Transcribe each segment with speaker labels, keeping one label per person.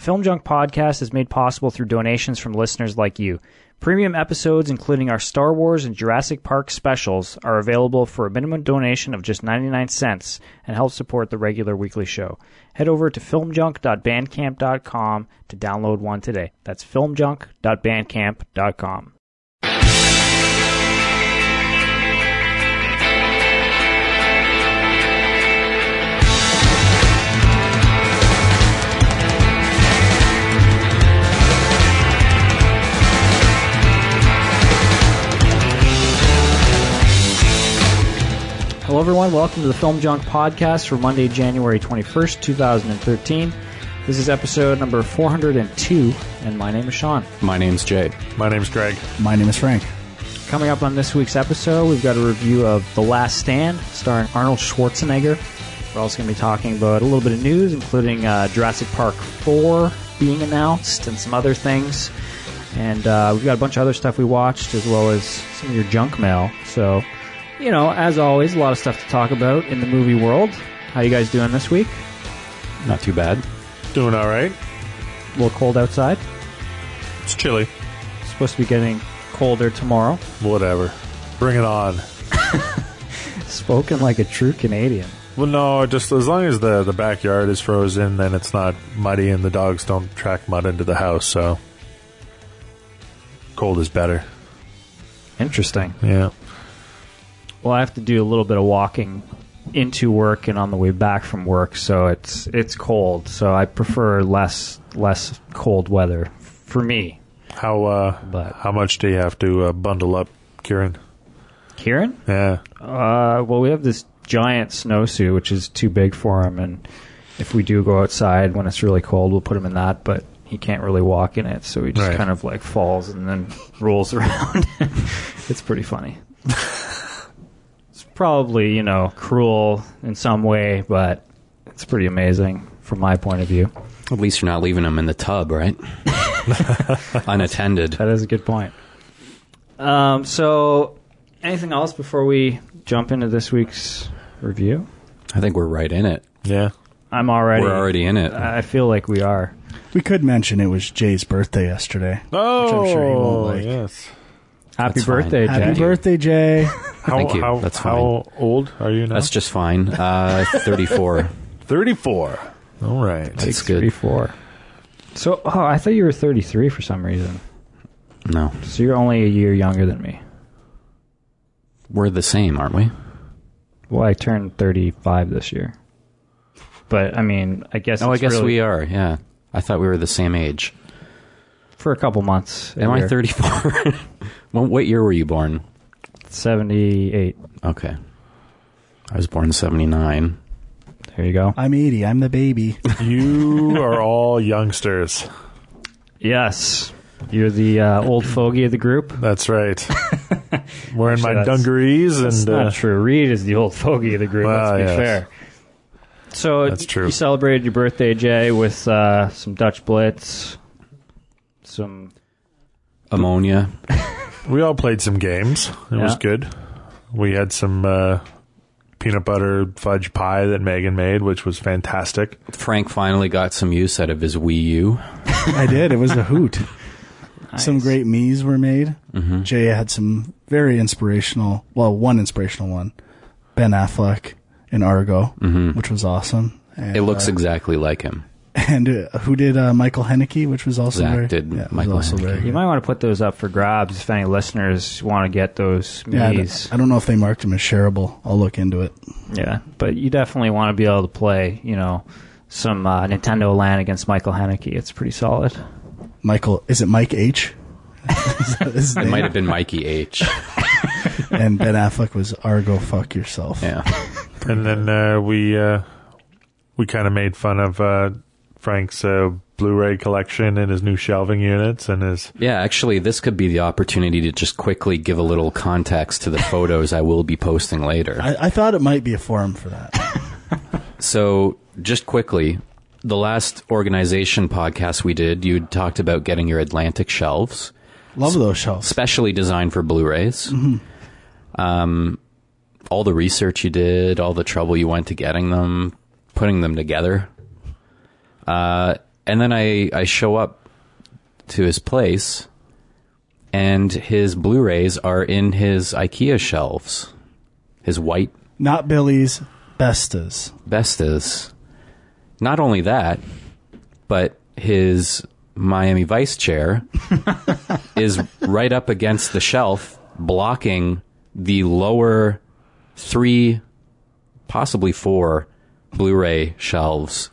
Speaker 1: Film Junk Podcast is made possible through donations from listeners like you. Premium episodes, including our Star Wars and Jurassic Park specials, are available for a minimum donation of just 99 cents and help support the regular weekly show. Head over to filmjunk.bandcamp.com to download one today. That's filmjunk.bandcamp.com. Hello, everyone. Welcome to the Film Junk Podcast for Monday, January 21st, 2013. This is episode number 402, and my name is Sean.
Speaker 2: My name's Jay.
Speaker 3: My name's Greg.
Speaker 4: My name is Frank.
Speaker 1: Coming up on this week's episode, we've got a review of The Last Stand, starring Arnold Schwarzenegger. We're also going to be talking about a little bit of news, including uh, Jurassic Park 4 being announced and some other things. And uh, we've got a bunch of other stuff we watched, as well as some of your junk mail. So, you know, as always, a lot of stuff to talk about in the movie world. How you guys doing this week?
Speaker 2: Not too bad.
Speaker 3: Doing all right.
Speaker 1: A little cold outside.
Speaker 3: It's chilly.
Speaker 1: supposed to be getting colder tomorrow.
Speaker 3: Whatever. Bring it on.
Speaker 1: Spoken like a true Canadian.
Speaker 3: Well, no, just as long as the, the backyard is frozen, then it's not muddy and the dogs don't track mud into the house, so cold is better.
Speaker 1: Interesting.
Speaker 3: Yeah.
Speaker 1: Well, I have to do a little bit of walking into work and on the way back from work, so it's it's cold. So I prefer less less cold weather for me.
Speaker 3: How uh,
Speaker 1: But-
Speaker 3: how much do you have to uh, bundle up, Kieran?
Speaker 1: Kieran?
Speaker 3: Yeah.
Speaker 1: Uh, well, we have this giant snowsuit, which is too big for him, and if we do go outside when it's really cold, we'll put him in that. But he can't really walk in it, so he just
Speaker 3: Right.
Speaker 1: kind of like falls and then rolls around. it's pretty funny. it's probably you know cruel in some way, but it's pretty amazing from my point of view.
Speaker 2: At least you're not leaving them in the tub, right? Unattended.
Speaker 1: That is a good point. Um, so, anything else before we jump into this week's review?
Speaker 2: I think we're right in it.
Speaker 3: Yeah.
Speaker 1: I'm already.
Speaker 2: We're already in it.
Speaker 1: I feel like we are.
Speaker 4: We could mention it was Jay's birthday yesterday.
Speaker 3: Oh,
Speaker 4: I'm sure he won't like.
Speaker 3: yes.
Speaker 1: Happy
Speaker 2: That's fine.
Speaker 1: birthday,
Speaker 4: Happy
Speaker 1: Jay.
Speaker 4: birthday, Jay.
Speaker 3: How,
Speaker 2: Thank you.
Speaker 3: How,
Speaker 2: That's
Speaker 3: how old are you now?
Speaker 2: That's just fine. Uh, 34.
Speaker 3: 34. All right.
Speaker 2: That's good.
Speaker 1: 34. So, oh, I thought you were 33 for some reason.
Speaker 2: No.
Speaker 1: So you're only a year younger than me.
Speaker 2: We're the same, aren't we?
Speaker 1: Well, I turned 35 this year. But I mean, I guess.
Speaker 2: Oh, I
Speaker 1: it's
Speaker 2: guess
Speaker 1: really-
Speaker 2: we are, yeah. I thought we were the same age.
Speaker 1: for a couple months. a
Speaker 2: Am I
Speaker 1: year.
Speaker 2: 34? Well, what year were you born?
Speaker 1: 78.
Speaker 2: Okay. I was born in 79.
Speaker 1: There you go.
Speaker 4: I'm 80. I'm the baby.
Speaker 3: You are all youngsters.
Speaker 1: Yes, you're the uh, old fogey of the group.
Speaker 3: That's right. Wearing
Speaker 1: Actually,
Speaker 3: my
Speaker 1: that's-
Speaker 3: dungarees
Speaker 1: That's
Speaker 3: and
Speaker 1: not
Speaker 3: uh,
Speaker 1: true. Reed is the old fogey of the group.
Speaker 3: Well,
Speaker 1: let's be
Speaker 3: yes.
Speaker 1: fair. So
Speaker 3: That's true.
Speaker 1: You celebrated your birthday, Jay, with uh, some Dutch Blitz, some
Speaker 2: Anomia.
Speaker 3: we all played some games. It was good. We had some uh, peanut butter fudge pie that Megan made, which was fantastic.
Speaker 2: Frank finally got some use out of his Wii U.
Speaker 4: I did. It was a hoot. Some great Miis were made.
Speaker 2: Mm-hmm.
Speaker 4: Jay had some very inspirational, well, one inspirational one. Ben Affleck in Argo, which was awesome. And,
Speaker 2: Mm-hmm. It looks
Speaker 4: uh,
Speaker 2: exactly like him.
Speaker 4: And uh, who did uh, Michael Haneke, which was also
Speaker 2: Zach
Speaker 4: very,
Speaker 2: did
Speaker 4: yeah,
Speaker 2: Michael
Speaker 4: also
Speaker 2: Haneke.
Speaker 4: very
Speaker 1: You might want to put those up for grabs if any listeners want to get those
Speaker 4: Yeah, I don't- I don't know if they marked them as shareable. I'll look into it.
Speaker 1: Yeah, but you definitely want to be able to play, you know, some uh, Nintendo Land against Michael Haneke. It's pretty solid.
Speaker 4: Michael, is it Mike H? Is
Speaker 2: It might have been Mikey H.
Speaker 4: and Ben Affleck was Argo. Fuck yourself.
Speaker 2: Yeah.
Speaker 3: And then uh, we uh, we kind of made fun of uh, Frank's uh, Blu-ray collection and his new shelving units and his
Speaker 2: Yeah, actually, this could be the opportunity to just quickly give a little context to the photos I will be posting later.
Speaker 4: I, I thought it might be a forum for that.
Speaker 2: So, just quickly, the last organization podcast we did, you talked about getting your Atlantic shelves,
Speaker 4: Love those shelves.
Speaker 2: specially designed for Blu-rays. Um, all the research you did, all the trouble you went to getting them, putting them together. Uh, And then I, I show up to his place, and his Blu rays are in his IKEA shelves. His white
Speaker 4: Not Billy's, Besta's.
Speaker 2: Bestas. Not only that, but his Miami Vice chair is right up against the shelf, blocking the lower three, possibly four Blu ray shelves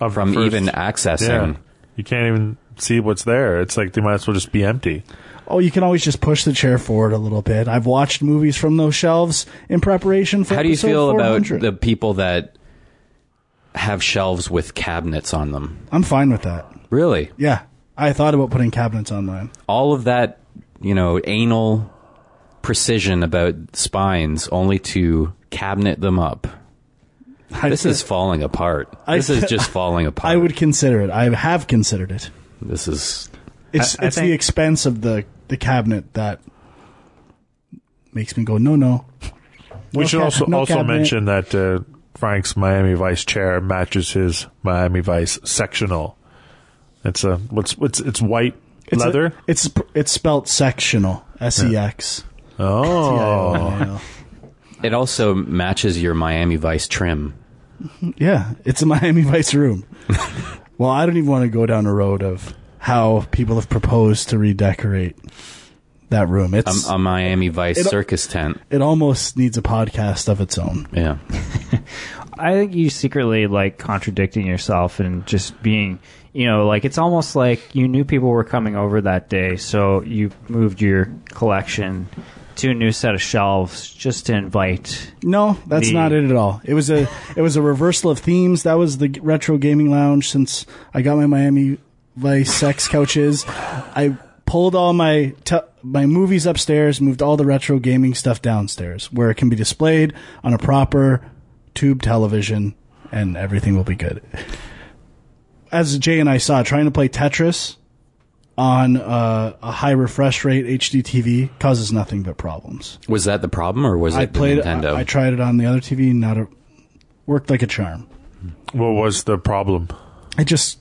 Speaker 3: Of
Speaker 2: from
Speaker 3: first-
Speaker 2: even accessing.
Speaker 3: Yeah. You can't even see what's there. It's like they might as well just be empty.
Speaker 4: Oh, you can always just push the chair forward a little bit. I've watched movies from those shelves in preparation for
Speaker 2: How do you
Speaker 4: episode
Speaker 2: feel about the people that have shelves with cabinets on them?
Speaker 4: I'm fine with that.
Speaker 2: Really?
Speaker 4: Yeah. I thought about putting cabinets on mine.
Speaker 2: all of that, you know, anal precision about spines only to cabinet them up.
Speaker 4: I,
Speaker 2: This is falling apart.
Speaker 4: I-
Speaker 2: This is just falling apart.
Speaker 4: I would consider it. I have considered it.
Speaker 2: This is
Speaker 4: It's
Speaker 1: I- I
Speaker 4: it's the expense of the the cabinet that makes me go no no.
Speaker 3: We
Speaker 4: No
Speaker 3: should
Speaker 4: ca-
Speaker 3: also
Speaker 4: no
Speaker 3: also
Speaker 4: cabinet.
Speaker 3: mention that uh, Frank's Miami Vice chair matches his Miami Vice sectional. It's a what's what's it's white
Speaker 4: It's a-
Speaker 3: leather.
Speaker 4: it's it's spelt sectional. S E X.
Speaker 3: oh,
Speaker 2: it also matches your Miami Vice trim.
Speaker 4: Yeah, it's a Miami Vice room. well, I don't even want to go down a road of how people have proposed to redecorate that room. It's
Speaker 2: A, a Miami Vice
Speaker 4: It-
Speaker 2: circus tent.
Speaker 4: it almost needs a podcast of its own.
Speaker 2: Yeah.
Speaker 1: I think you secretly like contradicting yourself and just being, you know, like it's almost like you knew people were coming over that day, so you moved your collection to a new set of shelves just to invite.
Speaker 4: No, that's
Speaker 1: The-
Speaker 4: not it at all. It was a it was a reversal of themes. That was the retro gaming lounge since I got my Miami Vice sex couches. I pulled all my te- my movies upstairs, moved all the retro gaming stuff downstairs where it can be displayed on a proper tube television and everything will be good. As Jay and I saw trying to play Tetris on uh, a high refresh rate HD TV causes nothing but problems.
Speaker 2: Was that the problem, or was it
Speaker 4: I
Speaker 2: the
Speaker 4: played it.
Speaker 2: Nintendo?
Speaker 4: I, I tried it on the other TV. Not a worked like a charm.
Speaker 3: what was the problem?
Speaker 4: It just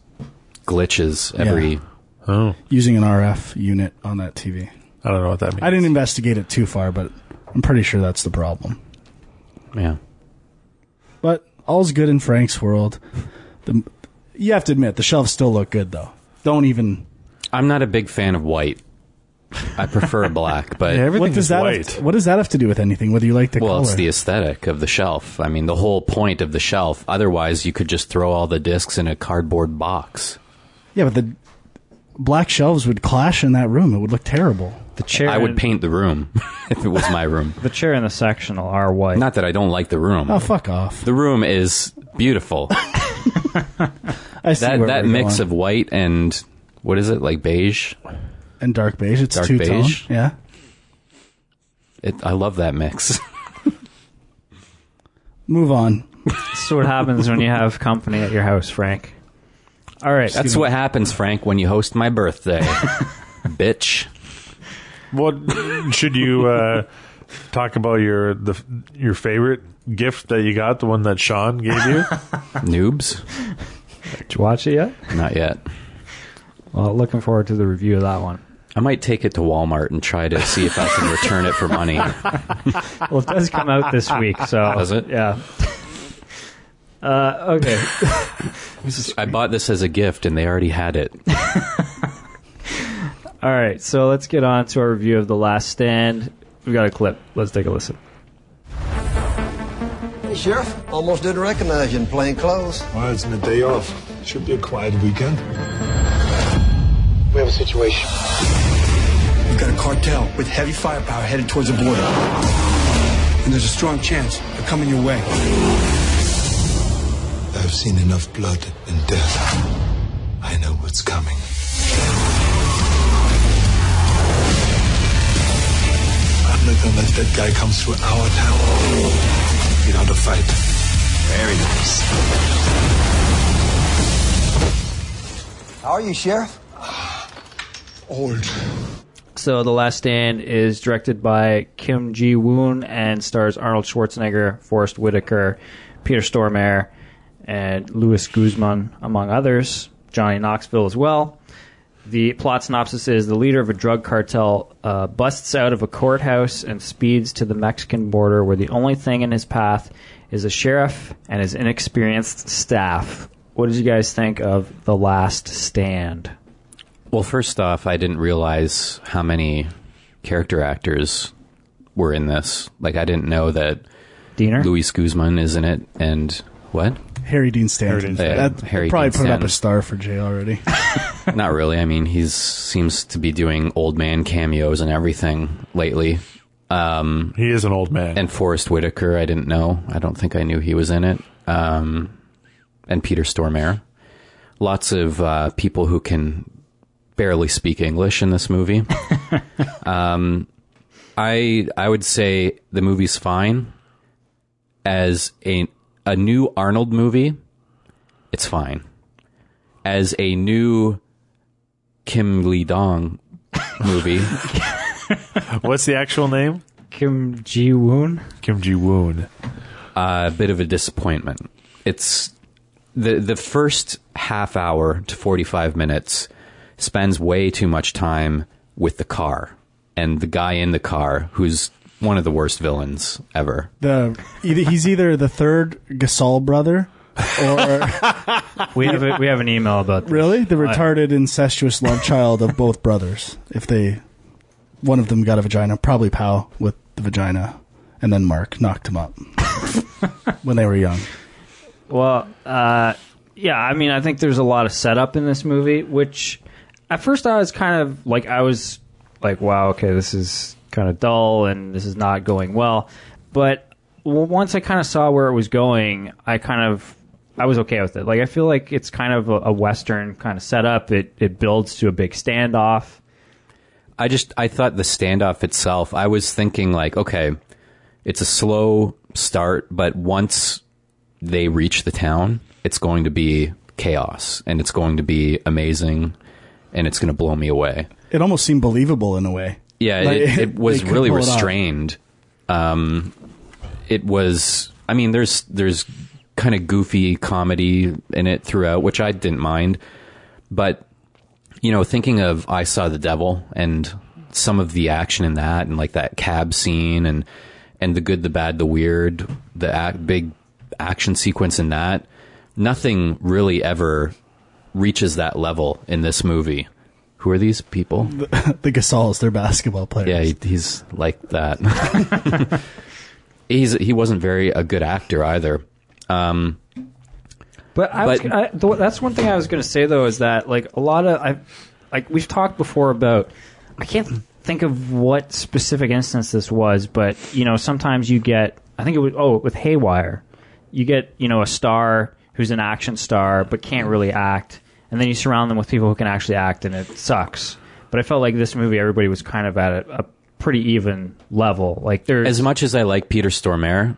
Speaker 2: Glitches every.
Speaker 4: Yeah.
Speaker 3: Oh,
Speaker 4: using an RF unit on that TV.
Speaker 3: I don't know what that means.
Speaker 4: I didn't investigate it too far, but I'm pretty sure that's the problem.
Speaker 2: Yeah.
Speaker 4: But all's good in Frank's world. The, you have to admit the shelves still look good though. Don't even.
Speaker 2: I'm not a big fan of white. I prefer black, but
Speaker 3: Yeah, everything
Speaker 4: what does
Speaker 3: is
Speaker 4: that?
Speaker 3: white.
Speaker 4: Have, what does that have to do with anything? Whether you like the
Speaker 2: well,
Speaker 4: color?
Speaker 2: it's the aesthetic of the shelf. I mean, the whole point of the shelf. Otherwise, you could just throw all the discs in a cardboard box.
Speaker 4: yeah, but the black shelves would clash in that room. It would look terrible.
Speaker 1: The chair.
Speaker 2: I would
Speaker 1: in-
Speaker 2: paint the room if it was my room.
Speaker 1: the chair and the sectional are white.
Speaker 2: Not that I don't like the room.
Speaker 4: Oh fuck off!
Speaker 2: The room is beautiful.
Speaker 4: I see
Speaker 2: that
Speaker 4: where
Speaker 2: that
Speaker 4: we're
Speaker 2: mix
Speaker 4: going.
Speaker 2: of white and what is it like beige?
Speaker 4: and dark beige. It's
Speaker 2: Dark
Speaker 4: two tone.
Speaker 2: beige?
Speaker 4: Yeah.
Speaker 2: It, I love that mix.
Speaker 4: Move on.
Speaker 1: That's what happens when you have company at your house, Frank. All right.
Speaker 2: That's what happens, Frank, when you host my birthday, bitch.
Speaker 3: What should you uh, talk about your the your favorite gift that you got? The one that Sean gave you.
Speaker 2: Noobs?
Speaker 1: Did you watch it yet?
Speaker 2: Not yet.
Speaker 1: Well, looking forward to the review of that one.
Speaker 2: I might take it to Walmart and try to see if I can return it for money.
Speaker 1: Well, it does come out this week, so
Speaker 2: Does it?
Speaker 1: Yeah. Uh, okay.
Speaker 2: I bought this as a gift and they already had it.
Speaker 1: All right. So let's get on to our review of The Last Stand. We've got a clip. Let's take a listen.
Speaker 5: Hey, Sheriff, almost didn't recognize you in plain clothes.
Speaker 6: Well, it's a day off. Should be a quiet weekend.
Speaker 7: We have a situation.
Speaker 8: We've got a cartel with heavy firepower headed towards the border. And there's a strong chance they're coming your way.
Speaker 6: I've seen enough blood and death. I know what's coming. I'm not gonna let that guy come through our town without a fight.
Speaker 8: Very nice.
Speaker 5: How are you, Sheriff?
Speaker 6: Old.
Speaker 1: So The Last Stand is directed by Kim Ji Woon and stars Arnold Schwarzenegger, Forest Whitaker, Peter Stormare, and Luis Guzman, among others. Johnny Knoxville as well. The plot synopsis is the leader of a drug cartel uh, busts out of a courthouse and speeds to the Mexican border, where the only thing in his path is a sheriff and his inexperienced staff. What did you guys think of The Last Stand?
Speaker 2: Well, first off, I didn't realize how many character actors were in this. Like, I didn't know that
Speaker 1: Diener?
Speaker 2: Luis Guzman is in it, and what?
Speaker 4: Harry Dean Stanton.
Speaker 3: Harry
Speaker 2: Dean
Speaker 4: That
Speaker 2: Harry
Speaker 4: probably
Speaker 2: Dean
Speaker 4: put up a star for Jay already.
Speaker 2: Not really. I mean, he's seems to be doing old man cameos and everything lately. Um,
Speaker 3: He is an old man.
Speaker 2: and Forest Whitaker, I didn't know. I don't think I knew he was in it. Um, and Peter Stormare. Lots of uh, people who can barely speak English in this movie. um, I I would say the movie's fine. As a a new Arnold movie, it's fine. As a new Kim Lee Dong movie,
Speaker 3: What's the actual name?
Speaker 1: Kim Ji Woon?
Speaker 3: Kim Ji Woon.
Speaker 2: a bit of a disappointment. It's the the first half hour to 45 minutes spends way too much time with the car and the guy in the car who's one of the worst villains ever.
Speaker 4: The either, he's either the third Gasol brother or
Speaker 1: We have a, we have an email about this.
Speaker 4: really the retarded incestuous love child of both brothers. If they one of them got a vagina, probably Pau with the vagina, and then Marc knocked him up when they were young.
Speaker 1: Well, uh, yeah, I mean, I think there's a lot of setup in this movie, which at first I was kind of like, I was like, wow, okay, this is kind of dull and this is not going well. But once I kind of saw where it was going, I kind of. I was okay with it. Like I feel like it's kind of a, a western kind of setup. It it builds to a big standoff.
Speaker 2: I just I thought the standoff itself, I was thinking like, okay, it's a slow start, but once they reach the town, it's going to be chaos and it's going to be amazing and it's going to blow me away.
Speaker 4: It almost seemed believable in a way.
Speaker 2: Yeah,
Speaker 4: Like,
Speaker 2: it, it was really
Speaker 4: pull it
Speaker 2: restrained. Um, it was. I mean, there's there's kind of goofy comedy in it throughout, which I didn't mind. But you know, thinking of I Saw the Devil and some of the action in that, and like that cab scene, and and the good, the bad, the weird, the act, big action sequence in that. Nothing really ever reaches that level in this movie. Who are these people?
Speaker 4: The Gasols, they're basketball players.
Speaker 2: Yeah, he, he's like that. he's he wasn't very a good actor either. Um,
Speaker 1: But, I was,
Speaker 2: But-
Speaker 1: I, th- that's one thing I was going to say though is that like a lot of I, like we've talked before about I can't think of what specific instance this was, but you know sometimes you get I think it was oh with Haywire, you get you know a star who's an action star but can't really act, and then you surround them with people who can actually act, and it sucks. But I felt like this movie everybody was kind of at a, a pretty even level. Like there's
Speaker 2: as much as I like Peter Stormare,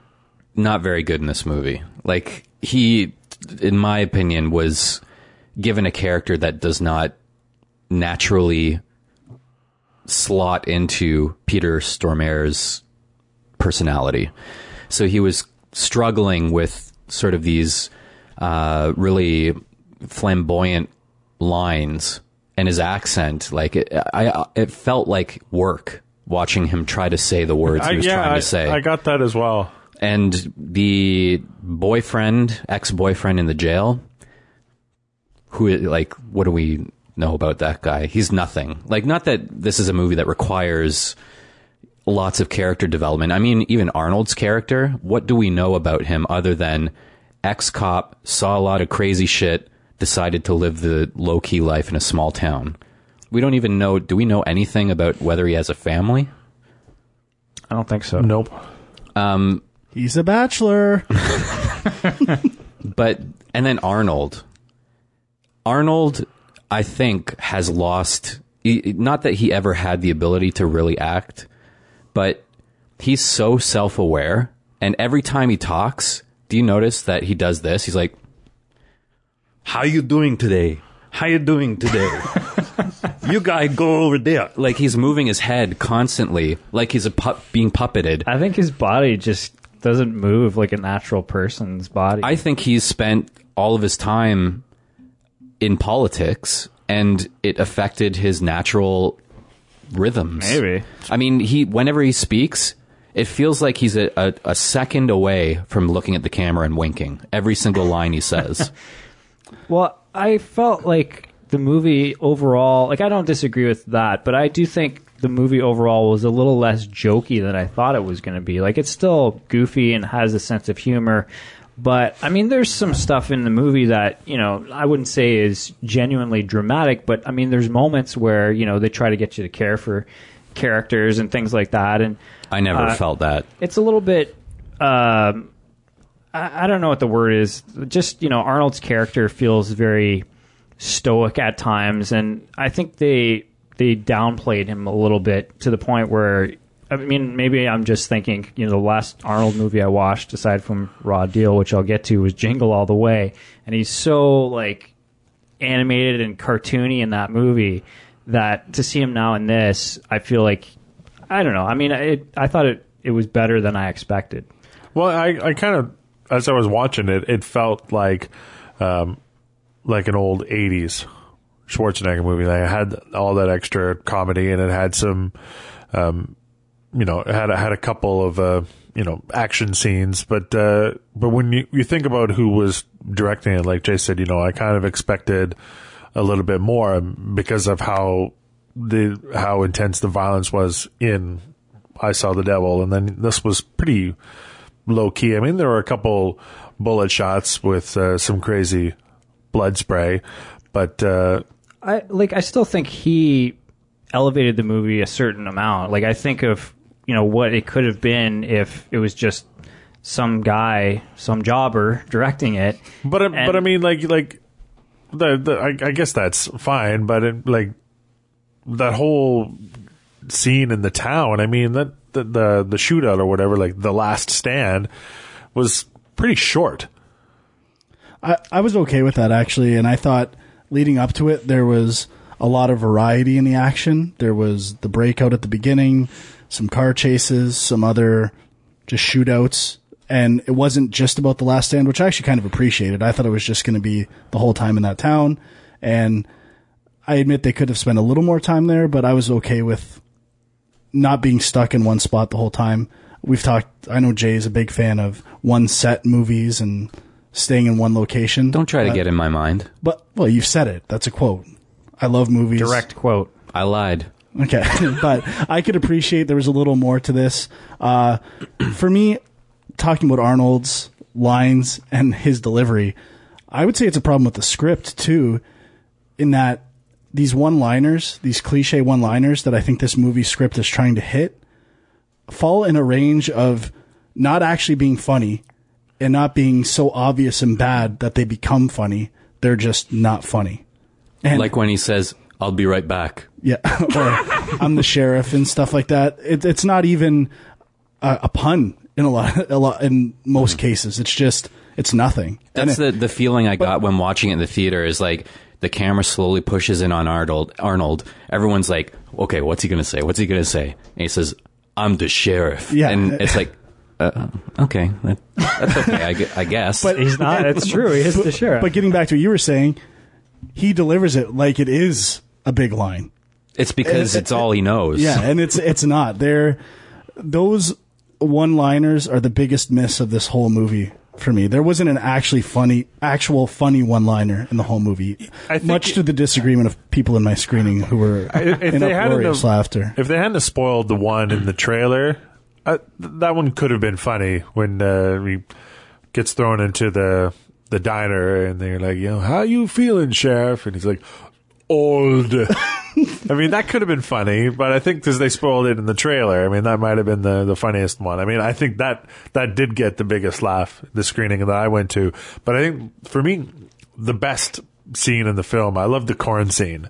Speaker 2: not very good in this movie. Like he, in my opinion, was given a character that does not naturally slot into Peter Stormare's personality. So he was struggling with sort of these uh, really flamboyant lines and his accent. Like it, I, it felt like work watching him try to say the words
Speaker 3: I,
Speaker 2: he was
Speaker 3: yeah,
Speaker 2: trying
Speaker 3: I,
Speaker 2: to say.
Speaker 3: I got that as well.
Speaker 2: and the boyfriend, ex-boyfriend in the jail, who like, what do we know about that guy? He's nothing. Like, not that this is a movie that requires lots of character development. I mean, even Arnold's character, what do we know about him other than ex-cop, saw a lot of crazy shit, decided to live the low-key life in a small town? We don't even know, do we know anything about whether he has a family?
Speaker 1: I don't think so.
Speaker 3: Nope.
Speaker 4: Um, he's a bachelor.
Speaker 2: But and then Arnold. Arnold, I think, has lost. Not that he ever had the ability to really act, but he's so self-aware, and every time he talks, do you notice that he does this? He's like, "How you doing today? How you doing today? you guys go over there." Like he's moving his head constantly, like he's a pup being puppeted.
Speaker 1: I think his body just doesn't move like a natural person's body.
Speaker 2: I think he's spent all of his time in politics and it affected his natural rhythms.
Speaker 1: Maybe.
Speaker 2: I mean, he whenever he speaks, it feels like he's a, a, a second away from looking at the camera and winking every single line he says.
Speaker 1: Well, I felt like the movie overall, like I don't disagree with that, but I do think the movie overall was a little less jokey than I thought it was going to be. Like it's still goofy and has a sense of humor, but I mean, there's some stuff in the movie that you know I wouldn't say is genuinely dramatic, but I mean, there's moments where you know they try to get you to care for characters and things like that, and
Speaker 2: I never
Speaker 1: Uh,
Speaker 2: felt that.
Speaker 1: it's a little bit um I, I don't know what the word is just you know arnold's character feels very stoic at times and i think they they downplayed him a little bit to the point where i mean maybe i'm just thinking you know the last arnold movie i watched aside from raw deal which i'll get to was jingle all the way and he's so like animated and cartoony in that movie that to see him now in this i feel like I don't know. I mean, it, I thought it, it was better than I expected.
Speaker 3: Well, I, I kind of, as I was watching it, it felt like, um, like an old '80s Schwarzenegger movie. Like it had all that extra comedy, and it had some, um, you know, it had a, had a couple of, uh, you know, action scenes. But uh, but when you you think about who was directing it, like Jay said, you know, I kind of expected a little bit more because of how the how intense the violence was in I Saw the Devil, and then this was pretty low key. I mean, there were a couple bullet shots with uh, some crazy blood spray, but uh,
Speaker 1: I like. I still think he elevated the movie a certain amount. Like I think of you know what it could have been if it was just some guy, some jobber directing it.
Speaker 3: but
Speaker 1: And-
Speaker 3: but I mean, like like the, the I, I guess that's fine, but it, like that whole scene in the town. I mean, that the, the the shootout or whatever, like the last stand, was pretty short.
Speaker 4: I, I was okay with that actually, and I thought leading up to it there was a lot of variety in the action. There was the breakout at the beginning, some car chases, some other just shootouts, and it wasn't just about the last stand, which I actually kind of appreciated. I thought it was just going to be the whole time in that town, and I admit they could have spent a little more time there, but I was okay with not being stuck in one spot the whole time. We've talked. I know Jay is a big fan of one set movies and staying in one location.
Speaker 2: Don't try to
Speaker 4: But-
Speaker 2: get in my mind.
Speaker 4: But well, you've said it. That's a quote. I love movies.
Speaker 1: Direct quote.
Speaker 2: I lied.
Speaker 4: Okay, but I could appreciate there was a little more to this. Uh, for me, talking about Arnold's lines and his delivery, I would say it's a problem with the script too, in that these one-liners, these cliche one-liners that I think this movie script is trying to hit, fall in a range of not actually being funny and not being so obvious and bad that they become funny. They're just not funny. And
Speaker 2: Like when he says, "I'll be right back."
Speaker 4: yeah, or I'm the sheriff and stuff like that. It, it's not even a, a pun in a lot, a lot in most cases. It's just it's nothing. And
Speaker 2: That's
Speaker 4: it-
Speaker 2: the the feeling I got when watching it in the theater. Is like the camera slowly pushes in on Arnold. Arnold. Everyone's like, "Okay, what's he gonna say? What's he gonna say?" And he says, "I'm the sheriff."
Speaker 4: Yeah.
Speaker 2: and it's like, uh, okay, that, that's okay, I, I guess.
Speaker 4: But
Speaker 1: He's not. It's true. He is the sheriff.
Speaker 4: But getting back to what you were saying, he delivers it like it is a big line.
Speaker 2: it's because
Speaker 4: it-
Speaker 2: it's all he knows.
Speaker 4: Yeah, and it's it's not. They're those one-liners are the biggest miss of this whole movie for me. There wasn't an actually funny, actual funny one-liner in the whole movie.
Speaker 3: I think
Speaker 4: Much to the disagreement of people in my screening who were
Speaker 3: if
Speaker 4: in
Speaker 3: they hadn't
Speaker 4: uproarious laughter.
Speaker 3: If they hadn't spoiled the one in the trailer, uh, th- that one could have been funny when uh, he gets thrown into the the diner and they're like, you know, how you feeling, sheriff? And he's like, old. I mean, that could have been funny, but I think because they spoiled it in the trailer, I mean, that might have been the, the funniest one. I mean, I think that that did get the biggest laugh, the screening that I went to. But I think for me, the best scene in the film, I love the corn scene.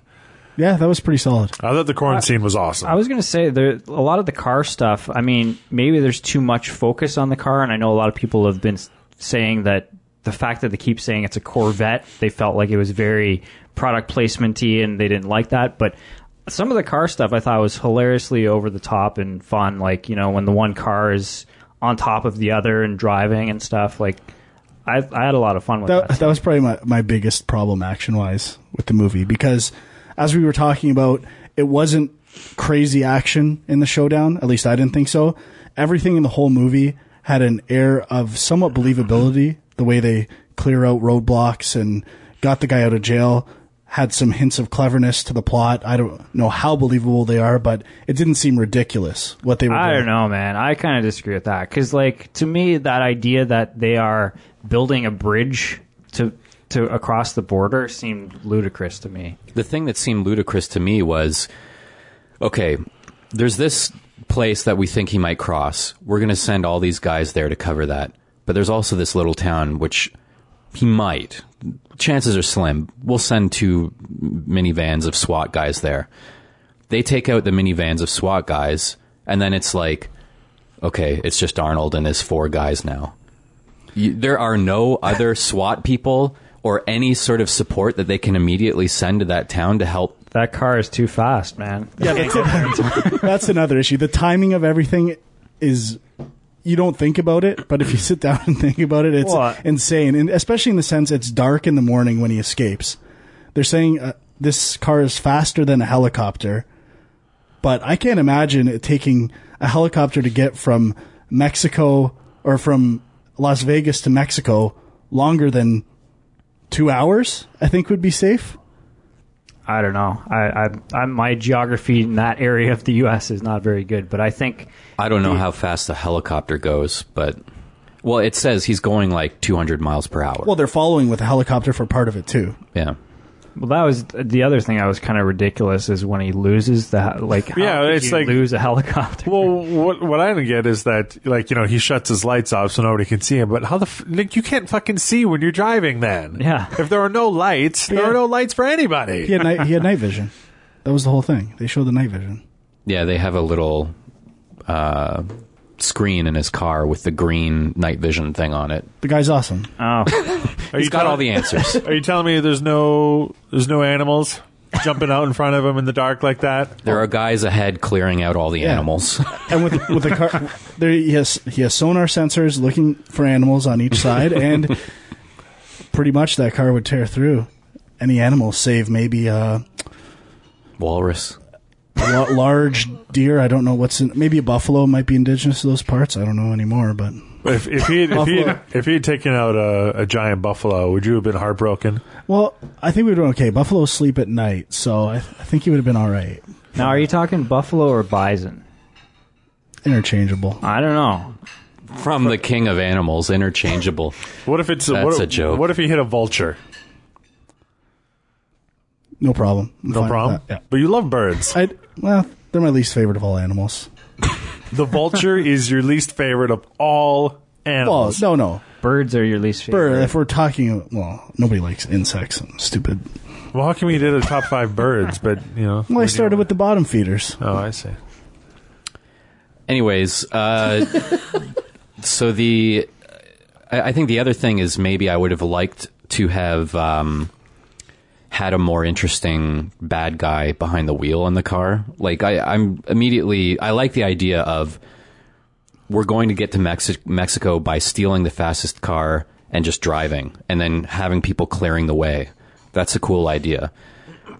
Speaker 4: Yeah, that was pretty solid.
Speaker 3: I thought the corn scene was awesome.
Speaker 1: I was going to say there a lot of the car stuff. I mean, maybe there's too much focus on the car, and I know a lot of people have been saying that the fact that they keep saying it's a Corvette, they felt like it was very product placementy, and they didn't like that. But some of the car stuff I thought was hilariously over the top and fun. Like you know when the one car is on top of the other and driving and stuff. Like I, I had a lot of fun with that.
Speaker 4: that, that was probably my, my biggest problem action wise with the movie because as we were talking about it wasn't crazy action in the showdown at least i didn't think so everything in the whole movie had an air of somewhat believability the way they clear out roadblocks and got the guy out of jail had some hints of cleverness to the plot i don't know how believable they are but it didn't seem ridiculous what they were
Speaker 1: I
Speaker 4: doing
Speaker 1: don't know, man. I kind of disagree with that because, like, to me, that idea that they are building a bridge to to across the border seemed ludicrous to me.
Speaker 2: the thing that seemed ludicrous to me was okay, there's this place that we think he might cross. We're going to send all these guys there to cover that. But there's also this little town which he might. Chances are slim. We'll send two minivans of SWAT guys there. They take out the minivans of SWAT guys, and then it's like, okay, it's just Arnold and his four guys now. You, there are no other SWAT people or any sort of support that they can immediately send to that town to help
Speaker 1: That car is too fast, man.
Speaker 4: Yeah, that's another issue. The timing of everything is you don't think about it, but if you sit down and think about it, it's
Speaker 1: What?
Speaker 4: insane. And especially in the sense it's dark in the morning when he escapes. They're saying uh, this car is faster than a helicopter, but I can't imagine it taking a helicopter to get from Mexico or from Las Vegas to Mexico longer than two hours. I think would be safe.
Speaker 1: I don't know. I, I, I my geography in that area of the U.S. is not very good, but I think
Speaker 2: I don't know how fast the helicopter goes, but well, it says he's going like 200 miles per hour.
Speaker 4: Well, they're following with a helicopter for part of it too.
Speaker 2: yeah.
Speaker 1: Well, that was the other thing. I was kind of ridiculous is when he loses the like. How
Speaker 3: Yeah, it's
Speaker 1: you
Speaker 3: like-
Speaker 1: lose a helicopter.
Speaker 3: Well, what what I don't get is that like you know he shuts his lights off so nobody can see him. But how the f- like you can't fucking see when you're driving then?
Speaker 1: Yeah.
Speaker 3: If there are no lights, there
Speaker 4: Yeah.
Speaker 3: are no lights for anybody.
Speaker 4: He had night, he had night vision. That was the whole thing. They showed the night vision.
Speaker 2: Yeah, they have a little uh, screen in his car with the green night vision thing on it.
Speaker 4: The guy's awesome.
Speaker 1: oh,
Speaker 2: he's got
Speaker 3: tell-
Speaker 2: all the answers.
Speaker 3: Are you telling me there's no there's no animals jumping out in front of him in the dark like that?
Speaker 2: there are guys ahead clearing out all the
Speaker 4: Yeah.
Speaker 2: animals.
Speaker 4: And with with the car, there he has he has sonar sensors looking for animals on each side, and pretty much that car would tear through any animal, save maybe a
Speaker 2: Walrus.
Speaker 4: La- large deer. I don't know what's in. Maybe a buffalo might be indigenous to those parts. I don't know anymore, but
Speaker 3: If if he if he if he had taken out a, a giant buffalo, would you have been heartbroken?
Speaker 4: well, I think we'd been okay. Buffalo sleep at night, so I, th- I think he would have been all right.
Speaker 1: now are you talking buffalo or bison?
Speaker 4: Interchangeable.
Speaker 1: I don't know.
Speaker 2: From the king of animals, interchangeable.
Speaker 3: What if it's
Speaker 2: That's
Speaker 3: what,
Speaker 2: a joke.
Speaker 3: What if he hit a vulture?
Speaker 4: No problem. I'm
Speaker 3: No problem.
Speaker 4: Yeah.
Speaker 3: But you love birds.
Speaker 4: I well, they're my least favorite of all animals.
Speaker 3: The vulture is your least favorite of all
Speaker 4: Well,
Speaker 3: animals.
Speaker 4: no, no.
Speaker 1: Birds are your least favorite.
Speaker 4: Bird. If we're talking, well, nobody likes insects. Stupid.
Speaker 3: Well, how come you did a top five birds? But you know,
Speaker 4: Well, I started with the bottom feeders.
Speaker 3: Oh, I see.
Speaker 2: Anyways, uh, so the I, I think the other thing is maybe I would have liked to have um, had a more interesting bad guy behind the wheel in the car. Like I, I'm immediately I like the idea of we're going to get to Mexi- Mexico by stealing the fastest car and just driving, and then having people clearing the way. That's a cool idea.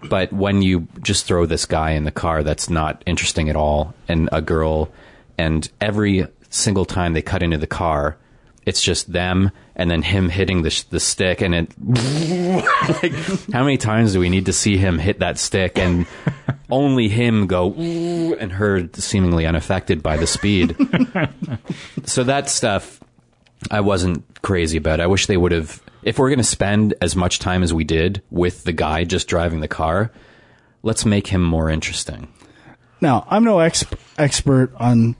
Speaker 2: But when you just throw this guy in the car that's not interesting at all, and a girl, and every single time they cut into the car, it's just them and then him hitting the, sh- the stick, and it. like, how many times do we need to see him hit that stick and only him go and her seemingly unaffected by the speed? so that stuff I wasn't crazy about. I wish they would have. If we're going to spend as much time as we did with the guy just driving the car, let's make him more interesting.
Speaker 4: Now, I'm no ex- expert on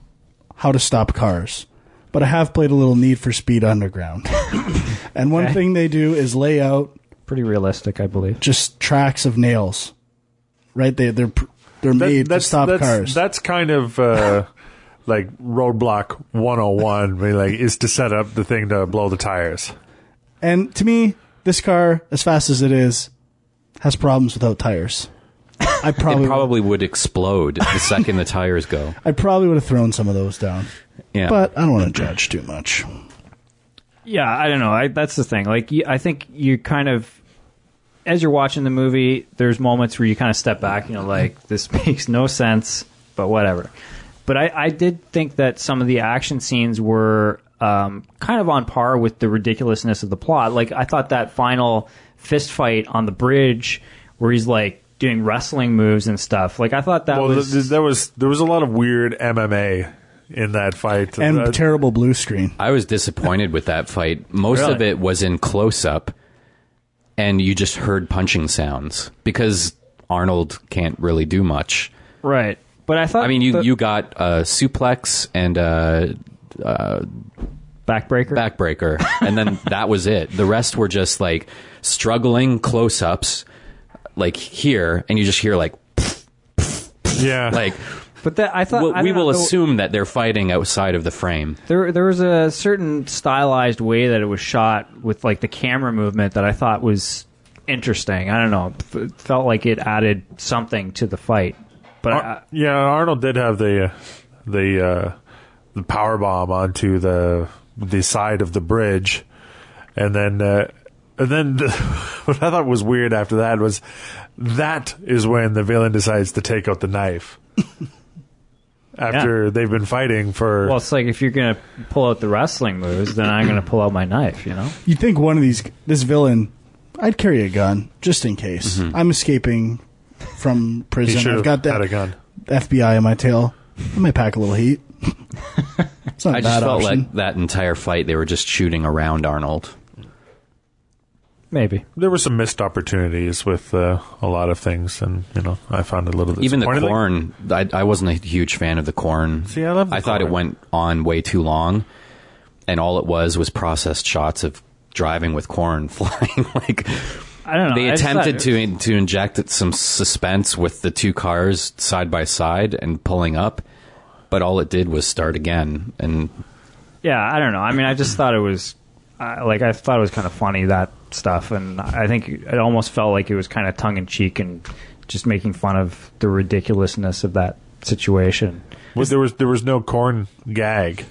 Speaker 4: how to stop cars, but I have played a little Need for Speed Underground. and one
Speaker 1: Okay.
Speaker 4: thing they do is lay out
Speaker 1: Pretty realistic, I believe.
Speaker 4: just tracks of nails. Right? They they're pr- they're
Speaker 3: That-
Speaker 4: made to stop
Speaker 3: that's,
Speaker 4: cars.
Speaker 3: That's kind of uh, like roadblock 101, where, like is to set up the thing to blow the tires.
Speaker 4: and to me, this car, as fast as it is, has problems without tires. I probably,
Speaker 2: it probably would explode the second the tires go.
Speaker 4: I probably would have thrown some of those down.
Speaker 2: Yeah.
Speaker 4: But I don't want to judge too much.
Speaker 1: Yeah, I don't know. I, that's the thing. Like, I think you kind of, as you're watching the movie, there's moments where you kind of step back. You know, like this makes no sense, but whatever. But I, I did think that some of the action scenes were um, kind of on par with the ridiculousness of the plot. Like, I thought that final fist fight on the bridge, where he's like doing wrestling moves and stuff. Like, I thought that
Speaker 3: well,
Speaker 1: was
Speaker 3: th- there was there was a lot of weird MMA in that fight.
Speaker 4: And
Speaker 3: Uh,
Speaker 4: terrible blue screen.
Speaker 2: I was disappointed with that fight. Most of it was in close up, and you just heard punching sounds because Arnold can't really do much.
Speaker 1: right. But I thought
Speaker 2: I mean, you
Speaker 1: the
Speaker 2: you got a suplex and a
Speaker 1: backbreaker.
Speaker 2: backbreaker, and then that was it. The rest were just like struggling close ups, like here, and you just hear like
Speaker 3: yeah,
Speaker 2: like.
Speaker 1: But that I thought
Speaker 2: We'll,
Speaker 1: I
Speaker 2: we will
Speaker 1: know,
Speaker 2: assume that they're fighting outside of the frame.
Speaker 1: There, there was a certain stylized way that it was shot with like the camera movement that I thought was interesting. I don't know, it felt like it added something to the fight. But
Speaker 3: Ar-
Speaker 1: I,
Speaker 3: yeah, Arnold did have the uh, the uh, the power bomb onto the the side of the bridge, and then uh, and then what I thought was weird after that was that is when the villain decides to take out the knife. After they've been fighting for
Speaker 1: well, it's like if you're gonna pull out the wrestling moves, then I'm gonna pull out my knife. You know,
Speaker 4: You'd think one of these, this villain, I'd carry a gun just in case. Mm-hmm. I'm escaping from prison.
Speaker 3: should
Speaker 4: I've
Speaker 3: have
Speaker 4: got
Speaker 3: had
Speaker 4: that
Speaker 3: a gun.
Speaker 4: FBI on my tail. I might pack a little heat. it's not a
Speaker 2: I
Speaker 4: bad
Speaker 2: just felt
Speaker 4: option.
Speaker 2: like that entire fight they were just shooting around Arnold.
Speaker 1: Maybe.
Speaker 3: There were some missed opportunities with uh, a lot of things, and you know I found a little
Speaker 2: Even the corn, I, I wasn't a huge fan of the corn.
Speaker 3: See, I love the
Speaker 2: I thought it went on way too long, and all it was was processed shots of driving with corn flying. like
Speaker 1: I don't know.
Speaker 2: they
Speaker 1: I
Speaker 2: attempted
Speaker 1: thought-
Speaker 2: to to inject some suspense with the two cars side by side and pulling up, but all it did was start again. And
Speaker 1: Yeah, I don't know. I mean, I just thought it was uh, like I thought it was kind of funny that stuff, and I think it almost felt like it was kind of tongue in cheek and just making fun of the ridiculousness of that situation.
Speaker 3: Well, there was there was no corn gag.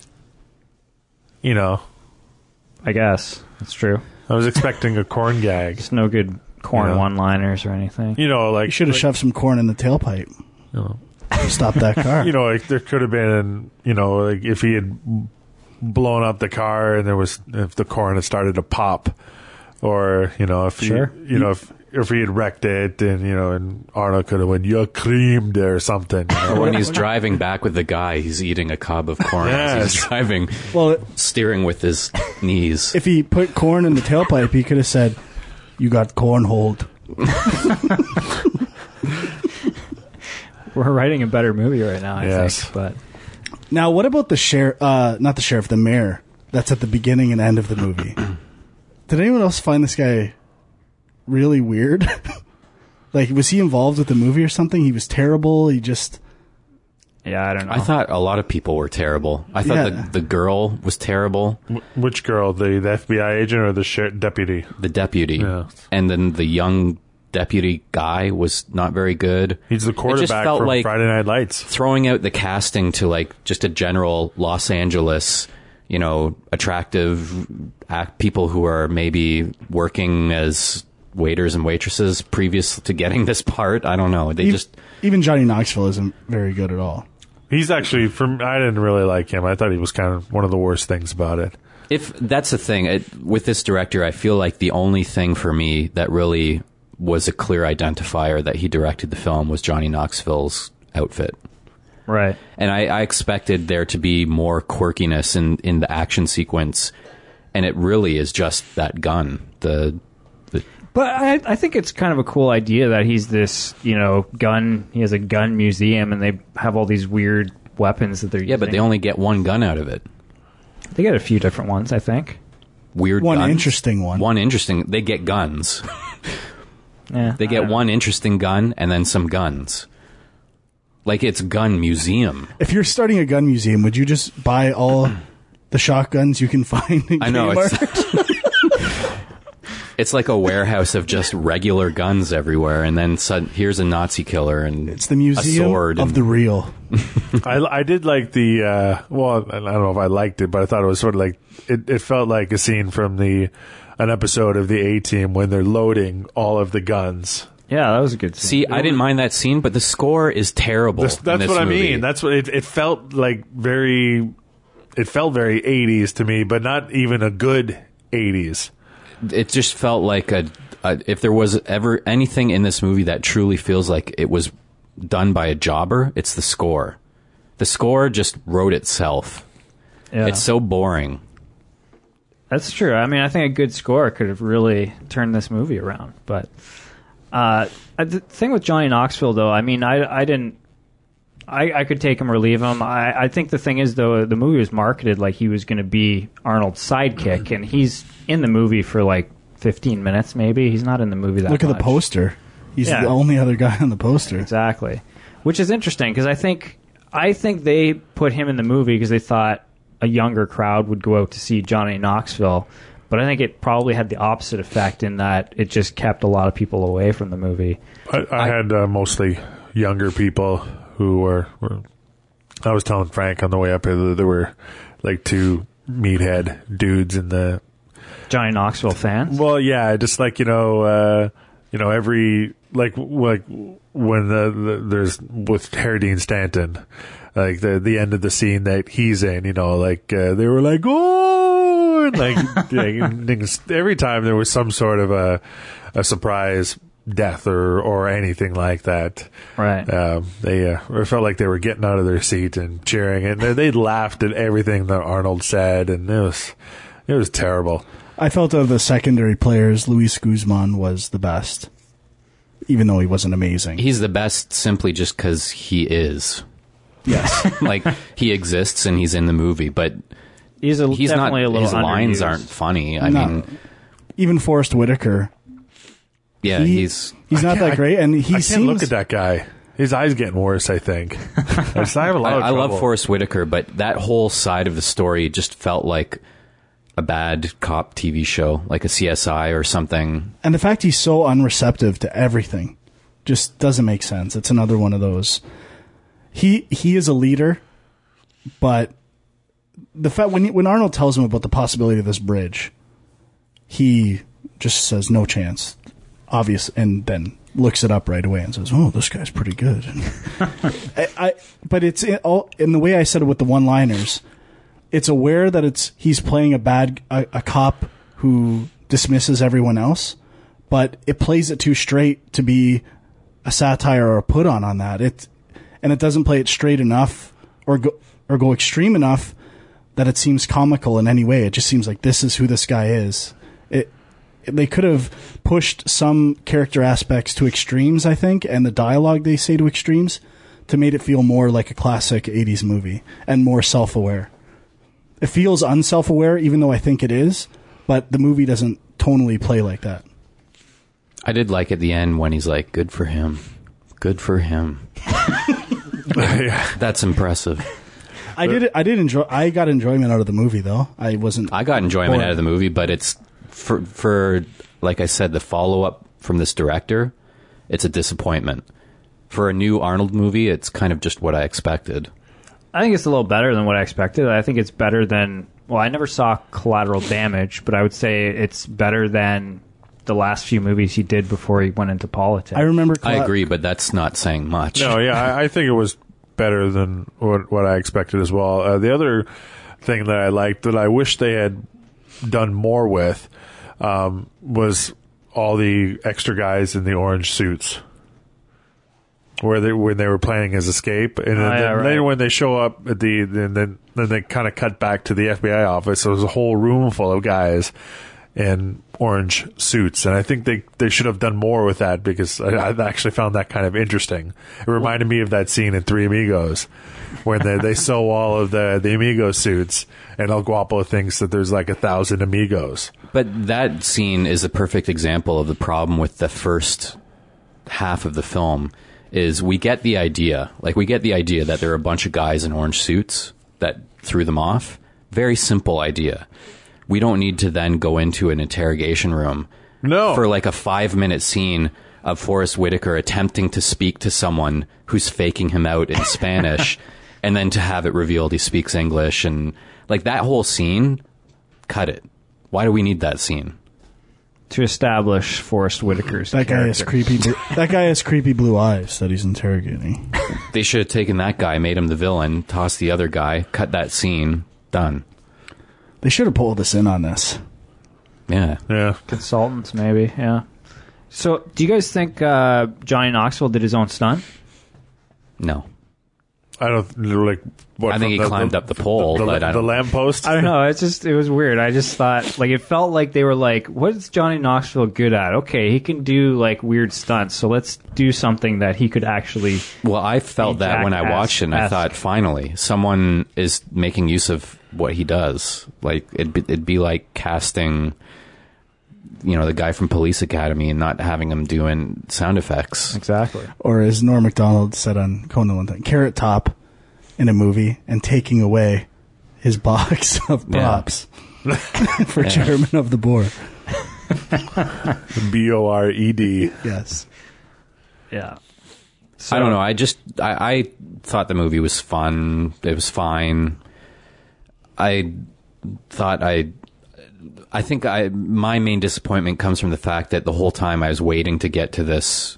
Speaker 3: You know,
Speaker 1: I guess that's true.
Speaker 3: I was expecting a corn gag.
Speaker 1: It's no good corn
Speaker 3: Yeah.
Speaker 1: one-liners or anything.
Speaker 3: You know, like
Speaker 4: you should have shoved some corn in the tailpipe.
Speaker 3: you know,
Speaker 4: Stop that car.
Speaker 3: you know, like there could have been, you know, like if he had blown up the car and there was if the corn had started to pop, or you know, if
Speaker 1: Sure.
Speaker 3: he, you know, if if he had wrecked it and you know, and Arnold could have went, "You creamed" or something. you know.
Speaker 2: or when he's driving back with the guy, he's eating a cob of corn as he's
Speaker 3: Yes.
Speaker 2: driving,
Speaker 4: well,
Speaker 2: steering with his knees.
Speaker 4: if he put corn in the tailpipe, he could have said, "You got corn hold."
Speaker 1: We're writing a better movie right now, I
Speaker 3: Yes.
Speaker 1: think. But
Speaker 4: Now, what about the sheriff? Uh, not the sheriff, the mayor. That's at the beginning and end of the movie. Did anyone else find this guy really weird? like, was he involved with the movie or something? He was terrible. He just
Speaker 1: yeah, I don't know.
Speaker 2: I thought a lot of people were terrible. I thought
Speaker 4: Yeah.
Speaker 2: the, the girl was terrible,
Speaker 3: Wh- Which girl, the, the FBI agent or the sheriff deputy?
Speaker 2: the deputy,
Speaker 3: Yeah.
Speaker 2: and then the young deputy guy was not very good.
Speaker 3: He's the
Speaker 2: It just
Speaker 3: quarterback
Speaker 2: felt
Speaker 3: from
Speaker 2: like
Speaker 3: Friday Night Lights.
Speaker 2: throwing out the casting to like just a general Los Angeles, you know, attractive act people who are maybe working as waiters and waitresses previous to getting this part. I don't know. They
Speaker 4: e-
Speaker 2: just
Speaker 4: even Johnny Knoxville isn't very good at all.
Speaker 3: He's actually from. I didn't really like him. I thought he was kind of one of the worst things about it.
Speaker 2: If that's the thing it, with this director, I feel like the only thing for me that really was a clear identifier that he directed the film was Johnny Knoxville's outfit.
Speaker 1: right.
Speaker 2: And I, I expected there to be more quirkiness in, in the action sequence, and it really is just that gun. The, the
Speaker 1: But I, I think it's kind of a cool idea that he's this, you know, gun. He has a gun museum, and they have all these weird weapons that they're
Speaker 2: yeah, but they only get one gun out of it.
Speaker 1: they get a few different ones. I think.
Speaker 2: Weird
Speaker 4: One
Speaker 2: guns.
Speaker 4: interesting one.
Speaker 2: One interesting. They get guns.
Speaker 1: Yeah,
Speaker 2: They get
Speaker 1: don't know.
Speaker 2: one interesting gun and then some guns. Like it's gun museum.
Speaker 4: If you're starting a gun museum, would you just buy all the shotguns you can find in
Speaker 2: I know it's It's like a warehouse of just regular guns everywhere, and then sud- here's a Nazi killer and
Speaker 4: It's the
Speaker 2: a
Speaker 4: museum
Speaker 2: sword
Speaker 4: of
Speaker 2: and-
Speaker 4: the real.
Speaker 3: I, I did like the uh, well, I don't know if I liked it, but I thought it was sort of like it, it felt like a scene from the an episode of the A Team when they're loading all of the guns.
Speaker 1: Yeah, that was a good scene.
Speaker 2: See, I didn't mind that scene, but the score is terrible.
Speaker 3: This-
Speaker 2: in
Speaker 3: that's
Speaker 2: this
Speaker 3: what I mean. That's what it, it felt like. Very, it felt very '80s to me, but not even a good '80s.
Speaker 2: it just felt like a, a if there was ever anything in this movie that truly feels like it was done by a jobber, it's the score. The score just wrote itself.
Speaker 1: Yeah.
Speaker 2: It's so boring.
Speaker 1: That's true. I mean, I think a good score could have really turned this movie around. But uh, the thing with Johnny Knoxville, though, I mean, I, I didn't. I, I could take him or leave him. I, I think the thing is, though, the movie was marketed like he was going to be Arnold's sidekick, and he's in the movie for like 15 minutes, maybe. He's not in the movie that
Speaker 4: Look at the poster. He's
Speaker 1: Yeah.
Speaker 4: the only other guy on the poster.
Speaker 1: Exactly, which is interesting because I think I think they put him in the movie because they thought a younger crowd would go out to see Johnny Knoxville, but I think it probably had the opposite effect in that it just kept a lot of people away from the movie.
Speaker 3: I, I, had uh, mostly younger people who were, were. I was telling Frank on the way up here that there were like two meathead dudes in the
Speaker 1: Johnny Knoxville fans.
Speaker 3: Well, yeah, just like you know, uh, you know, every like like when the, the there's with Harry Dean Stanton, like the the end of the scene that he's in, you know, like uh, they were like oh, and like, like every time there was some sort of a a surprise death or or anything like that.
Speaker 1: Right.
Speaker 3: Um, they uh, felt like they were getting out of their seat and cheering, and they, they laughed at everything that Arnold said, and it was it was terrible.
Speaker 4: I felt of the secondary players, Luis Guzman was the best, even though he wasn't amazing.
Speaker 2: He's the best simply just because he is.
Speaker 4: Yes.
Speaker 2: like he exists and he's in the movie, but
Speaker 1: he's a,
Speaker 2: he's not.
Speaker 1: definitely a little
Speaker 2: His lines aren't funny. I
Speaker 4: No.
Speaker 2: mean,
Speaker 4: even Forest Whitaker.
Speaker 2: yeah,
Speaker 4: he-
Speaker 2: he's
Speaker 4: He's not
Speaker 3: can't-
Speaker 4: that great, and he
Speaker 3: I can't
Speaker 4: seems.
Speaker 3: look at that guy. His eyes getting worse. I think. I, just, I have a lot
Speaker 2: I,
Speaker 3: of
Speaker 2: I love
Speaker 3: trouble.
Speaker 2: Forest Whitaker, but that whole side of the story just felt like a bad cop TV show, like a CSI or something.
Speaker 4: And the fact he's so unreceptive to everything just doesn't make sense. It's another one of those. He he is a leader, but the fact when when Arnold tells him about the possibility of this bridge, he just says no chance, obvious, and then looks it up right away and says, "Oh, this guy's pretty good." I, I but it's in, all in the way I said it with the one-liners. It's aware that it's he's playing a bad a, a cop who dismisses everyone else, but it plays it too straight to be a satire or a put on on that. It and it doesn't play it straight enough or go or go extreme enough that it seems comical in any way. It just seems like this is who this guy is. It they could have pushed some character aspects to extremes, I think, and the dialogue they say to extremes to make it feel more like a classic 80s movie and more self-aware. It feels unself-aware even though I think it is, but the movie doesn't tonally play like that.
Speaker 2: I did like at the end when he's like, "Good for him, good for him."
Speaker 3: Yeah.
Speaker 2: That's impressive.
Speaker 4: I did I did enjoy I got enjoyment out of the movie though. I wasn't
Speaker 2: I got enjoyment
Speaker 4: bored.
Speaker 2: out of the movie, but it's for for like I said, the follow up from this director, it's a disappointment. For a new Arnold movie, it's kind of just what I expected.
Speaker 1: I think it's a little better than what I expected. I think it's better than. Well, I never saw Collateral Damage, but I would say it's better than the last few movies he did before he went into politics.
Speaker 4: I remember
Speaker 2: I agree, but that's not saying much.
Speaker 3: No, yeah, I, I think it was better than what, what I expected as well. Uh, the other thing that I liked that I wish they had done more with um, was all the extra guys in the orange suits. Where they when they were planning his escape, and then,
Speaker 1: Oh, yeah,
Speaker 3: then
Speaker 1: right.
Speaker 3: later when they show up at the then then, then they kind of cut back to the FBI office. There was a whole room full of guys in orange suits, and I think they they should have done more with that because I, I actually found that kind of interesting. It reminded me of that scene in Three Amigos when they they sew all of the the amigo suits, and El Guapo thinks that there's like a thousand amigos.
Speaker 2: But that scene is a perfect example of the problem with the first half of the film is we get the idea, like we get the idea that there are a bunch of guys in orange suits that threw them off. Very simple idea. We don't need to then go into an interrogation room
Speaker 3: No.
Speaker 2: For like a five minute scene of Forest Whitaker attempting to speak to someone who's faking him out in Spanish, and then to have it revealed he speaks English, and like that whole scene, cut it. Why do we need that scene?
Speaker 1: to establish Forest Whitaker's
Speaker 4: That guy has creepy. that guy has creepy blue eyes that he's interrogating.
Speaker 2: They should have taken that guy, made him the villain, tossed the other guy, cut that scene, done.
Speaker 4: They should have pulled us in on this.
Speaker 2: Yeah.
Speaker 3: Yeah.
Speaker 1: consultants, maybe. Yeah. So, do you guys think uh, Johnny Knoxville did his own stunt?
Speaker 2: No.
Speaker 3: I don't like. What,
Speaker 2: I think he
Speaker 3: the-
Speaker 2: climbed
Speaker 3: the-
Speaker 2: up the pole,
Speaker 3: the,
Speaker 2: but I
Speaker 3: the
Speaker 2: don't-
Speaker 3: lamppost.
Speaker 1: I don't know. It's just it was weird. I just thought like it felt like they were like, "What is Johnny Knoxville good at? Okay, he can do like weird stunts, so let's do something that he could actually."
Speaker 2: Well, I felt that when I watched it, and I thought, finally, someone is making use of what he does. Like, it'd be, it'd be like casting, you know, the guy from Police Academy and not having him doing sound effects.
Speaker 1: Exactly.
Speaker 4: Or as Norm Macdonald said on Conan one time, Carrot Top in a movie and taking away his box of
Speaker 2: Yeah.
Speaker 4: props for chairman of the board.
Speaker 3: B O R E D.
Speaker 4: Yes.
Speaker 1: Yeah.
Speaker 2: I don't know. I just, I, I thought the movie was fun. It was fine. I thought I, I think I, my main disappointment comes from the fact that the whole time I was waiting to get to this,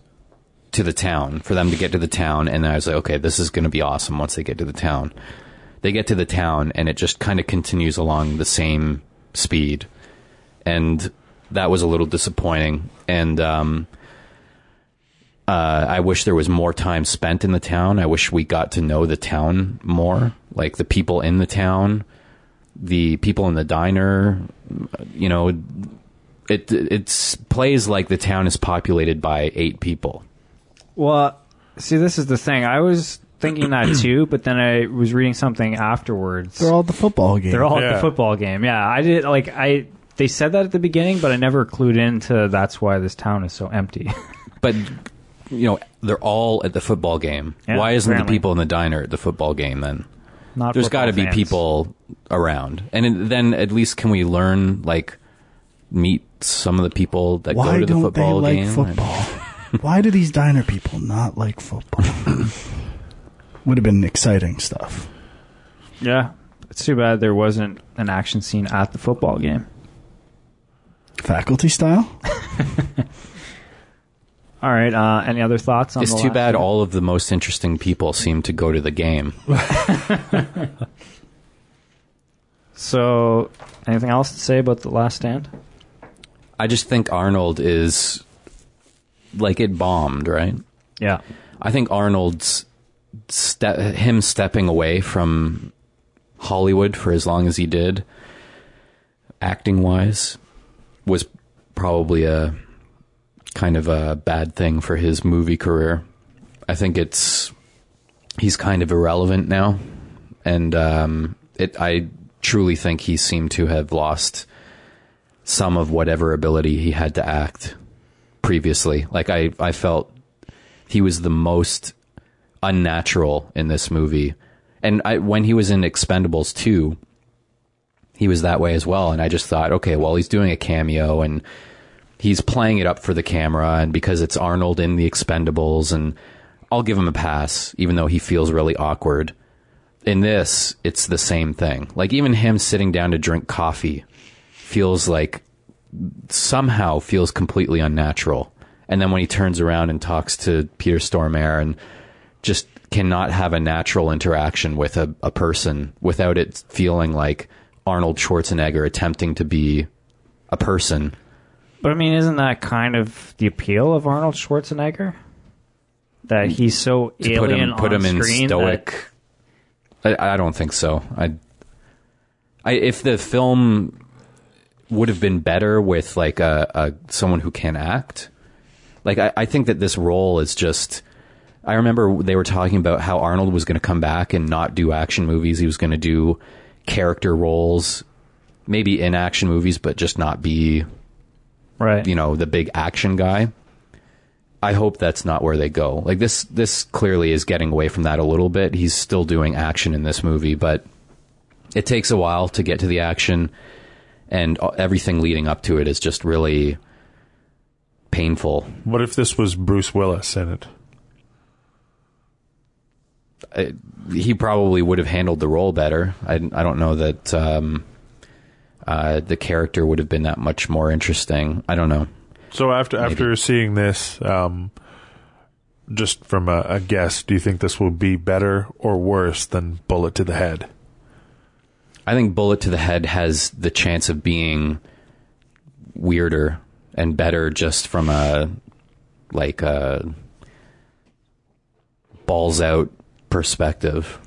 Speaker 2: to the town, for them to get to the town, and I was like, okay, this is going to be awesome once they get to the town. They get to the town, and it just kind of continues along the same speed, and that was a little disappointing. And um, uh, I wish there was more time spent in the town. I wish we got to know the town more, like the people in the town, the people in the diner. You know, it it's plays like the town is populated by eight people.
Speaker 1: Well, see, this is the thing. I was thinking that too, but then I was reading something afterwards.
Speaker 4: They're all at the football game.
Speaker 1: They're all at the football game. Yeah, I did like I. They said that at the beginning, but I never clued into that's why this town is so empty.
Speaker 2: But you know, they're all at the football game.
Speaker 1: Yeah,
Speaker 2: Why isn't
Speaker 1: apparently.
Speaker 2: the people in the diner at the football game then?
Speaker 1: Not
Speaker 2: There's got to be
Speaker 1: fans.
Speaker 2: people around, and then at least can we learn like meet some of the people that
Speaker 4: Why
Speaker 2: go to the
Speaker 4: don't they
Speaker 2: football
Speaker 4: like
Speaker 2: game?
Speaker 4: football? Why do these diner people not like football? Would have been exciting stuff.
Speaker 1: Yeah, it's too bad there wasn't an action scene at the football game.
Speaker 4: Faculty style?
Speaker 1: All right. Uh, any other thoughts on?
Speaker 2: It's
Speaker 1: the
Speaker 2: too
Speaker 1: last
Speaker 2: bad all of the most interesting people seem to go to the game.
Speaker 1: So, anything else to say about the Last Stand?
Speaker 2: I just think Arnold is like it bombed, right?
Speaker 1: Yeah.
Speaker 2: I think Arnold's ste- him stepping away from Hollywood for as long as he did, acting wise, was probably a kind of a bad thing for his movie career. I think it's he's kind of irrelevant now, and um, it. I truly think he seemed to have lost some of whatever ability he had to act previously. Like I, I felt he was the most unnatural in this movie. And I, when he was in Expendables 2, he was that way as well. And I just thought, okay, well, he's doing a cameo and he's playing it up for the camera. And because it's Arnold in the Expendables, and I'll give him a pass, even though he feels really awkward. In this, it's the same thing. Like even him sitting down to drink coffee feels like somehow feels completely unnatural. And then when he turns around and talks to Peter Stormare and just cannot have a natural interaction with a, a person without it feeling like Arnold Schwarzenegger attempting to be a person.
Speaker 1: But I mean, isn't that kind of the appeal of Arnold Schwarzenegger? That mm. he's so
Speaker 2: To
Speaker 1: alien
Speaker 2: put him put
Speaker 1: on
Speaker 2: him in stoic. I, I don't think so. I, I if the film would have been better with like a, a someone who can act. Like I, I think that this role is just. I remember they were talking about how Arnold was going to come back and not do action movies. He was going to do character roles, maybe in action movies, but just not be
Speaker 1: that, right?
Speaker 2: you know the big action guy. I hope that's not where they go. Like this this clearly is getting away from that a little bit. He's still doing action in this movie, but it takes a while to get to the action and everything leading up to it is just really painful.
Speaker 3: What if this was Bruce Willis in it?
Speaker 2: I, he probably would have handled the role better. I, I don't know that um, uh, the character would have been that much more interesting. I don't know.
Speaker 3: So after after seeing this, um, just from a, a guess, do you think this will be better or worse than Bullet to the Head?
Speaker 2: I think Bullet to the Head has the chance of being weirder and better just from a like a balls out perspective.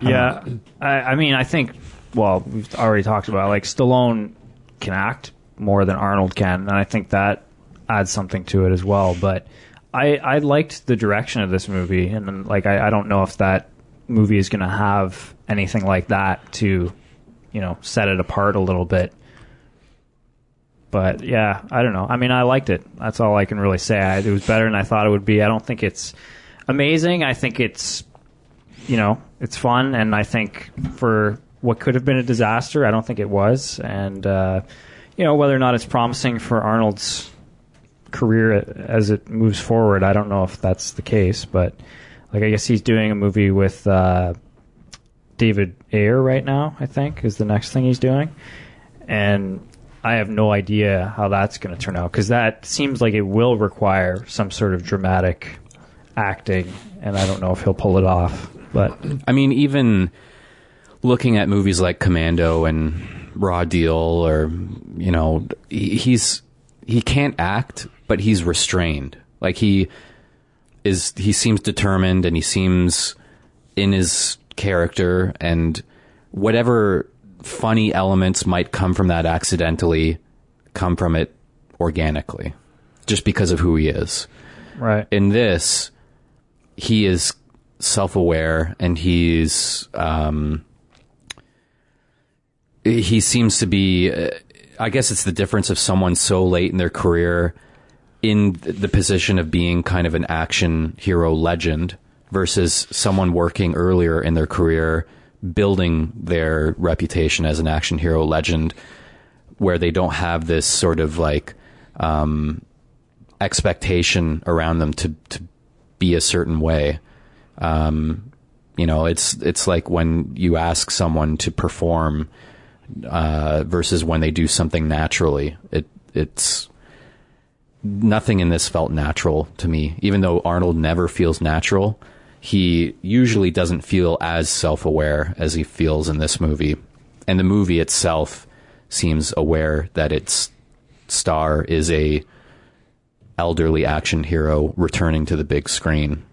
Speaker 1: Yeah, I, I mean, I think. Well, we've already talked about like Stallone can act more than Arnold can, and I think that adds something to it as well. But I I liked the direction of this movie, and then, like I, I don't know if that movie is going to have anything like that to, you know, set it apart a little bit. But yeah, I don't know. I mean, I liked it. That's all I can really say. I, it was better than I thought it would be. I don't think it's amazing. I think it's, you know, it's fun, and I think for what could have been a disaster, I don't think it was. And uh, you know, whether or not it's promising for Arnold's career as it moves forward, I don't know if that's the case. But like, I guess he's doing a movie with uh, David Ayer right now. I think is the next thing he's doing, and I have no idea how that's going to turn out because that seems like it will require some sort of dramatic acting, and I don't know if he'll pull it off. But
Speaker 2: I mean, even looking at movies like Commando and Raw Deal, or you know, he- he's he can't act, but he's restrained. Like he is, he seems determined, and he seems in his character, and whatever funny elements might come from that accidentally, come from it organically, just because of who he is
Speaker 1: right,
Speaker 2: in this, he is self-aware and he's um, he seems to be. uh, I guess it's the difference of someone so late in their career in the position of being kind of an action hero legend versus someone working earlier in their career building their reputation as an action hero legend where they don't have this sort of like um, expectation around them to to be a certain way. Um, you know, it's it's like when you ask someone to perform uh, versus when they do something naturally. It it's nothing in this felt natural to me. Even though Arnold never feels natural, he usually doesn't feel as self aware as he feels in this movie. And the movie itself seems aware that its star is a elderly action hero returning to the big screen.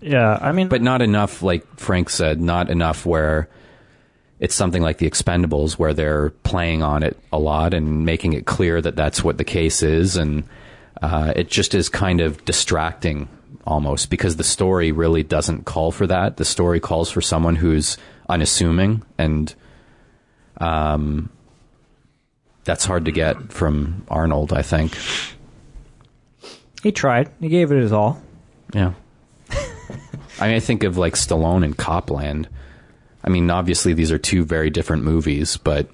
Speaker 1: yeah. I mean,
Speaker 2: But not enough, like Frank said, not enough where it's something like the Expendables, where they're playing on it a lot and making it clear that that's what the case is. And uh, it just is kind of distracting almost because the story really doesn't call for that. The story calls for someone who's unassuming and um, that's hard to get from Arnold, I think.
Speaker 1: he tried. He gave it his all.
Speaker 2: Yeah. I mean, I think of like Stallone and Copland. I mean, obviously these are two very different movies, but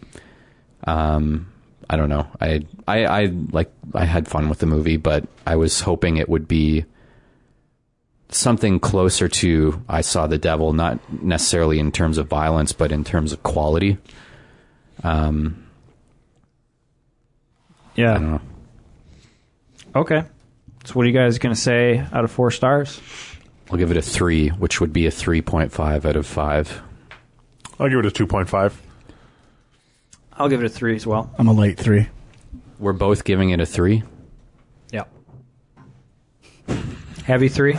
Speaker 2: um, I don't know. I, I, I like, I had fun with the movie, but I was hoping it would be something closer to I Saw the Devil, not necessarily in terms of violence, but in terms of quality. Um, I don't
Speaker 1: Yeah.
Speaker 2: know.
Speaker 1: Okay. So, what are you guys going to say out of four stars?
Speaker 2: I'll give it a three, which would be a 3.5 out of five.
Speaker 3: I'll give it a two point five.
Speaker 1: I'll give it a three as well.
Speaker 4: I'm a light three.
Speaker 2: We're both giving it a three,
Speaker 1: Yeah. Heavy three.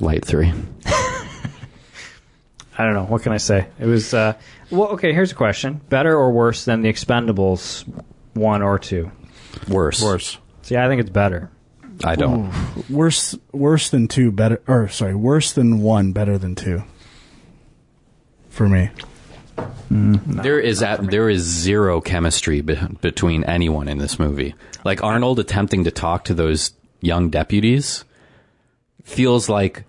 Speaker 2: light three.
Speaker 1: I don't know. What can I say? It was. Uh, well, okay. Here's a question: Better or worse than the Expendables one or two?
Speaker 2: Worse.
Speaker 3: Worse.
Speaker 1: See, I think it's better.
Speaker 2: I don't.
Speaker 4: Worse, worse than two, better. Or sorry, worse than one, better than two. For me, Mm,
Speaker 2: there is at, there is zero chemistry be- between anyone in this movie. Like Arnold attempting to talk to those young deputies feels like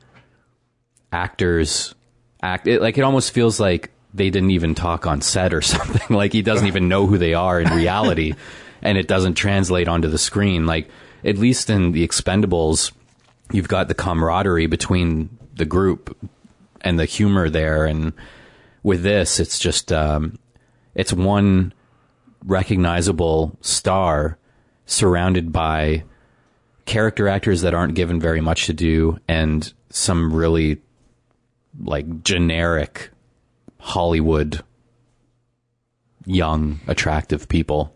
Speaker 2: actors act. It, like it almost feels like they didn't even talk on set or something. like he doesn't even know who they are in reality. and it doesn't translate onto the screen. Like at least in the Expendables, you've got the camaraderie between the group and the humor there, and with this, it's just um, it's one recognizable star surrounded by character actors that aren't given very much to do and some really like generic Hollywood young attractive people.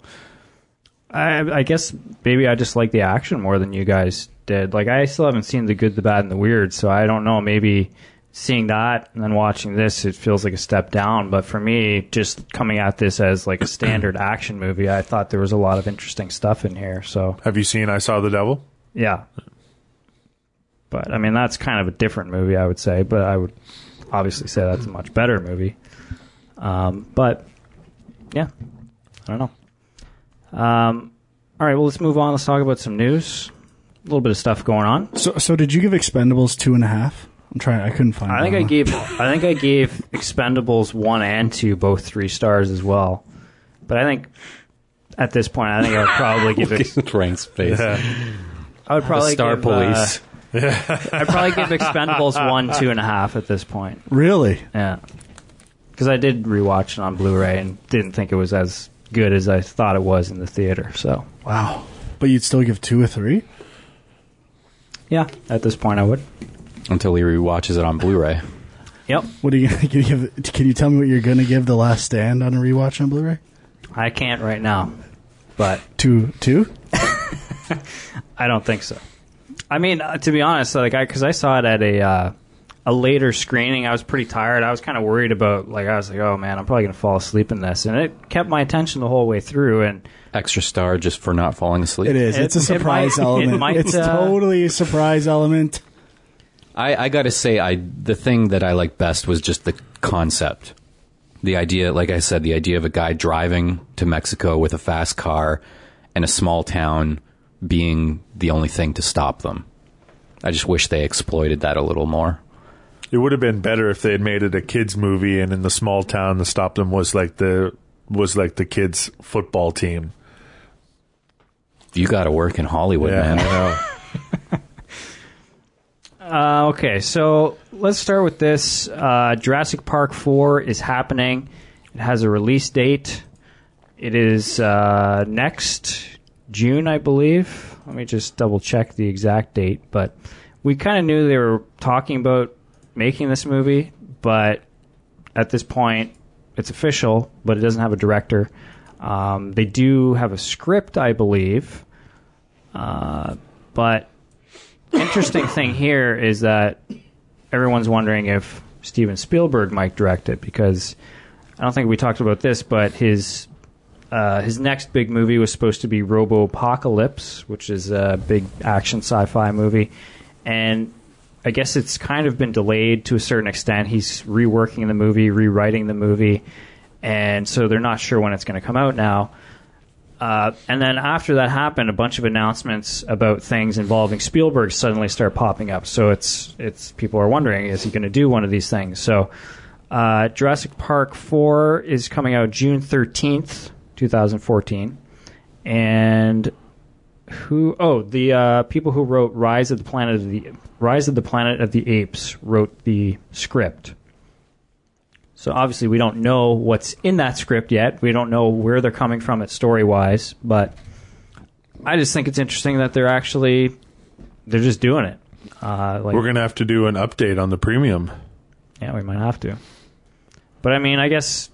Speaker 1: I, I guess maybe I just like the action more than you guys did. Like I still haven't seen the good, the bad, and the weird, so I don't know. Maybe seeing that and then watching this, it feels like a step down. But for me, just coming at this as like a standard action movie, I thought there was a lot of interesting stuff in here. So
Speaker 3: Have you seen I Saw the Devil?
Speaker 1: yeah. But I mean, that's kind of a different movie, I would say. But I would obviously say that's a much better movie. Um, but yeah, I don't know. Um, all right, well, let's move on. Let's talk about some news. A little bit of stuff going on.
Speaker 4: So, so did you give Expendables two and a half? I'm trying. I couldn't find.
Speaker 1: I think
Speaker 4: that
Speaker 1: I
Speaker 4: one.
Speaker 1: gave I think I gave Expendables one and two both three stars as well. But I think at this point, I think I would probably give it.
Speaker 2: Frank's face.
Speaker 1: I would probably
Speaker 2: Star
Speaker 1: give, uh,
Speaker 2: Police.
Speaker 1: I'd probably give Expendables one, two and a half at this point.
Speaker 4: Really?
Speaker 1: Yeah, because I did rewatch it on Blu-ray and didn't think it was as good as I thought it was in the theater. So
Speaker 4: Wow. But you'd still give two or three?
Speaker 1: yeah, at this point, I would.
Speaker 2: Until he rewatches it on Blu-ray.
Speaker 1: Yep,
Speaker 4: What are you gonna give? Can you tell me what you're gonna give The Last Stand on a rewatch on Blu-ray?
Speaker 1: I can't right now, but
Speaker 4: Two, two?
Speaker 1: I don't think so. I mean, uh, to be honest, like I because I saw it at a uh, a later screening, I was pretty tired. I was kind of worried about like I was like, oh man, I'm probably gonna fall asleep in this, and it kept my attention the whole way through. And
Speaker 2: Extra star just for not falling asleep.
Speaker 4: It is.
Speaker 1: It-
Speaker 4: it's a
Speaker 1: it
Speaker 4: surprise
Speaker 1: might- it
Speaker 4: element.
Speaker 1: might,
Speaker 4: it's
Speaker 1: uh,
Speaker 4: totally a surprise element.
Speaker 2: I, I got to say, I the thing that I liked best was just the concept, the idea. Like I said, the idea of a guy driving to Mexico with a fast car, and a small town being the only thing to stop them. I just wish they exploited that a little more.
Speaker 3: It would have been better if they had made it a kids movie, and in the small town to stop them was like the was like the kids football team.
Speaker 2: You got to work in Hollywood,
Speaker 3: Yeah,
Speaker 2: man.
Speaker 3: I know.
Speaker 1: Uh, okay, so let's start with this. Uh, Jurassic Park 4 is happening. It has a release date. It is uh, next June, I believe. Let me just double check the exact date. But we kind of knew they were talking about making this movie, but at this point, it's official, but it doesn't have a director. Um, they do have a script, I believe. Uh, but interesting thing here is that everyone's wondering if Steven Spielberg might direct it because I don't think we talked about this, but his uh, his next big movie was supposed to be Robopocalypse, which is a big action sci-fi movie, and I guess it's kind of been delayed to a certain extent. He's reworking the movie, rewriting the movie, and so they're not sure when it's going to come out now. Uh, and then after that happened, a bunch of announcements about things involving Spielberg suddenly start popping up. So it's it's people are wondering, is he going to do one of these things? So uh, Jurassic Park Four is coming out June thirteenth, two thousand fourteen, and who? Oh, the uh, people who wrote Rise of the Planet of the Rise of the Planet of the Apes wrote the script. So obviously we don't know what's in that script yet. We don't know where they're coming from it story wise, but I just think it's interesting that they're actually they're just doing it. Uh, like,
Speaker 3: We're gonna have to do an update on the premium.
Speaker 1: yeah, we might have to. But I mean, I guess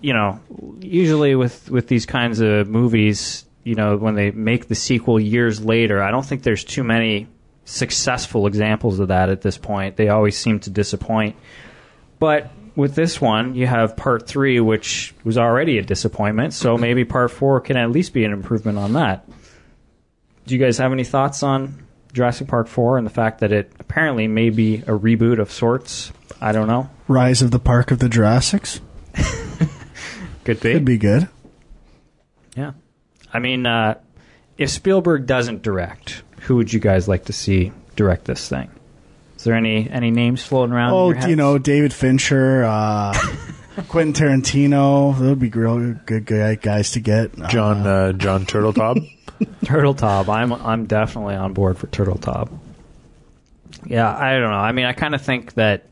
Speaker 1: you know, usually with with these kinds of movies, you know, when they make the sequel years later, I don't think there's too many successful examples of that at this point. They always seem to disappoint. But with this one, you have part three, which was already a disappointment. So maybe part four can at least be an improvement on that. Do you guys have any thoughts on Jurassic Park 4 and the fact that it apparently may be a reboot of sorts? I don't know.
Speaker 4: Rise of the Park of the Jurassics
Speaker 1: Could be.
Speaker 4: could be good.
Speaker 1: Yeah. I mean, uh, if Spielberg doesn't direct, who would you guys like to see direct this thing? Is there any any names floating around? in
Speaker 4: Oh,
Speaker 1: your heads?
Speaker 4: you know, David Fincher. Uh, Quentin Tarantino. That would be real good guy- guys to get.
Speaker 3: John uh, John Turtletop.
Speaker 1: Turtletop. I'm I'm definitely on board for Turtle Top. Yeah, I don't know. I mean, I kind of think that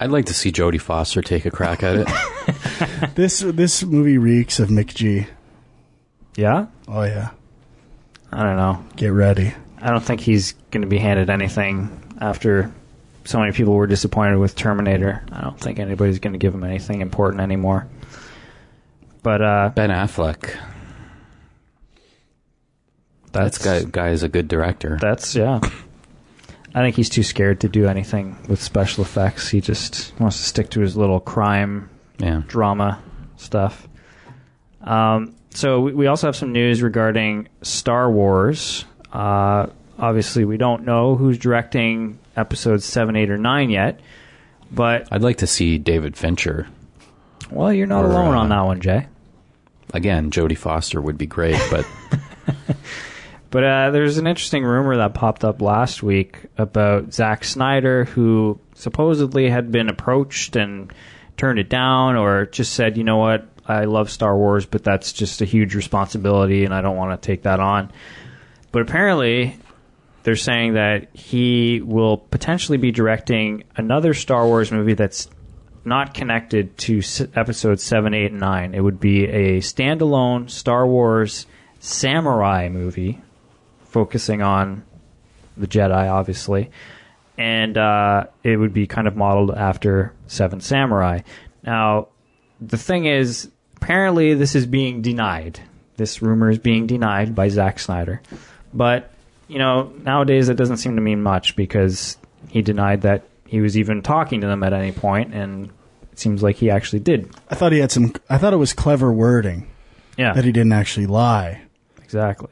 Speaker 2: I'd like to see Jodie Foster take a crack at it.
Speaker 4: This this movie reeks of McG.
Speaker 1: yeah,
Speaker 4: Oh yeah,
Speaker 1: I don't know.
Speaker 4: get ready.
Speaker 1: I don't think he's going to be handed anything after so many people were disappointed with Terminator. I don't think anybody's going to give him anything important anymore. But uh,
Speaker 2: ben Affleck.
Speaker 1: that's
Speaker 2: That guy, guy is a good director.
Speaker 1: That's yeah. I think he's too scared to do anything with special effects. He just wants to stick to his little crime
Speaker 2: yeah.
Speaker 1: drama stuff. Um, so we, we also have some news regarding Star Wars. Uh, obviously, we don't know who's directing episodes seven, eight, or nine yet. But
Speaker 2: I'd like to see David Fincher.
Speaker 1: well, you're not
Speaker 2: Or,
Speaker 1: alone
Speaker 2: uh,
Speaker 1: on that one, Jay.
Speaker 2: Again, Jodie Foster would be great, but
Speaker 1: But uh, there's an interesting rumor that popped up last week about Zack Snyder, who supposedly had been approached and turned it down, or just said, "You know what? I love Star Wars, but that's just a huge responsibility, and I don't want to take that on." But apparently, they're saying that he will potentially be directing another Star Wars movie that's not connected to episodes 7, 8, and 9. It would be a standalone Star Wars samurai movie focusing on the Jedi, obviously. And uh, it would be kind of modeled after Seven Samurai. Now, the thing is, apparently this is being denied. This rumor is being denied by Zack Snyder. But, you know, nowadays it doesn't seem to mean much because he denied that he was even talking to them at any point, and it seems like he actually did.
Speaker 4: I thought he had some. I thought it was clever wording
Speaker 1: Yeah.
Speaker 4: that he didn't actually lie.
Speaker 1: Exactly.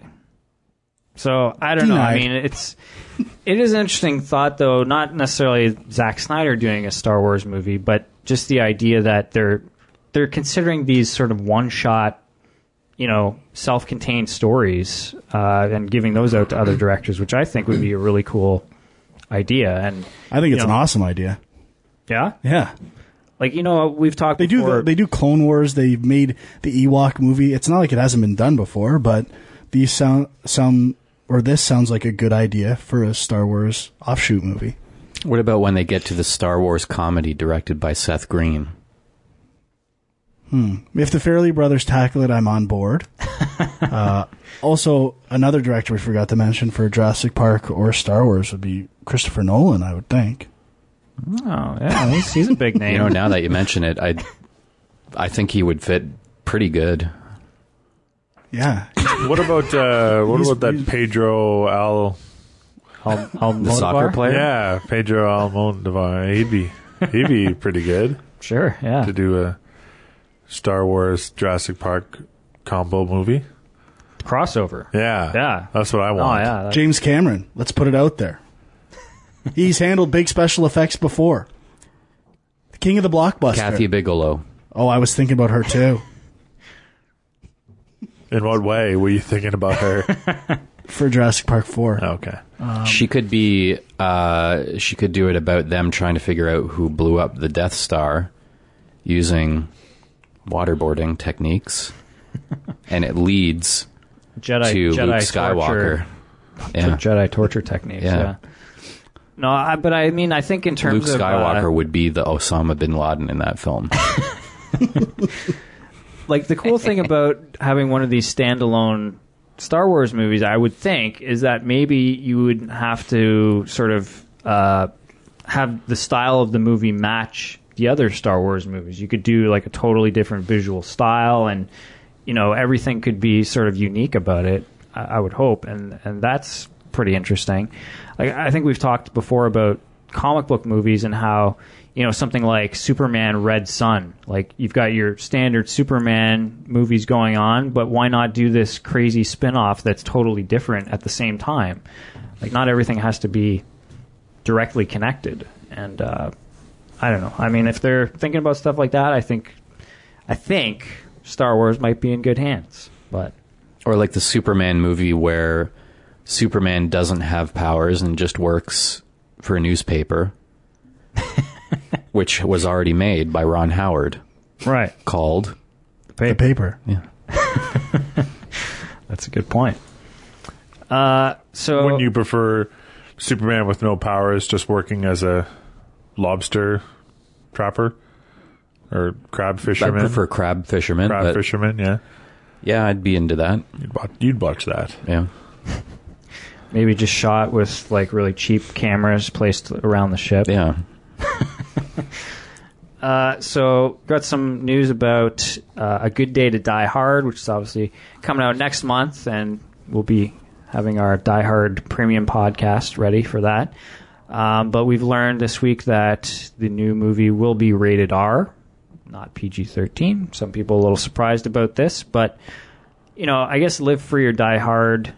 Speaker 1: So I don't know. I
Speaker 4: Denied.
Speaker 1: mean, it's it is an interesting thought, though. Not necessarily Zack Snyder doing a Star Wars movie, but just the idea that they're they're considering these sort of one shot, you know, self contained stories uh, and giving those out to other directors, which I think would be a really cool idea. And
Speaker 4: I think it's
Speaker 1: You
Speaker 4: an awesome idea.
Speaker 1: yeah,
Speaker 4: Yeah,
Speaker 1: like you know, we've talked.
Speaker 4: they do. The, they do Clone Wars. They've made the Ewok movie. It's not like it hasn't been done before, but these sound sound or this sounds like a good idea for a Star Wars offshoot movie.
Speaker 2: what about when they get to the Star Wars comedy directed by Seth Green?
Speaker 4: If the Farrelly brothers tackle it, I'm on board. uh, also, another director we forgot to mention for Jurassic Park or Star Wars would be Christopher Nolan. I would think.
Speaker 1: oh yeah, he's, he's a big name.
Speaker 2: You know, now that you mention it, I I think he would fit pretty good.
Speaker 4: Yeah,
Speaker 3: What about uh, what
Speaker 4: He's-
Speaker 3: about that Pedro Al?
Speaker 1: Al- Al-
Speaker 2: The soccer
Speaker 1: Almodovar?
Speaker 2: player?
Speaker 3: Yeah, Pedro Almodovar. He'd be he'd be pretty good
Speaker 1: Sure, yeah.
Speaker 3: to do a Star Wars Jurassic Park combo movie.
Speaker 1: Crossover.
Speaker 3: Yeah,
Speaker 1: Yeah.
Speaker 3: that's what I
Speaker 1: Oh
Speaker 3: want.
Speaker 1: yeah, that-
Speaker 4: James Cameron. Let's put it out there. He's handled big special effects before. The king of the blockbuster.
Speaker 2: Kathy Bigelow.
Speaker 4: Oh, I was thinking about her too.
Speaker 3: In what way were you thinking about her?
Speaker 4: For Jurassic Park 4.
Speaker 3: okay,
Speaker 2: she could be. Uh, she could do it about them trying to figure out who blew up the Death Star using waterboarding techniques, and it leads
Speaker 1: Jedi
Speaker 2: to
Speaker 1: Jedi
Speaker 2: Luke Skywalker.
Speaker 1: torture,
Speaker 2: Yeah.
Speaker 1: Jedi torture techniques.
Speaker 2: Yeah.
Speaker 1: Yeah. No, I, but I mean, I think in terms
Speaker 2: Luke
Speaker 1: of
Speaker 2: Skywalker
Speaker 1: uh,
Speaker 2: would be the Osama bin Laden in that film.
Speaker 1: like the cool thing about having one of these standalone Star Wars movies, I would think, is that maybe you would have to sort of uh, have the style of the movie match the other Star Wars movies. You could do like a totally different visual style, and you know everything could be sort of unique about it. I, I would hope, and and that's pretty interesting. Like I think we've talked before about comic book movies and how you know something like Superman Red Sun. Like you've got your standard Superman movies going on, but why not do this crazy spin-off that's totally different at the same time? Like not everything has to be directly connected. And uh, I don't know. I mean, if they're thinking about stuff like that, I think I think Star Wars might be in good hands. But
Speaker 2: or like the Superman movie where Superman doesn't have powers and just works for a newspaper, which was already made by Ron Howard.
Speaker 1: Right.
Speaker 2: called.
Speaker 4: The paper.
Speaker 2: Yeah.
Speaker 1: That's a good point. Uh, so
Speaker 3: Wouldn't you prefer Superman with no powers, just working as a lobster trapper or crab
Speaker 2: I
Speaker 3: fisherman?
Speaker 2: prefer crab fisherman,
Speaker 3: crab
Speaker 2: but
Speaker 3: fisherman. Yeah,
Speaker 2: yeah, I'd be into that.
Speaker 3: you'd, watch, you'd watch that.
Speaker 2: Yeah.
Speaker 1: maybe just shot with like really cheap cameras placed around the ship.
Speaker 2: Yeah.
Speaker 1: Uh, so got some news about uh, a good day to die hard, which is obviously coming out next month, and we'll be having our Die Hard premium podcast ready for that. Um, but we've learned this week that the new movie will be rated R, not PG 13. Some people a little surprised about this, but you know, I guess Live Free or Die Hard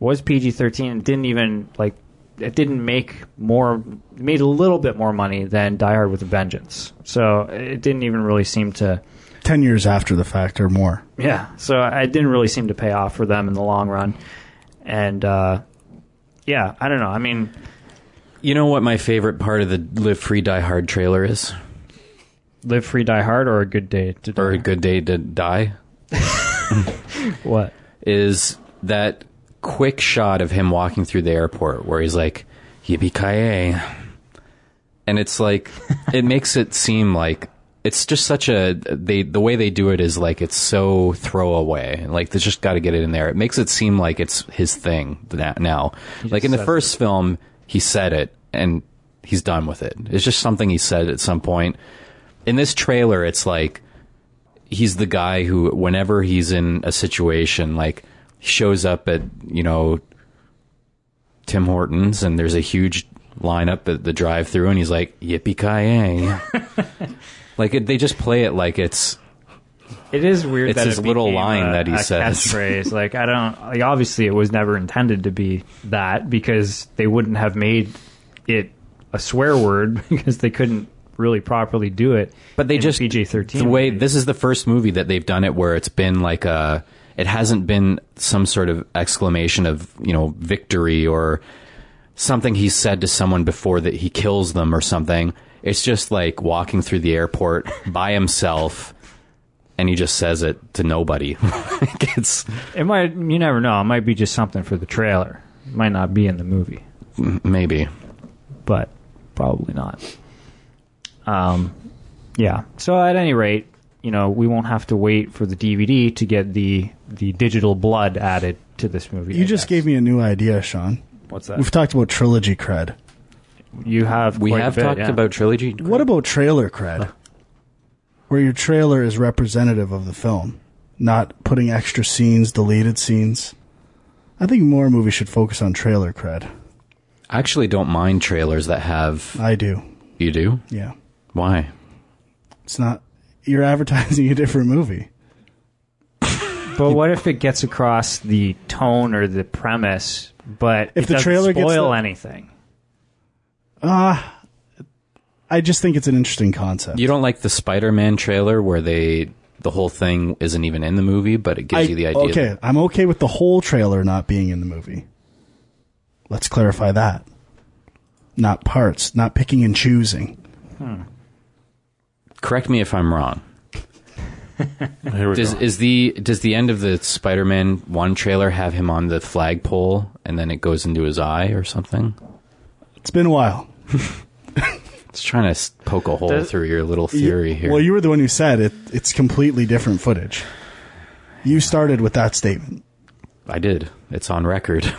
Speaker 1: was PG 13 and didn't even like it didn't make more made a little bit more money than Die Hard with a Vengeance. So it didn't even really seem to
Speaker 4: Ten years after the fact or more.
Speaker 1: yeah. So it didn't really seem to pay off for them in the long run. And uh yeah, I don't know. I mean,
Speaker 2: You know what my favorite part of the Live Free Die Hard trailer is?
Speaker 1: Live Free Die Hard or a Good Day to Die.
Speaker 2: Or a good day to die?
Speaker 1: what?
Speaker 2: is that quick shot of him walking through the airport where he's like, yippee ki And it's like, it makes it seem like it's just such a, they, the way they do it is like, it's so throwaway. Like, they just got to get it in there. It makes it seem like it's his thing na- now. Like in the first film, he said it and he's done with it. It's just something he said at some point. In this trailer, it's like, he's the guy who whenever he's in a situation like shows up at you know Tim Hortons and there's a huge lineup at the drive-through and he's like yippee ki yay. like it, they just play it like it's
Speaker 1: It is weird
Speaker 2: It's
Speaker 1: that
Speaker 2: his
Speaker 1: it
Speaker 2: little line
Speaker 1: a,
Speaker 2: that he
Speaker 1: a
Speaker 2: says.
Speaker 1: Catchphrase. like I don't. Like, obviously, it was never intended to be that because they wouldn't have made it a swear word because they couldn't really properly do it.
Speaker 2: but they just
Speaker 1: PG thirteen.
Speaker 2: the way this is the first movie that they've done it where it's been like a it hasn't been some sort of exclamation of you know victory or something he said to someone before that he kills them or something it's just like walking through the airport by himself and he just says it to nobody Like, it's
Speaker 1: it might. You never know. It might be just something for the trailer. It might not be in the movie,
Speaker 2: maybe
Speaker 1: but probably not. Um, yeah. So at any rate, you know, we won't have to wait for the DVD to get the the digital blood added to this movie.
Speaker 4: You
Speaker 1: I
Speaker 4: just
Speaker 1: guess.
Speaker 4: gave me a new idea, Sean.
Speaker 1: what's that?
Speaker 4: We've talked about trilogy cred.
Speaker 1: You have.
Speaker 2: we
Speaker 1: quite a
Speaker 2: have
Speaker 1: bit,
Speaker 2: talked
Speaker 1: yeah.
Speaker 2: about trilogy
Speaker 4: What about trailer cred? Where your trailer is representative of the film, not putting extra scenes, deleted scenes. I think more movies should focus on trailer cred.
Speaker 2: I actually don't mind trailers that have
Speaker 4: I do.
Speaker 2: you do
Speaker 4: Yeah.
Speaker 2: why
Speaker 4: It's not you're advertising a different movie.
Speaker 1: But what if it gets across the tone or the premise, but
Speaker 4: If
Speaker 1: it
Speaker 4: the
Speaker 1: doesn't
Speaker 4: trailer gets
Speaker 1: spoil
Speaker 4: the-
Speaker 1: anything?
Speaker 4: Uh, I just think it's an interesting concept.
Speaker 2: You don't like the Spider-Man trailer where they the whole thing isn't even in the movie, but it gives
Speaker 4: I-
Speaker 2: you the idea.
Speaker 4: Okay,
Speaker 2: that-
Speaker 4: I'm okay with the whole trailer not being in the movie. Let's clarify that. Not parts, not picking and choosing. Hmm.
Speaker 2: correct me if I'm wrong.
Speaker 3: Here we
Speaker 2: Does
Speaker 3: go.
Speaker 2: is the does the end of the Spider-Man one trailer have him on the flagpole and then it goes into his eye or something?
Speaker 4: It's been a while.
Speaker 2: It's trying to poke a hole
Speaker 1: Does-
Speaker 2: through your little theory
Speaker 4: You-
Speaker 2: here.
Speaker 4: Well, you were the one who said it. It's completely different footage. You started with that statement.
Speaker 2: I did. It's on record.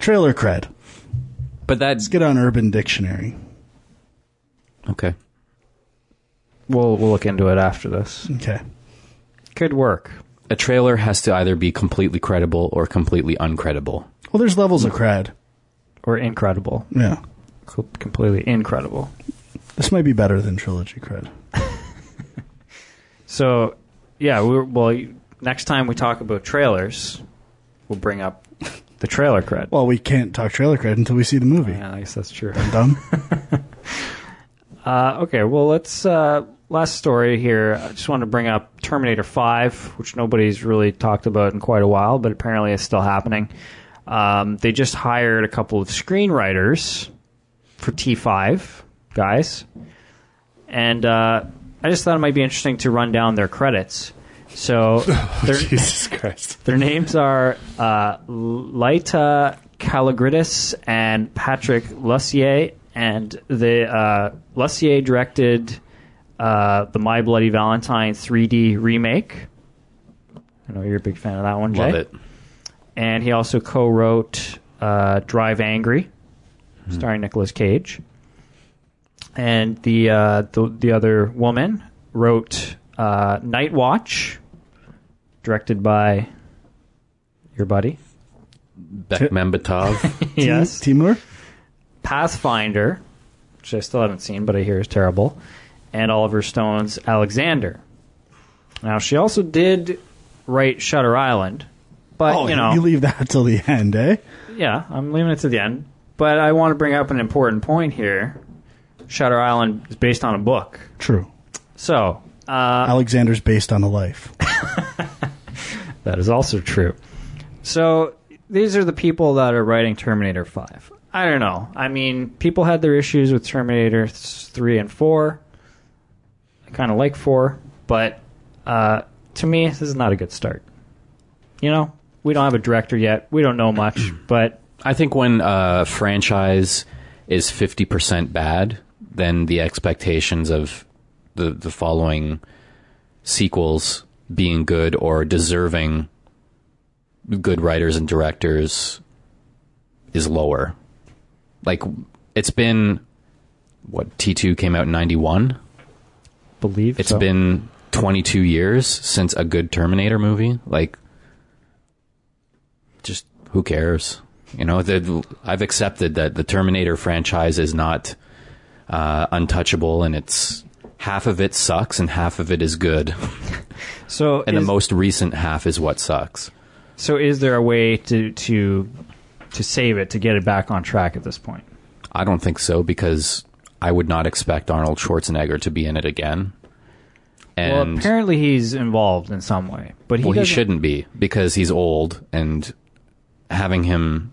Speaker 4: Trailer cred.
Speaker 2: but
Speaker 4: Let's
Speaker 2: that's
Speaker 4: get on Urban Dictionary.
Speaker 2: okay.
Speaker 1: We'll we'll look into it after this.
Speaker 4: Okay.
Speaker 1: Could work.
Speaker 2: A trailer has to either be completely credible or completely uncredible.
Speaker 4: Well, there's levels of cred.
Speaker 1: Or incredible.
Speaker 4: Yeah.
Speaker 1: Co- Completely incredible.
Speaker 4: This might be better than trilogy cred.
Speaker 1: So, yeah, we're, well, next time we talk about trailers, we'll bring up the trailer cred.
Speaker 4: Well, we can't talk trailer cred until we see the movie.
Speaker 1: yeah, I guess that's true.
Speaker 4: Dumb.
Speaker 1: Uh, okay, well, let's. Uh, last story here. I just wanted to bring up Terminator 5, which nobody's really talked about in quite a while, but apparently it's still happening. Um, they just hired a couple of screenwriters for T5, guys. And uh, I just thought it might be interesting to run down their credits. So their,
Speaker 3: Jesus Christ.
Speaker 1: their names are uh, Laeta Kalogridis and Patrick Lussier, and the uh, Lussier directed uh, the My Bloody Valentine 3D remake. I know you're a big fan of that one, Jay
Speaker 2: Love it.
Speaker 1: and he also co-wrote uh, Drive Angry, starring Nicolas Cage. And the uh, the the other woman wrote uh, Night Watch, directed by your buddy.
Speaker 2: Bekmambetov.
Speaker 1: yes,
Speaker 4: Timur?
Speaker 1: Pathfinder, which I still haven't seen, but I hear is terrible, and Oliver Stone's Alexander. Now she also did write Shutter Island, but
Speaker 4: Oh,
Speaker 1: you know,
Speaker 4: you leave that till the end, eh?
Speaker 1: Yeah, I'm leaving it to the end. But I want to bring up an important point here. Shutter Island is based on a book.
Speaker 4: True.
Speaker 1: So, uh,
Speaker 4: Alexander's based on a life.
Speaker 1: that is also true. So, these are the people that are writing Terminator 5. I don't know. I mean, people had their issues with Terminator 3 and 4. I kind of like 4. But uh, to me, this is not a good start. You know, we don't have a director yet. We don't know much. but
Speaker 2: I think when a franchise is 50% bad, then the expectations of the, the following sequels being good or deserving good writers and directors is lower. Like, it's been, what, T2 came out in 91?
Speaker 1: believe
Speaker 2: It's
Speaker 1: so.
Speaker 2: been 22 years since a good Terminator movie. Like, just who cares? You know, the, I've accepted that the Terminator franchise is not uh, untouchable, and it's half of it sucks and half of it is good,
Speaker 1: so
Speaker 2: and
Speaker 1: is-
Speaker 2: the most recent half is what sucks.
Speaker 1: So is there a way to to to save it to get it back on track at this point?
Speaker 2: I don't think so because I would not expect Arnold Schwarzenegger to be in it again. And
Speaker 1: well, apparently he's involved in some way, but he
Speaker 2: well, he shouldn't be because he's old and having him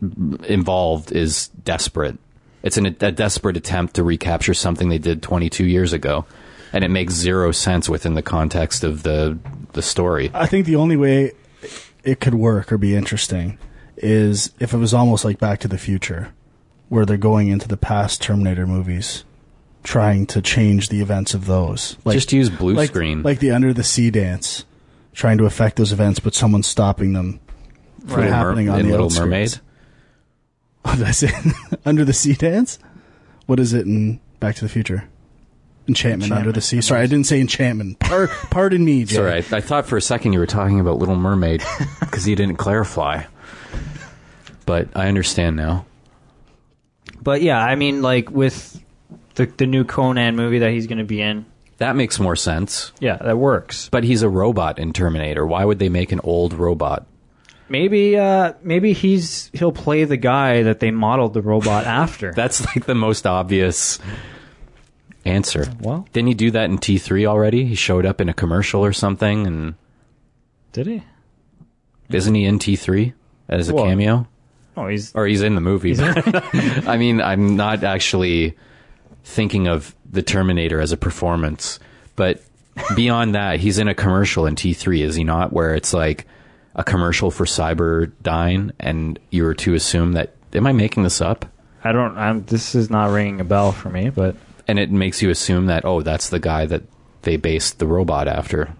Speaker 2: involved is desperate. It's an, a desperate attempt to recapture something they did 22 years ago, and it makes zero sense within the context of the the story.
Speaker 4: I think the only way it could work or be interesting is if it was almost like Back to the Future, where they're going into the past Terminator movies, trying to change the events of those. Like,
Speaker 2: Just use blue
Speaker 4: like,
Speaker 2: screen.
Speaker 4: like the Under the Sea dance, trying to affect those events, but someone's stopping them from
Speaker 2: Mer-
Speaker 4: happening on
Speaker 2: in
Speaker 4: the
Speaker 2: Little
Speaker 4: outskirts.
Speaker 2: Mermaid.
Speaker 4: What did I say? Under the Sea dance? What is it in Back to the Future? Enchantment, Under the Sea. Sorry, I didn't say enchantment. Par- pardon me, Jay.
Speaker 2: Sorry, I, I thought for a second you were talking about Little Mermaid because you didn't clarify. But I understand now.
Speaker 1: But yeah, I mean, like with the the new Conan movie that he's going to be in,
Speaker 2: That makes more sense.
Speaker 1: yeah, that works.
Speaker 2: But he's a robot in Terminator. Why would they make an old robot?
Speaker 1: Maybe uh maybe he's he'll play the guy that they modeled the robot after.
Speaker 2: That's like the most obvious answer.
Speaker 1: Well-
Speaker 2: didn't he do that in T3 already? He showed up in a commercial or something, and
Speaker 1: Did he?
Speaker 2: isn't he in T3 as a
Speaker 1: Well,
Speaker 2: cameo?
Speaker 1: Oh, he's
Speaker 2: Or he's in the movie. I mean, I'm not actually thinking of the Terminator as a performance, but beyond that, he's in a commercial in T3, is he not? Where it's like a commercial for Cyberdyne, and you were to assume that. Am I making this up?
Speaker 1: I don't I'm this is not ringing a bell for me, but
Speaker 2: and it makes you assume that oh that's the guy that they based the robot after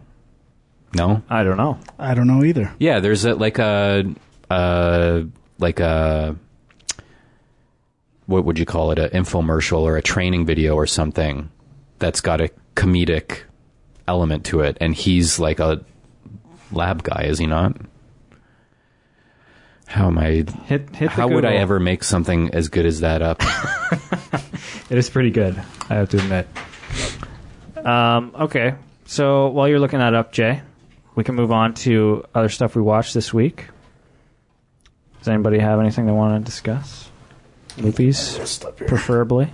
Speaker 2: no
Speaker 1: I don't know.
Speaker 4: I don't know either.
Speaker 2: yeah there's a like a uh like a what would you call it an infomercial or a training video or something that's got a comedic element to it and he's like a lab guy is he not how am i
Speaker 1: Hit hit
Speaker 2: how would i ever make something as good as that up
Speaker 1: It is pretty good, I have to admit. Um, okay, so while you're looking that up, Jay, we can move on to other stuff we watched this week. Does anybody have anything they want to discuss? Movies, preferably.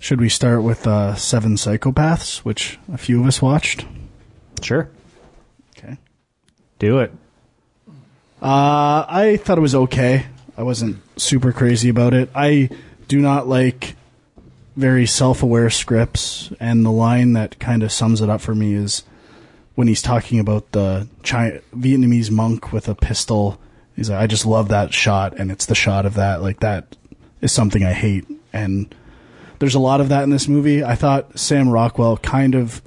Speaker 4: Should we start with uh, Seven Psychopaths, which a few of us watched?
Speaker 1: Sure,
Speaker 4: Okay.
Speaker 1: Do it.
Speaker 4: Uh, I thought it was okay. I wasn't super crazy about it. I do not like very self-aware scripts, and the line that kind of sums it up for me is when he's talking about the Vietnamese monk with a pistol. He's like, I just love that shot, and it's the shot of that. Like that is something I hate, and there's a lot of that in this movie. I thought Sam Rockwell kind of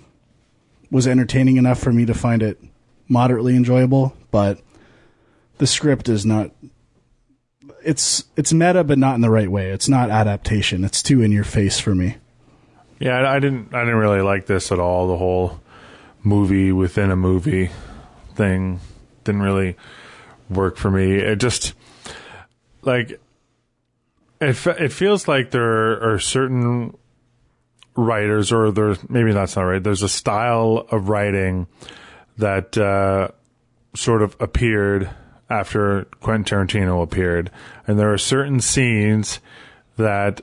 Speaker 4: was entertaining enough for me to find it moderately enjoyable, but the script is not it's it's meta but not in the right way. It's not adaptation. It's too in your face for me.
Speaker 3: Yeah, I, didn't. I didn't really like this at all. The whole movie within a movie thing didn't really work for me. It just like it. It feels like there are certain writers, or there's maybe that's not right. There's a style of writing that uh, sort of appeared after Quentin Tarantino appeared, and there are certain scenes that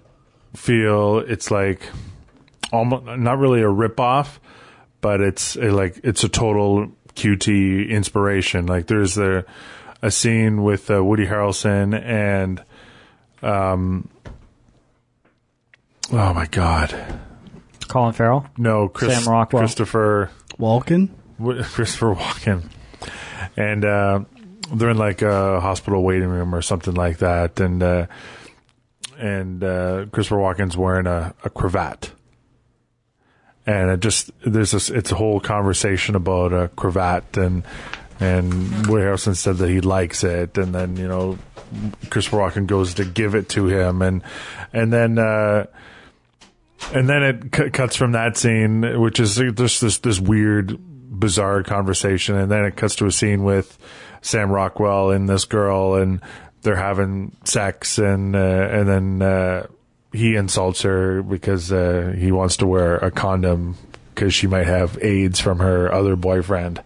Speaker 3: feel it's like almost not really a rip off, but it's a, like it's a total QT inspiration. Like there's the a scene with uh, Woody Harrelson and um oh my god
Speaker 1: Colin Farrell.
Speaker 3: no Chris
Speaker 1: Sam Rockwell.
Speaker 3: Christopher
Speaker 4: Walken?
Speaker 3: Christopher Walken, and uh, they're in like a hospital waiting room or something like that, and uh, and uh, Christopher Walken's wearing a, a cravat, and it just there's this it's a whole conversation about a cravat, and and Woody Harrelson said that he likes it, and then you know Christopher Walken goes to give it to him, and and then. Uh, and then it c- cuts from that scene, which is just this this weird, bizarre conversation, and then it cuts to a scene with Sam Rockwell and this girl, and they're having sex, and uh, and then uh, he insults her because uh, he wants to wear a condom because she might have AIDS from her other boyfriend,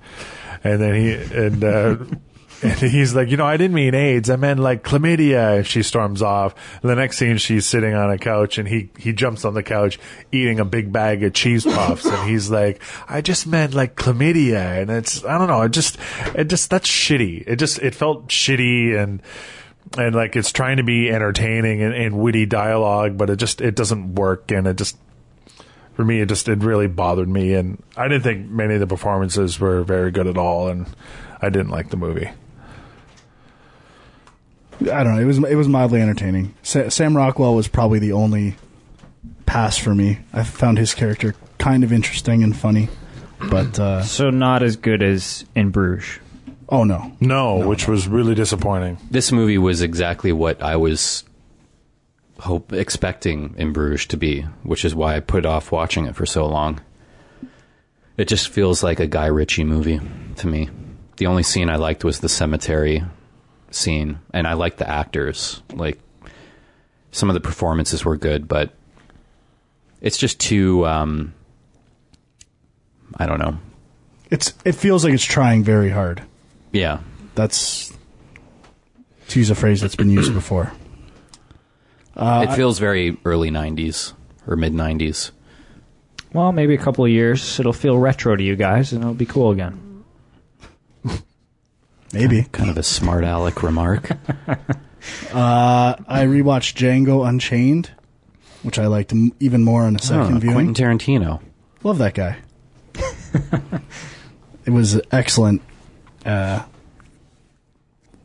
Speaker 3: and then he and. And he's like, you know, I didn't mean AIDS. I meant like chlamydia. She storms off. And the next scene, she's sitting on a couch and he, he jumps on the couch eating a big bag of cheese puffs. and he's like, I just meant like chlamydia. And it's, I don't know. It just, it just, that's shitty. It just, it felt shitty and, and like it's trying to be entertaining and, and witty dialogue, but it just, it doesn't work. And it just, for me, it just, it really bothered me. And I didn't think many of the performances were very good at all. And I didn't like the movie.
Speaker 4: I don't know. It was it was mildly entertaining. Sa- Sam Rockwell was probably the only pass for me. I found his character kind of interesting and funny, but uh,
Speaker 1: So not as good as in Bruges.
Speaker 4: oh no,
Speaker 3: No, which was really disappointing.
Speaker 2: This movie was exactly what I was hope expecting in Bruges to be, which is why I put off watching it for so long. It just feels like a Guy Ritchie movie to me. The only scene I liked was the cemetery scene, and I like the actors. Like some of the performances were good, but it's just too. Um, I don't know.
Speaker 4: it's it feels like it's trying very hard.
Speaker 2: Yeah,
Speaker 4: That's to use a phrase that's been used before.
Speaker 2: it feels very early '90s or mid '90s.
Speaker 1: Well, maybe a couple of years, it'll feel retro to you guys, and it'll be cool again.
Speaker 4: Maybe
Speaker 2: Kind of a smart aleck remark.
Speaker 4: uh, I rewatched Django Unchained, which I liked m- even more on a second
Speaker 2: Oh,
Speaker 4: viewing.
Speaker 2: Quentin Tarantino.
Speaker 4: Love that guy. it was excellent. Uh,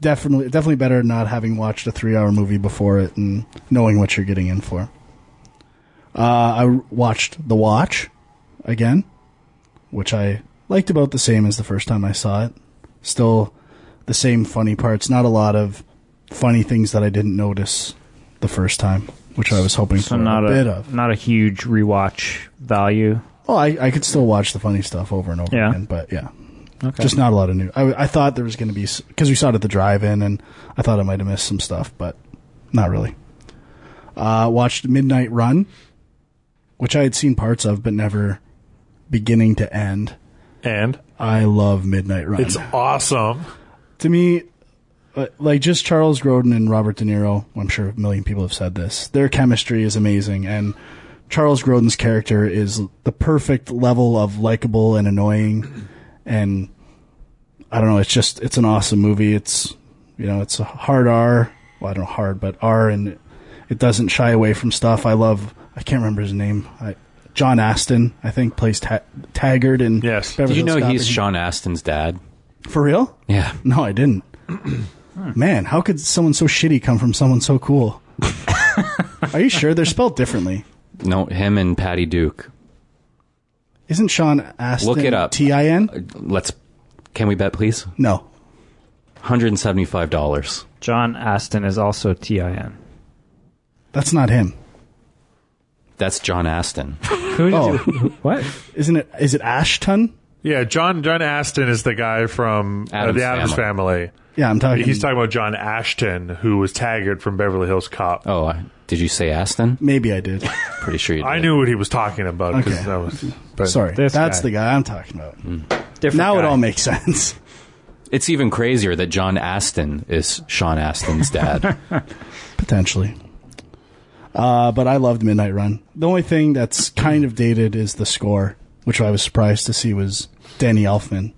Speaker 4: definitely, definitely better not having watched a three-hour movie before it and knowing what you're getting in for. Uh, I watched The Watch again, which I liked about the same as the first time I saw it. Still, the same funny parts. Not a lot of funny things that I didn't notice the first time, which I was hoping
Speaker 1: So
Speaker 4: for
Speaker 1: not
Speaker 4: a
Speaker 1: a,
Speaker 4: bit of.
Speaker 1: not a huge rewatch value.
Speaker 4: Oh, I, I could still watch the funny stuff over and over
Speaker 1: Yeah.
Speaker 4: again, but yeah,
Speaker 1: Okay.
Speaker 4: just not a lot of new. I, I thought there was going to be because we saw it at the drive-in, and I thought I might have missed some stuff, but not really. Uh, watched Midnight Run, which I had seen parts of, but never beginning to end.
Speaker 3: And
Speaker 4: I love Midnight Run.
Speaker 3: it's awesome.
Speaker 4: To me, uh, like just Charles Grodin and Robert De Niro. I'm sure a million people have said this. Their chemistry is amazing, and Charles Grodin's character is the perfect level of likable and annoying. And I don't know. It's just it's an awesome movie. It's you know it's a hard R. Well, I don't know hard, but R and It doesn't shy away from stuff. I love. I can't remember his name. I, John Aston, I think, plays ta- Taggart in.
Speaker 3: Yes.
Speaker 4: Beverly
Speaker 2: Did you know
Speaker 4: Cop.
Speaker 2: he's Sean Astin's dad?
Speaker 4: For real?
Speaker 2: Yeah.
Speaker 4: No, I didn't. Man, how could someone so shitty come from someone so cool? Are you sure they're spelled differently?
Speaker 2: No, him and Patty Duke.
Speaker 4: Isn't Sean Astin
Speaker 2: Look it up.
Speaker 4: T I N?
Speaker 2: Uh, let's. Can we bet, please?
Speaker 4: No.
Speaker 2: Hundred and seventy-five dollars.
Speaker 1: John Astin is also TIN.
Speaker 4: That's not him.
Speaker 2: That's John Aston.
Speaker 1: Who did
Speaker 4: Oh.
Speaker 1: you, what?
Speaker 4: Isn't it is it Ashton?
Speaker 3: Yeah, John John Astin is the guy from uh,
Speaker 2: Addams
Speaker 3: the Addams family.
Speaker 4: Yeah, I'm talking
Speaker 3: He's talking about John Ashton, who was Taggart from Beverly Hills Cop.
Speaker 2: Oh, I- did you say Aston?
Speaker 4: Maybe I did.
Speaker 2: Pretty sure you did.
Speaker 3: I knew what he was talking about
Speaker 4: Okay.
Speaker 3: that was. But
Speaker 4: Sorry.
Speaker 1: This
Speaker 4: That's
Speaker 1: guy.
Speaker 4: the guy I'm talking about.
Speaker 1: Different
Speaker 4: Now it
Speaker 1: guy.
Speaker 4: all makes sense.
Speaker 2: It's even crazier that John Astin is Sean Astin's dad.
Speaker 4: Potentially. Uh, but I loved Midnight Run. The only thing that's kind of dated is the score, which I was surprised to see was Danny Elfman.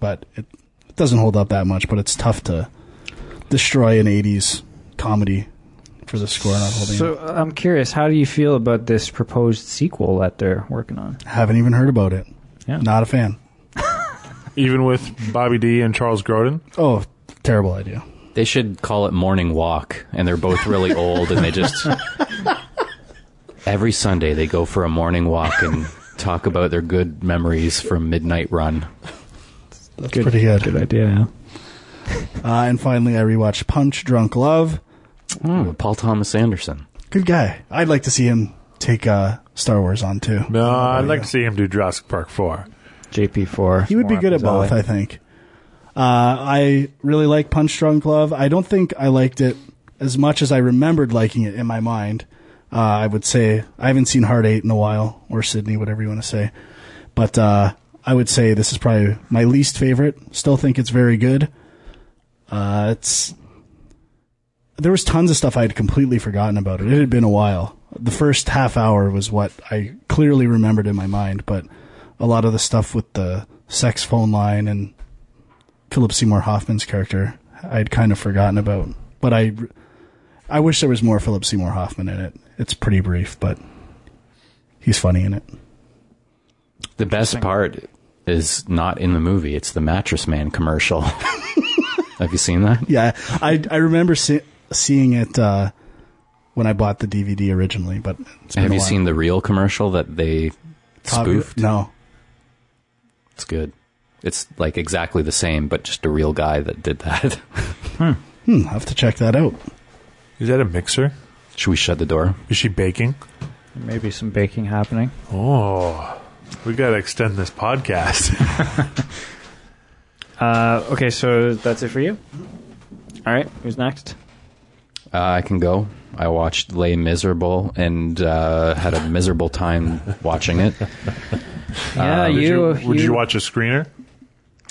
Speaker 4: But it, it doesn't hold up that much, but it's tough to destroy an 80s comedy for the score not holding
Speaker 1: So
Speaker 4: up.
Speaker 1: uh, I'm curious, how do you feel about this proposed sequel that they're working on?
Speaker 4: Haven't even heard about it.
Speaker 1: Yeah.
Speaker 4: Not a fan.
Speaker 3: even with Bobby D and Charles Grodin,
Speaker 4: Oh, terrible idea.
Speaker 2: they should call it Morning Walk, and they're both really old, and they just every Sunday they go for a morning walk and talk about their good memories from Midnight Run.
Speaker 4: That's pretty good.
Speaker 1: Good idea. Yeah.
Speaker 4: Uh, and finally, I rewatched Punch Drunk Love.
Speaker 2: Oh, Paul Thomas Anderson.
Speaker 4: Good guy. I'd like to see him take uh, Star Wars on too.
Speaker 3: no, I'd like to see him do Jurassic Park four.
Speaker 1: JP4.
Speaker 4: He would be good at both, I think. Uh, I really like Punch Drunk Love. I don't think I liked it as much as I remembered liking it in my mind. Uh, I would say I haven't seen Hard Eight in a while, or Sydney, whatever you want to say. But uh, I would say this is probably my least favorite. Still think it's very good. Uh, it's there was tons of stuff I had completely forgotten about it. It had been a while. The first half hour was what I clearly remembered in my mind, but a lot of the stuff with the sex phone line and Philip Seymour Hoffman's character, I'd kind of forgotten about. But I, I wish there was more Philip Seymour Hoffman in it. It's pretty brief, but he's funny in it.
Speaker 2: The best part is not in the movie; it's the Mattress Man commercial. Have you seen that?
Speaker 4: Yeah, I I remember see, seeing it uh, when I bought the DVD originally, but it's been
Speaker 2: Have
Speaker 4: a
Speaker 2: you
Speaker 4: while.
Speaker 2: seen the real commercial that they
Speaker 4: Copy-
Speaker 2: spoofed?
Speaker 4: No.
Speaker 2: It's good. It's like exactly the same, but just a real guy that did that.
Speaker 4: Hmm, I'll have to check that out.
Speaker 3: Is that a mixer?
Speaker 2: Should we shut the door?
Speaker 3: Is she baking?
Speaker 1: Maybe some baking happening.
Speaker 3: Oh, we got to extend this podcast.
Speaker 1: Uh, okay, so that's it for you. All right, who's next?
Speaker 2: Uh, I can go. I watched Lay Miserable and uh, had a miserable time watching it.
Speaker 1: Yeah,
Speaker 3: Did
Speaker 1: you.
Speaker 3: you, would you watch a screener?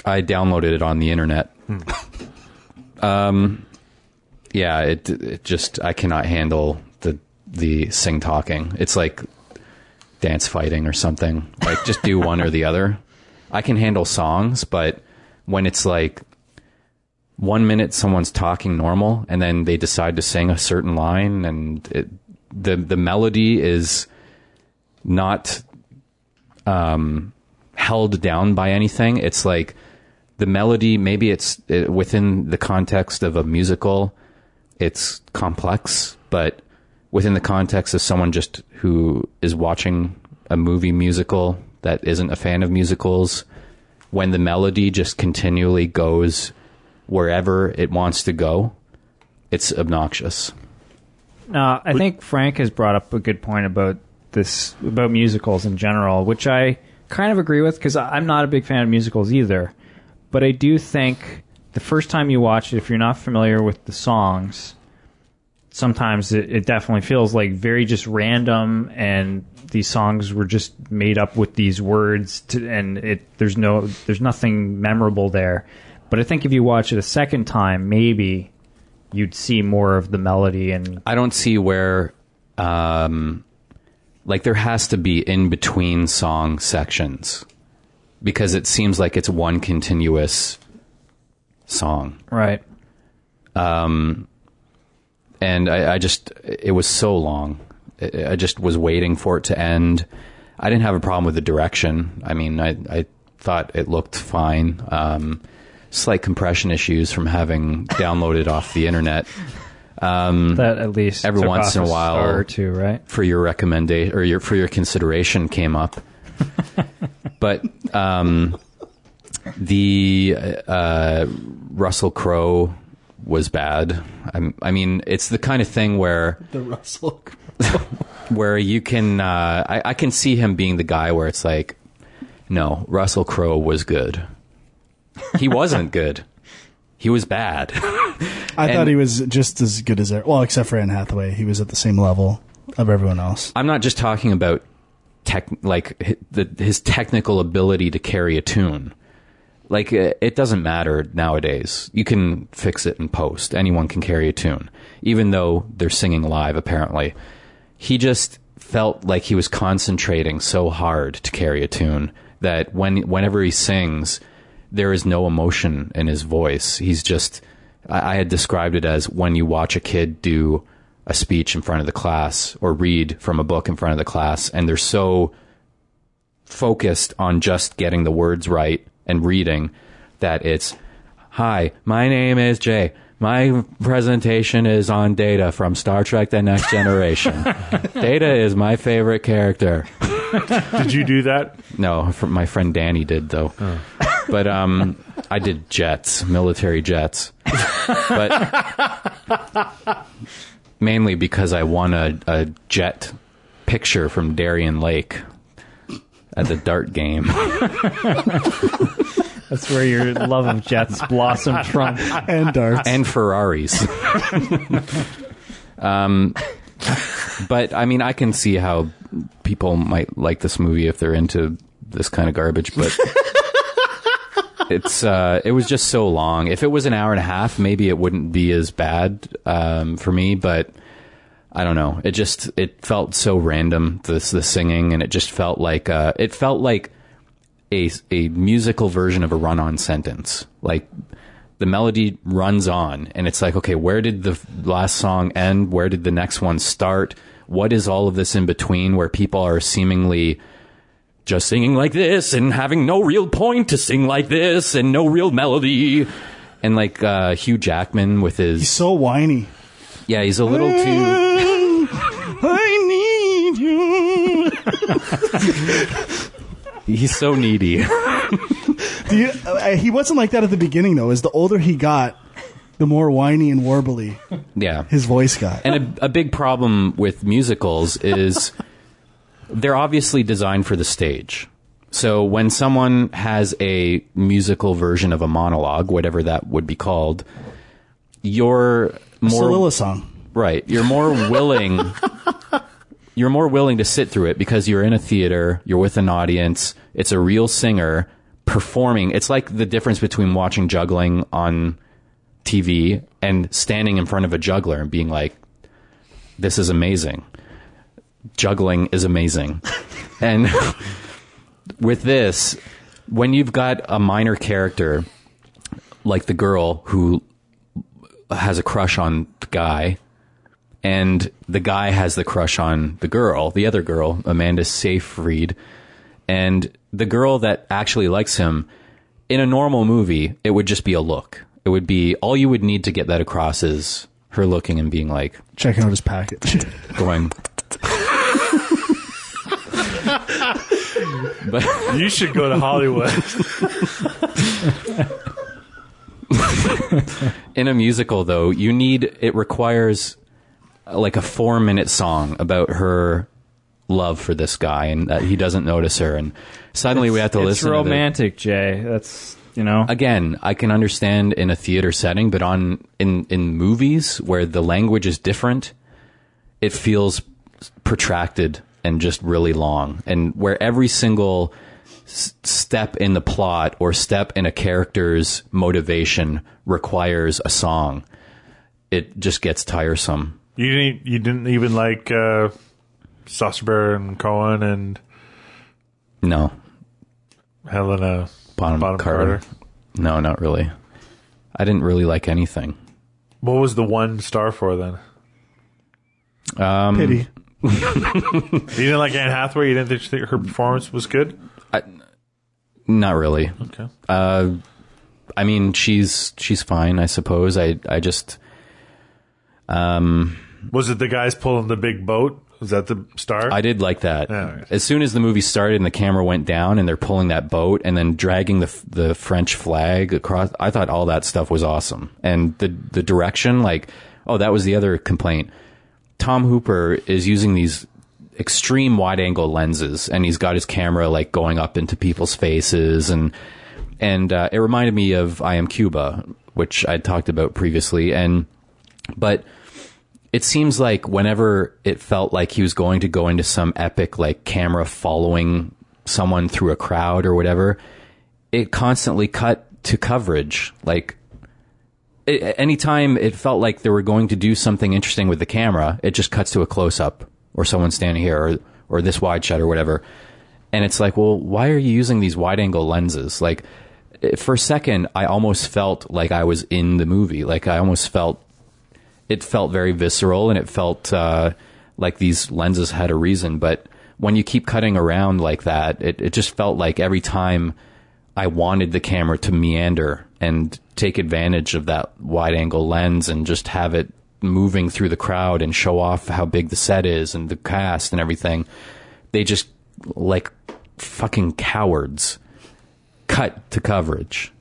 Speaker 2: I downloaded it on the internet. um, yeah, it it just I cannot handle the the sing talking. It's like dance fighting or something. Like just do one or the other. I can handle songs, but when it's like one minute someone's talking normal and then they decide to sing a certain line and it, the the melody is not um, held down by anything. It's like the melody, maybe it's within the context of a musical, it's complex, but within the context of someone just who is watching a movie musical that isn't a fan of musicals, when the melody just continually goes wherever it wants to go, it's obnoxious.
Speaker 1: No, I think Frank has brought up a good point about this about musicals in general, which I kind of agree with because I'm not a big fan of musicals either. But I do think the first time you watch it, if you're not familiar with the songs, sometimes it, it definitely feels like very just random, and these songs were just made up with these words, to, and it there's no there's nothing memorable there. But I think if you watch it a second time, maybe you'd see more of the melody and
Speaker 2: I don't see where, um, like there has to be in between song sections because it seems like it's one continuous song.
Speaker 1: right.
Speaker 2: Um, and I, I just it was so long. I I just was waiting for it to end. I didn't have a problem with the direction. I mean, I I thought it looked fine. Um, slight compression issues from having downloaded off the internet Um,
Speaker 1: That at least
Speaker 2: Every
Speaker 1: took
Speaker 2: once
Speaker 1: off
Speaker 2: in
Speaker 1: a
Speaker 2: while-
Speaker 1: star or two, right?
Speaker 2: for your recommendation or your for your consideration came up. but um, the uh, Russell Crowe was bad. I, I mean, it's the kind of thing where
Speaker 4: The Russell.
Speaker 2: where you can uh, I, I can see him being the guy where it's like, no, Russell Crowe was good. He wasn't good. He was bad.
Speaker 4: I
Speaker 2: And-
Speaker 4: thought he was just as good as well, except for Anne Hathaway. He was at the same level of everyone else.
Speaker 2: I'm not just talking about tech, like hi- the, his technical ability to carry a tune. Like uh, it doesn't matter nowadays. You can fix it in post. Anyone can carry a tune, even though they're singing live. Apparently, he just felt like he was concentrating so hard to carry a tune that when whenever he sings, there is no emotion in his voice. He's just. I, I had described it as when you watch a kid do a speech in front of the class or read from a book in front of the class, and they're so focused on just getting the words right and reading that it's, Hi, my name is Jay. My presentation is on Data from Star Trek The Next Generation. Data is my favorite character.
Speaker 3: Did you do that?
Speaker 2: No, fr- my friend Danny did though. But um, I did jets, military jets. But mainly because I won a, a jet picture from Darien Lake at the dart game.
Speaker 1: That's where your love of jets blossomed from.
Speaker 4: And darts.
Speaker 2: and Ferraris. um, but I mean, I can see how people might like this movie if they're into this kind of garbage, but it's uh, it was just so long. If it was an hour and a half, maybe it wouldn't be as bad um, for me, but. I don't know. It just it felt so random this the singing and it just felt like uh it felt like a a musical version of a run-on sentence. Like the melody runs on and it's like okay, where did the last song end? Where did the next one start? What is all of this in between where people are seemingly just singing like this and having no real point to sing like this and no real melody and like uh Hugh Jackman with his
Speaker 4: He's so whiny.
Speaker 2: Yeah, he's a little too
Speaker 4: I need you.
Speaker 2: he's so needy.
Speaker 4: You, uh, he wasn't like that at the beginning, though. As the older he got, the more whiny and warbly
Speaker 2: yeah.
Speaker 4: his voice got.
Speaker 2: And a, a big problem with musicals is they're obviously designed for the stage. So when someone has a musical version of a monologue, whatever that would be called, you're more
Speaker 4: Solila song.
Speaker 2: right. You're more willing. you're more willing to sit through it because you're in a theater. You're with an audience. It's a real singer performing. It's like the difference between watching juggling on TV and standing in front of a juggler and being like, "This is amazing." Juggling is amazing, and with this, when you've got a minor character like the girl who has a crush on the guy, and the guy has the crush on the girl, the other girl, Amanda Seyfried, and the girl that actually likes him. In a normal movie, it would just be a look. It would be all you would need to get that across is her looking and being like,
Speaker 4: Checking out his package.
Speaker 2: going. but
Speaker 3: You should go to Hollywood.
Speaker 2: in a musical though you need it requires uh, like a four minute song about her love for this guy and that he doesn't notice her and suddenly we have to
Speaker 1: it's
Speaker 2: listen to the-
Speaker 1: romantic, Jay. That's you know.
Speaker 2: again i can understand in a theater setting but on in in movies where the language is different it feels protracted and just really long and where every single s- step in the plot or step in a character's motivation requires a song it just gets tiresome
Speaker 3: You didn't. You didn't even like uh, Sacha Baron Cohen and
Speaker 2: no
Speaker 3: Helena
Speaker 2: Bonham,
Speaker 3: Bonham
Speaker 2: Carter.
Speaker 3: Carter.
Speaker 2: no not really i didn't really like anything
Speaker 3: What was the one star for then?
Speaker 2: Um,
Speaker 4: Pity.
Speaker 3: You didn't like Anne Hathaway? You didn't think her performance was good?
Speaker 2: Not really.
Speaker 3: Okay.
Speaker 2: Uh, I mean, she's she's fine, I suppose. I I just um
Speaker 3: Was it the guys pulling the big boat? Was that the start?
Speaker 2: I did like that.
Speaker 3: Yeah.
Speaker 2: As soon as the movie started and the camera went down and they're pulling that boat and then dragging the the French flag across, I thought all that stuff was awesome. And the the direction, like, oh, that was the other complaint. Tom Hooper is using these extreme wide angle lenses and he's got his camera like going up into people's faces and and uh, it reminded me of I Am Cuba, which I talked about previously, and but it seems like whenever it felt like he was going to go into some epic like camera following someone through a crowd or whatever, it constantly cut to coverage. Like it, anytime it felt like they were going to do something interesting with the camera, it just cuts to a close up or someone standing here or or this wide shot or whatever. And it's like, well, why are you using these wide angle lenses? Like for a second, I almost felt like I was in the movie. Like I almost felt it felt very visceral and it felt uh, like these lenses had a reason. But when you keep cutting around like that, it, it just felt like every time I wanted the camera to meander and take advantage of that wide angle lens and just have it moving through the crowd and show off how big the set is and the cast and everything. They just like fucking cowards cut to coverage.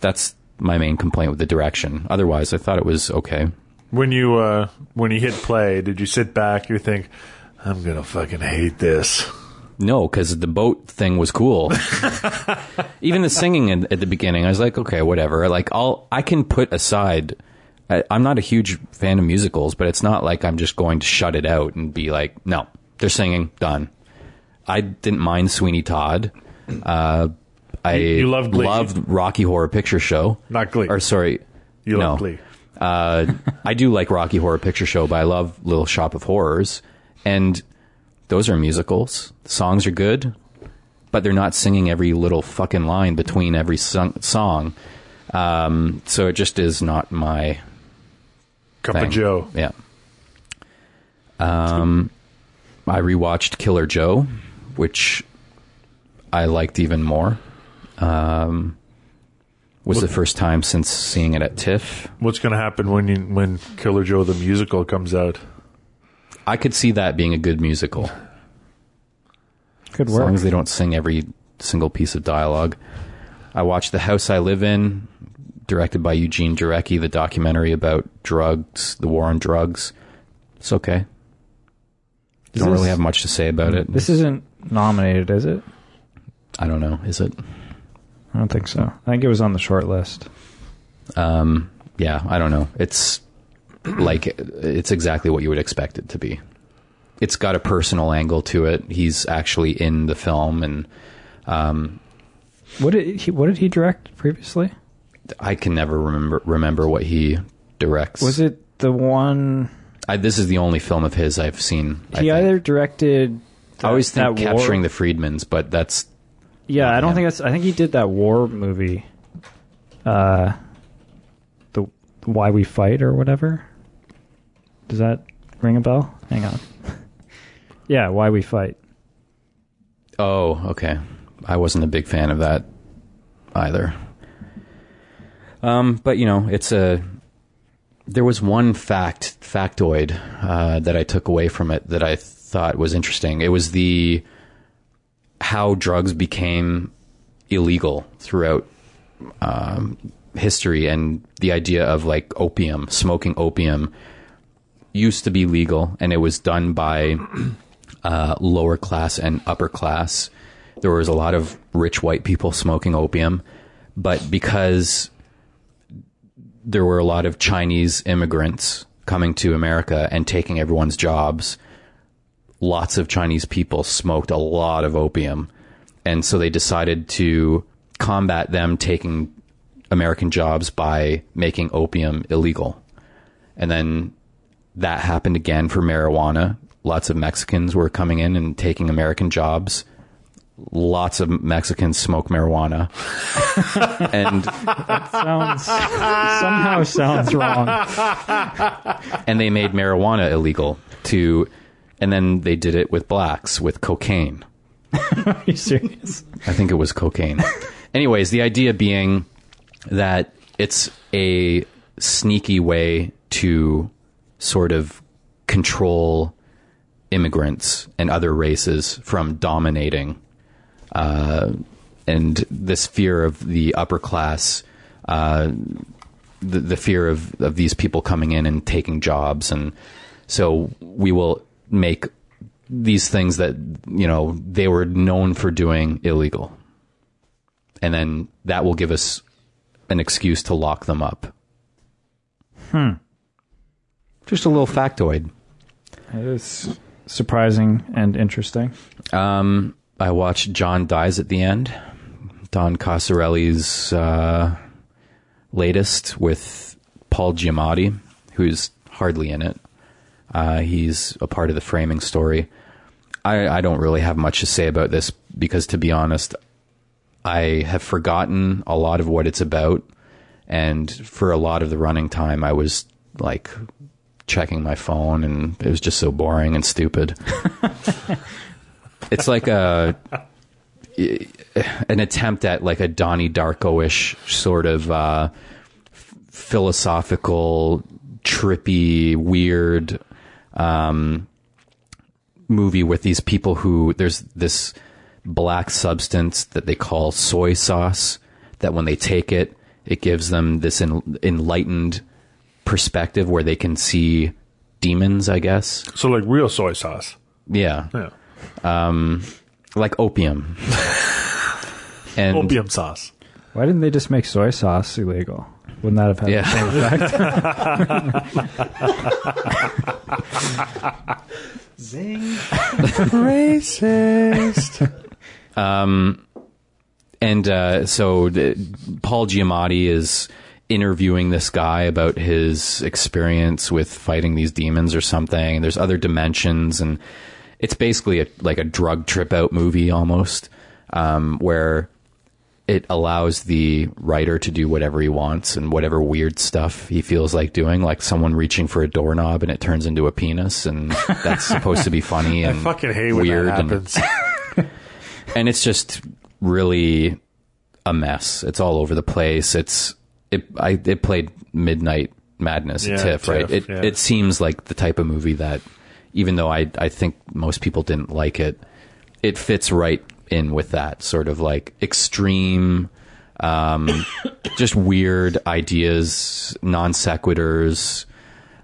Speaker 2: That's my main complaint with the direction. Otherwise, I thought it was okay.
Speaker 3: when you uh, when you hit play, did you sit back? You think, I'm gonna fucking hate this.
Speaker 2: No, because the boat thing was cool. Even the singing in, at the beginning, I was like, okay, whatever. Like, I'll I can put aside. I, I'm not a huge fan of musicals, but it's not like I'm just going to shut it out and be like, no, they're singing, done. I didn't mind Sweeney Todd. Uh, I
Speaker 3: You- you loved Glee.
Speaker 2: loved Rocky Horror Picture Show.
Speaker 3: Not Glee.
Speaker 2: Or sorry,
Speaker 3: You
Speaker 2: no.
Speaker 3: love Glee.
Speaker 2: Uh, I do like Rocky Horror Picture Show, but I love Little Shop of Horrors, and those are musicals. The songs are good, but they're not singing every little fucking line between every song. song. Um, so it just is not my
Speaker 3: Cup
Speaker 2: thing.
Speaker 3: of Joe.
Speaker 2: Yeah. Um, I rewatched Killer Joe, which I liked even more. Um, was the first time since seeing it at TIFF.
Speaker 3: What's gonna happen when you when Killer Joe the musical comes out?
Speaker 2: I could see that being a good musical.
Speaker 1: Good
Speaker 2: As long as they don't sing every single piece of dialogue. I watched The House I Live In, directed by Eugene Jarecki, the documentary about drugs, the war on drugs. It's okay. Don't really have much to say about it.
Speaker 1: This isn't nominated, is it?
Speaker 2: I don't know. Is it?
Speaker 1: I don't think so. I think it was on the short list.
Speaker 2: Um, yeah, I don't know. It's like it's exactly what you would expect it to be. It's got a personal angle to it. He's actually in the film, and um,
Speaker 1: What did he? What did he direct previously?
Speaker 2: I can never remember remember what he directs.
Speaker 1: Was it the one
Speaker 2: I, this is the only film of his I've seen.
Speaker 1: He
Speaker 2: think.
Speaker 1: either directed?
Speaker 2: I always think
Speaker 1: that war-
Speaker 2: capturing the Friedmans, but that's
Speaker 1: Yeah, I don't
Speaker 2: him.
Speaker 1: think that's. I think he did that war movie. Uh, the Why We Fight or whatever. Does that ring a bell? Hang on. yeah, Why We Fight.
Speaker 2: oh okay. I wasn't a big fan of that either. Um, but you know, it's a. There was one fact factoid uh, that I took away from it that I thought was interesting. It was the how drugs became illegal throughout um, history, and the idea of like opium, smoking opium, used to be legal, and it was done by uh, lower class and upper class. There was a lot of rich white people smoking opium, but because there were a lot of Chinese immigrants coming to America and taking everyone's jobs, lots of Chinese people smoked a lot of opium. And so they decided to combat them taking American jobs by making opium illegal. And then that happened again for marijuana. Lots of Mexicans were coming in and taking American jobs. Lots of Mexicans smoke marijuana, and
Speaker 1: Sounds somehow sounds wrong.
Speaker 2: and they made marijuana illegal to, and then they did it with blacks with cocaine.
Speaker 1: Are you serious?
Speaker 2: I think it was cocaine. Anyways, the idea being that it's a sneaky way to sort of control immigrants and other races from dominating. Uh, and this fear of the upper class, uh, the, the fear of, of these people coming in and taking jobs. And so we will make these things that, you know, they were known for doing illegal. And then that will give us an excuse to lock them up. Hmm. Just a little factoid.
Speaker 1: It is surprising and interesting.
Speaker 2: Um, I watched John Dies at the End, Don Coscarelli's uh, latest with Paul Giamatti, who's hardly in it. Uh, he's a part of the framing story. I, I don't really have much to say about this because, to be honest, I have forgotten a lot of what it's about. And for a lot of the running time, I was like checking my phone, and it was just so boring and stupid. it's like a an attempt at like a Donnie Darko-ish sort of uh, philosophical, trippy, weird um, movie with these people who there's this black substance that they call soy sauce that when they take it, it gives them this en- enlightened perspective where they can see demons, I guess.
Speaker 3: So like real soy sauce.
Speaker 2: Yeah.
Speaker 3: Yeah.
Speaker 2: Um, like opium. and
Speaker 3: Opium sauce.
Speaker 1: Why didn't they just make soy sauce illegal? Wouldn't that have had
Speaker 2: Yeah.
Speaker 1: the same effect?
Speaker 4: Zing.
Speaker 3: Racist.
Speaker 2: Um, and uh, so the, Paul Giamatti is interviewing this guy about his experience with fighting these demons or something. And there's other dimensions, and it's basically a, like a drug trip out movie almost, um, where it allows the writer to do whatever he wants and whatever weird stuff he feels like doing, like someone reaching for a doorknob and it turns into a penis, and that's supposed to be funny
Speaker 3: I
Speaker 2: and
Speaker 3: fucking hate when
Speaker 2: weird
Speaker 3: that
Speaker 2: and-
Speaker 3: happens.
Speaker 2: and it's just really a mess. It's all over the place. It's it. I it played Midnight Madness
Speaker 3: Yeah,
Speaker 2: at TIFF, right?
Speaker 3: TIFF,
Speaker 2: It
Speaker 3: yeah.
Speaker 2: it seems like the type of movie that, even though I I think most people didn't like it, it fits right in with that sort of like extreme. Um, just weird ideas, non sequiturs.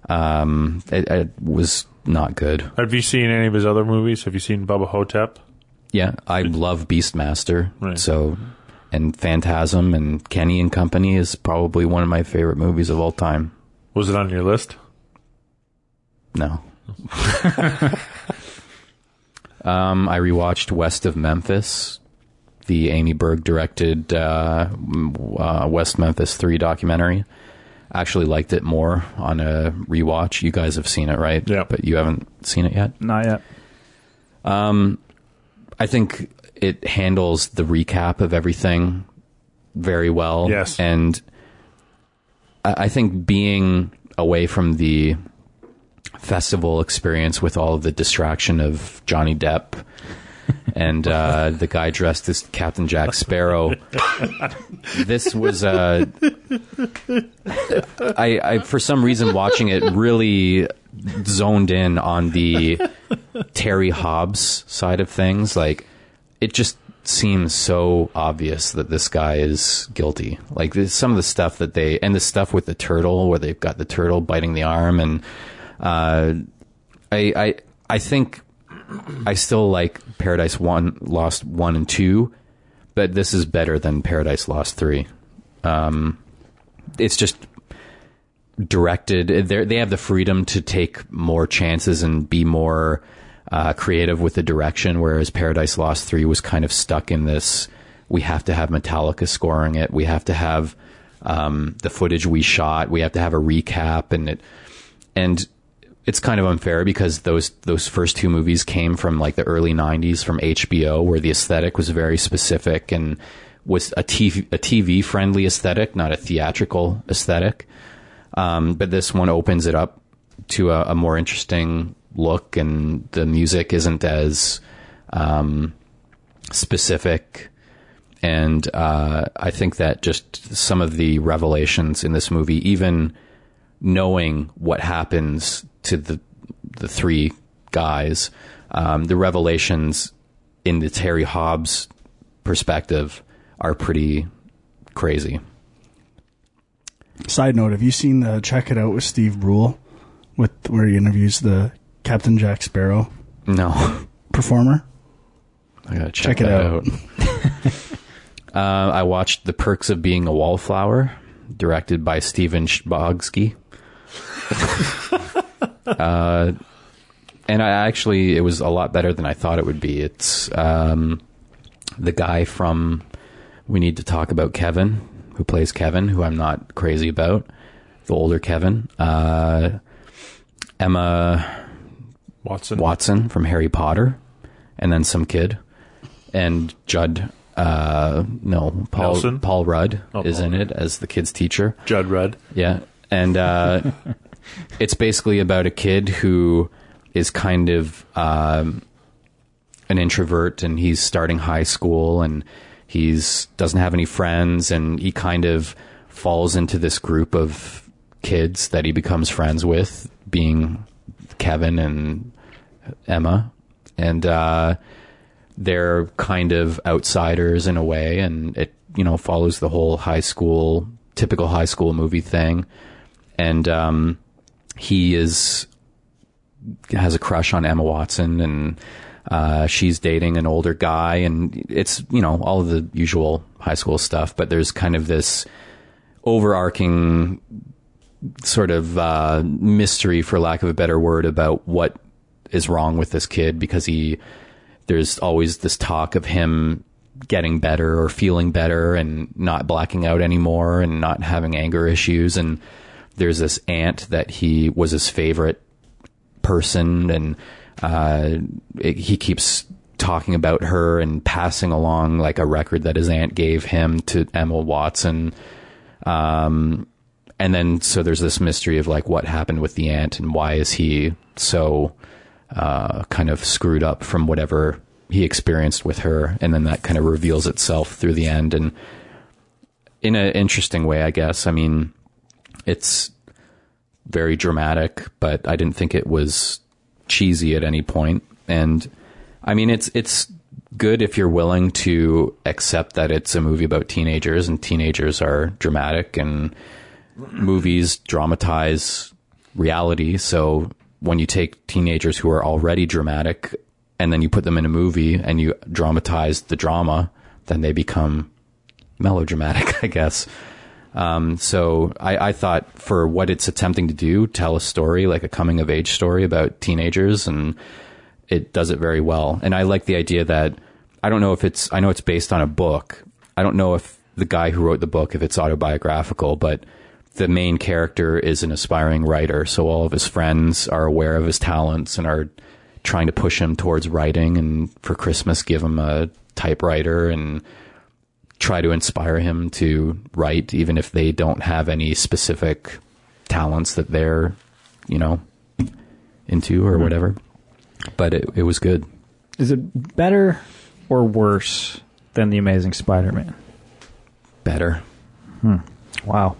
Speaker 2: Um, it, it was not good.
Speaker 3: Have you seen any of his other movies? Have you seen Bubba Ho-Tep?
Speaker 2: Yeah, I love Beastmaster.
Speaker 3: Right.
Speaker 2: So, and Phantasm and Kenny and Company is probably one of my favorite movies of all time.
Speaker 3: Was it on your list?
Speaker 2: No. um, I rewatched West of Memphis, the Amy Berg directed uh, uh, West Memphis 3 documentary. Actually liked it more on a rewatch. You guys have seen it, right?
Speaker 3: Yeah.
Speaker 2: But you haven't seen it yet?
Speaker 1: Not yet.
Speaker 2: Um, I think it handles the recap of everything very well.
Speaker 3: Yes.
Speaker 2: And I I think being away from the festival experience with all of the distraction of Johnny Depp and uh, the guy dressed as Captain Jack Sparrow, this was uh, I, I for some reason watching it really zoned in on the Terry Hobbs side of things. Like, it just seems so obvious that this guy is guilty. Like, some of the stuff that they, and the stuff with the turtle, where they've got the turtle biting the arm, and uh, I, I, I think I still like Paradise One, Lost One and Two, but this is better than Paradise Lost Three. Um, it's just directed. They they have the freedom to take more chances and be more uh, creative with the direction. Whereas Paradise Lost three was kind of stuck in this. We have to have Metallica scoring it. We have to have um, the footage we shot. We have to have a recap, and it and it's kind of unfair because those those first two movies came from like the early '90s from HBO, where the aesthetic was very specific and was a TV a TV friendly aesthetic, not a theatrical aesthetic. Um, but this one opens it up to a, a more interesting look, and the music isn't as um, specific. And uh, I think that just some of the revelations in this movie, even knowing what happens to the the three guys, um, the revelations in the Terry Hobbs perspective are pretty crazy.
Speaker 4: Side note: Have you seen the Check It Out with Steve Brule, with where he interviews the Captain Jack Sparrow
Speaker 2: No,
Speaker 4: performer?
Speaker 2: I gotta check,
Speaker 4: Check it
Speaker 2: that
Speaker 4: out.
Speaker 2: uh, I watched The Perks of Being a Wallflower, directed by Stephen Chbosky. uh, and I actually, it was a lot better than I thought it would be. It's um, the guy from We Need to Talk About Kevin, who plays Kevin, who I'm not crazy about, the older Kevin. Uh, Emma
Speaker 3: Watson.
Speaker 2: Watson from Harry Potter, and then some kid, and Judd. Uh, no, Paul
Speaker 3: Nelson?
Speaker 2: Paul Rudd
Speaker 3: Oh,
Speaker 2: is
Speaker 3: Paul
Speaker 2: in it as the kid's teacher.
Speaker 3: Judd Rudd.
Speaker 2: Yeah, and uh, it's basically about a kid who is kind of um, an introvert, and he's starting high school, and he's doesn't have any friends, and he kind of falls into this group of kids that he becomes friends with, being Kevin and Emma, and uh, they're kind of outsiders in a way, and it you know follows the whole high school typical high school movie thing, and um, he is has a crush on Emma Watson, and uh, she's dating an older guy, and it's you know all of the usual high school stuff, but there's kind of this overarching sort of uh, mystery, for lack of a better word, about what is wrong with this kid because he there's always this talk of him getting better or feeling better and not blacking out anymore and not having anger issues and there's this aunt that he was his favorite person and uh, it, he keeps talking about her and passing along like a record that his aunt gave him to Emma Watson um, and then so there's this mystery of like what happened with the aunt and why is he so uh, kind of screwed up from whatever he experienced with her, and then that kind of reveals itself through the end, and in an interesting way, I guess. I mean, it's very dramatic, but I didn't think it was cheesy at any point. and I mean, it's it's good if you're willing to accept that it's a movie about teenagers, and teenagers are dramatic, and movies dramatize reality, so when you take teenagers who are already dramatic and then you put them in a movie and you dramatize the drama, then they become melodramatic, I guess. Um, so I, I thought for what it's attempting to do, tell a story like a coming of age story about teenagers, and it does it very well. And I like the idea that I don't know if it's I know it's based on a book. I don't know if the guy who wrote the book if it's autobiographical, but the main character is an aspiring writer, so all of his friends are aware of his talents and are trying to push him towards writing and for Christmas give him a typewriter and try to inspire him to write even if they don't have any specific talents that they're, you know, into or mm-hmm. whatever. But it it was good.
Speaker 1: Is it better or worse than The Amazing Spider Man?
Speaker 2: Better. Hmm.
Speaker 1: Wow.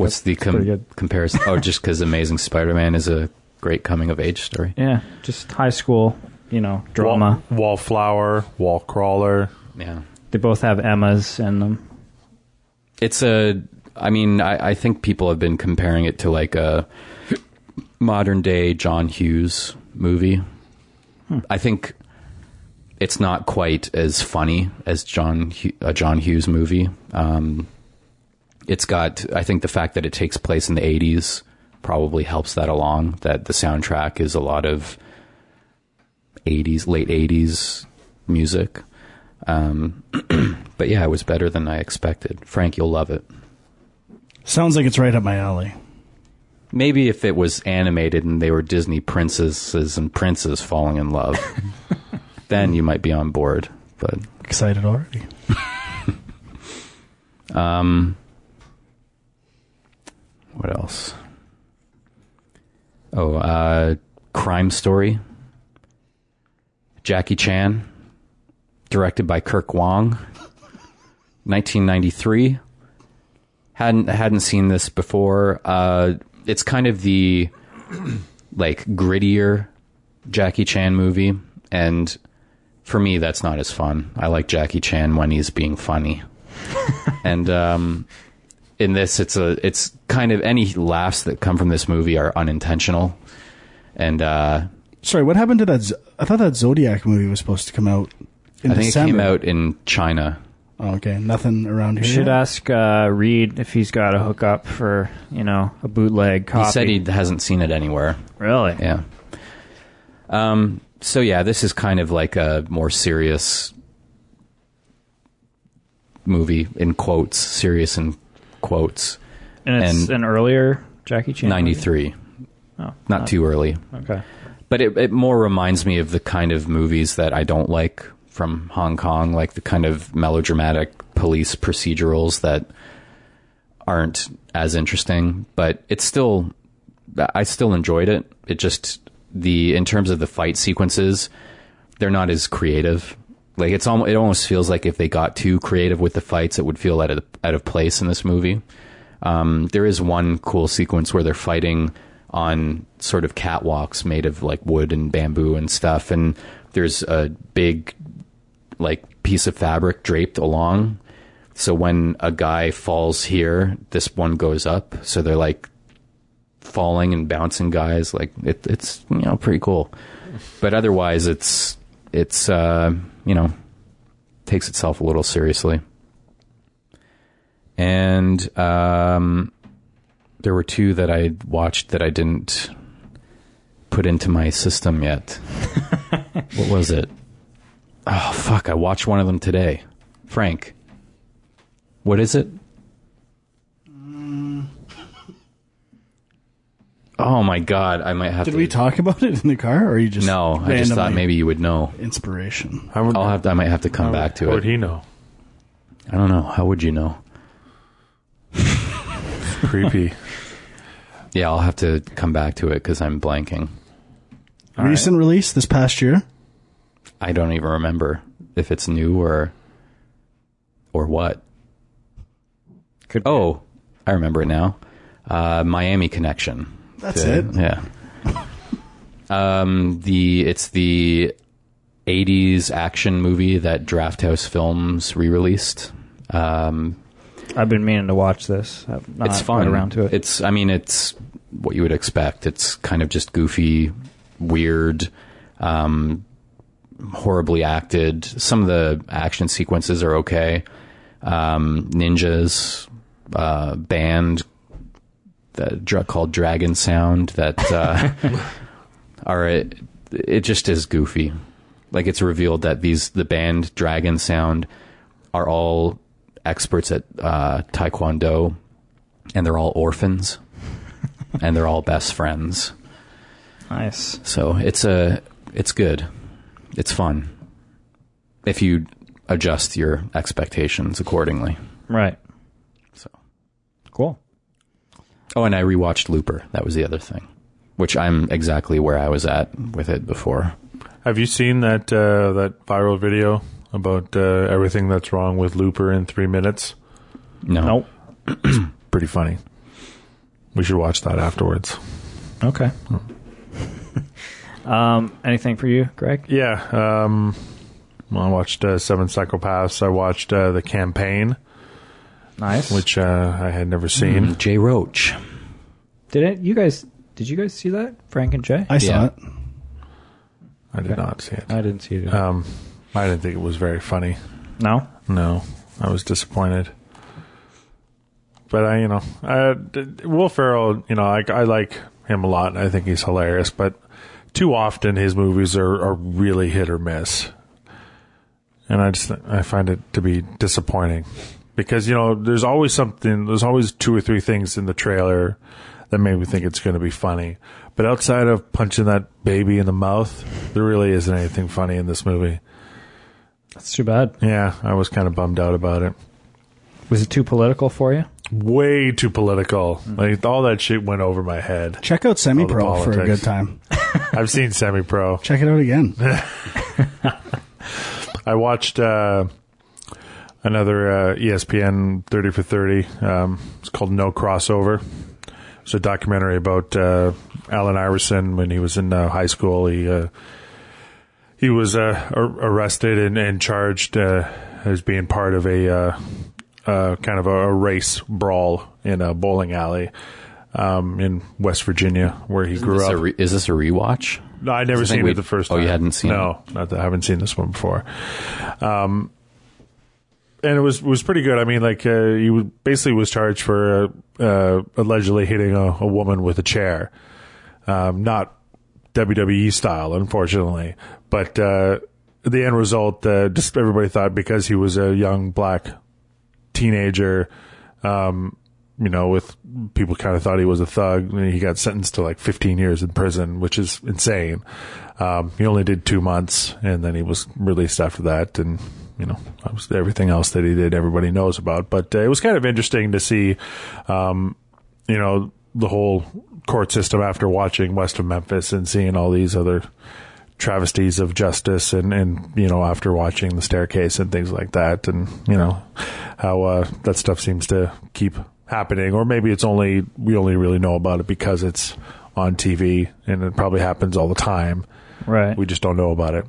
Speaker 2: What's the com- comparison? Oh, just because Amazing Spider-Man is a great coming of age story.
Speaker 1: Yeah, just high school, you know, drama.
Speaker 3: Wall, wallflower, wall crawler.
Speaker 2: Yeah.
Speaker 1: They both have Emmas in them.
Speaker 2: It's a. I mean, I, I think people have been comparing it to like a modern day John Hughes movie. I think it's not quite as funny as John a John Hughes movie. Um, it's got. I think the fact that it takes place in the '80s probably helps that along. That the soundtrack is a lot of '80s, late '80s music. Um, but yeah, it was better than I expected. Frank, you'll love it.
Speaker 4: Sounds like it's right up my alley.
Speaker 2: Maybe if it was animated and they were Disney princesses and princes falling in love, then you might be on board. But
Speaker 4: Excited already.
Speaker 2: um, what else? Oh, uh, Crime Story. Jackie Chan, directed by Kirk Wong, 1993. Hadn't hadn't seen this before. Uh, it's kind of the like grittier Jackie Chan movie, and for me, that's not as fun. I like Jackie Chan when he's being funny, and um, in this, it's a it's kind of any laughs that come from this movie are unintentional, and uh,
Speaker 4: Sorry, what happened to that? Z- I thought that Zodiac movie was supposed to come out in
Speaker 2: I think
Speaker 4: December.
Speaker 2: it came out in China.
Speaker 4: Oh, okay, nothing around here.
Speaker 1: You should
Speaker 4: yet?
Speaker 1: ask uh, Reed if he's got a hookup for you know a bootleg copy.
Speaker 2: He said he hasn't seen it anywhere.
Speaker 1: really.
Speaker 2: Yeah. Um. So yeah, this is kind of like a more serious movie in quotes, serious in quotes.
Speaker 1: and it's
Speaker 2: and-
Speaker 1: an earlier Jackie Chan. movie?
Speaker 2: Ninety three,
Speaker 1: Oh,
Speaker 2: not too early,
Speaker 1: Okay.
Speaker 2: but it, it more reminds me of the kind of movies that I don't like from Hong Kong, like the kind of melodramatic police procedurals that aren't as interesting. But it's still, I still enjoyed it. It just the in terms of the fight sequences, they're not as creative. Like it's almost it almost feels like if they got too creative with the fights, it would feel out of out of place in this movie. Um, there is one cool sequence where they're fighting on sort of catwalks made of like wood and bamboo and stuff, and there's a big like piece of fabric draped along. So when a guy falls here, this one goes up. So they're like falling and bouncing guys. Like it, it's you know pretty cool. But otherwise, it's it's uh, you know takes itself a little seriously. And um, there were two that I watched that I didn't put into my system yet. what was it? Oh fuck! I watched one of them today. Frank, what is it? Mm. Oh my god! I might have to
Speaker 4: Did
Speaker 2: to.
Speaker 4: we talk about it in the car, or are you just
Speaker 2: No, I just thought maybe you would know.
Speaker 4: inspiration?
Speaker 3: How would,
Speaker 2: I'll have. To, I might have to come
Speaker 3: how
Speaker 2: back to
Speaker 3: how
Speaker 2: it.
Speaker 3: would he know?
Speaker 2: I don't know. How would you know?
Speaker 3: Creepy.
Speaker 2: Yeah, I'll have to come back to it because I'm blanking.
Speaker 4: Recent release this past year.
Speaker 2: I don't even remember if it's new or or what.
Speaker 1: Could
Speaker 2: Oh, I remember it now. Uh, Miami Connection.
Speaker 4: That's
Speaker 2: The-
Speaker 4: it.
Speaker 2: Yeah. um, the it's the '80s action movie that Drafthouse Films re-released. Um,
Speaker 1: I've been meaning to watch this. I've not
Speaker 2: it's fun.
Speaker 1: around to it.
Speaker 2: It's, I mean, it's what you would expect. It's kind of just goofy, weird, um, horribly acted. Some of the action sequences are okay. Um, ninjas, uh, band that dra- called Dragon Sound that uh, are it, it just is goofy. Like it's revealed that these the band Dragon Sound are all experts at uh, Taekwondo, and they're all orphans, and they're all best friends.
Speaker 1: nice.
Speaker 2: So it's a it's good, it's fun if you adjust your expectations accordingly.
Speaker 1: Right.
Speaker 2: So
Speaker 1: Cool.
Speaker 2: oh, and I rewatched Looper. That was the other thing, which I'm exactly where I was at with it before.
Speaker 3: Have you seen that uh, that viral video about uh, everything that's wrong with Looper in three minutes?
Speaker 2: No,
Speaker 1: Nope.
Speaker 3: Pretty funny. We should watch that afterwards.
Speaker 1: Okay. Um, anything for you, Greg?
Speaker 3: Yeah. Um, well, I watched uh, Seven Psychopaths. I watched uh, The Campaign,
Speaker 1: Nice.
Speaker 3: which uh, I had never seen.
Speaker 2: Jay Roach.
Speaker 1: did it? You guys? Did you guys see that? Frank and Jay?
Speaker 4: I saw
Speaker 2: Yeah.
Speaker 4: it.
Speaker 3: I did not see it.
Speaker 1: I didn't see it.
Speaker 3: Um, I didn't think it was very funny.
Speaker 1: no.
Speaker 3: No, I was disappointed. But I, you know, I, d- Will Ferrell, you know, I, I like him a lot. I think he's hilarious. But too often his movies are, are really hit or miss, and I just I find it to be disappointing because you know there's always something. There's always two or three things in the trailer that made me think it's going to be funny. But outside of punching that baby in the mouth, there really isn't anything funny in this movie.
Speaker 1: That's too bad.
Speaker 3: Yeah, I was kind of bummed out about it.
Speaker 1: Was it too political for you?
Speaker 3: Way too political. Like all that shit went over my head.
Speaker 4: Check out Semi Pro
Speaker 3: the
Speaker 4: for a
Speaker 3: politics.
Speaker 4: good time.
Speaker 3: I've seen Semi Pro.
Speaker 4: Check it out again.
Speaker 3: I watched uh, another uh, ESPN 30 for 30. Um, it's called No Crossover. It's a documentary about uh, Allen Iverson when he was in uh, high school. He uh, he was uh, ar- arrested and, and charged uh, as being part of a uh, uh, kind of a, a race brawl in a bowling alley um, in West Virginia, where he grew
Speaker 2: Is this,
Speaker 3: up.
Speaker 2: re- is this a rewatch?
Speaker 3: No, I never seen it the first
Speaker 2: oh,
Speaker 3: time.
Speaker 2: you hadn't seen
Speaker 3: no, not that, I haven't seen this one before. Um, and it was was pretty good. I mean, like uh, he basically was charged for uh, uh, allegedly hitting a, a woman with a chair, um, not WWE style, unfortunately. But uh, the end result, uh, just everybody thought because he was a young black teenager, um, you know, with people kind of thought he was a thug. He got sentenced to like 15 years in prison, which is insane. Um, he only did two months, and then he was released after that. And you know, everything else that he did, everybody knows about. But uh, it was kind of interesting to see, um, you know, the whole court system after watching West of Memphis and seeing all these other travesties of justice and, and you know after watching the staircase and things like that and you know how uh, that stuff seems to keep happening. Or maybe it's only we only really know about it because it's on TV and it probably happens all the time.
Speaker 1: Right.
Speaker 3: we just don't know about it.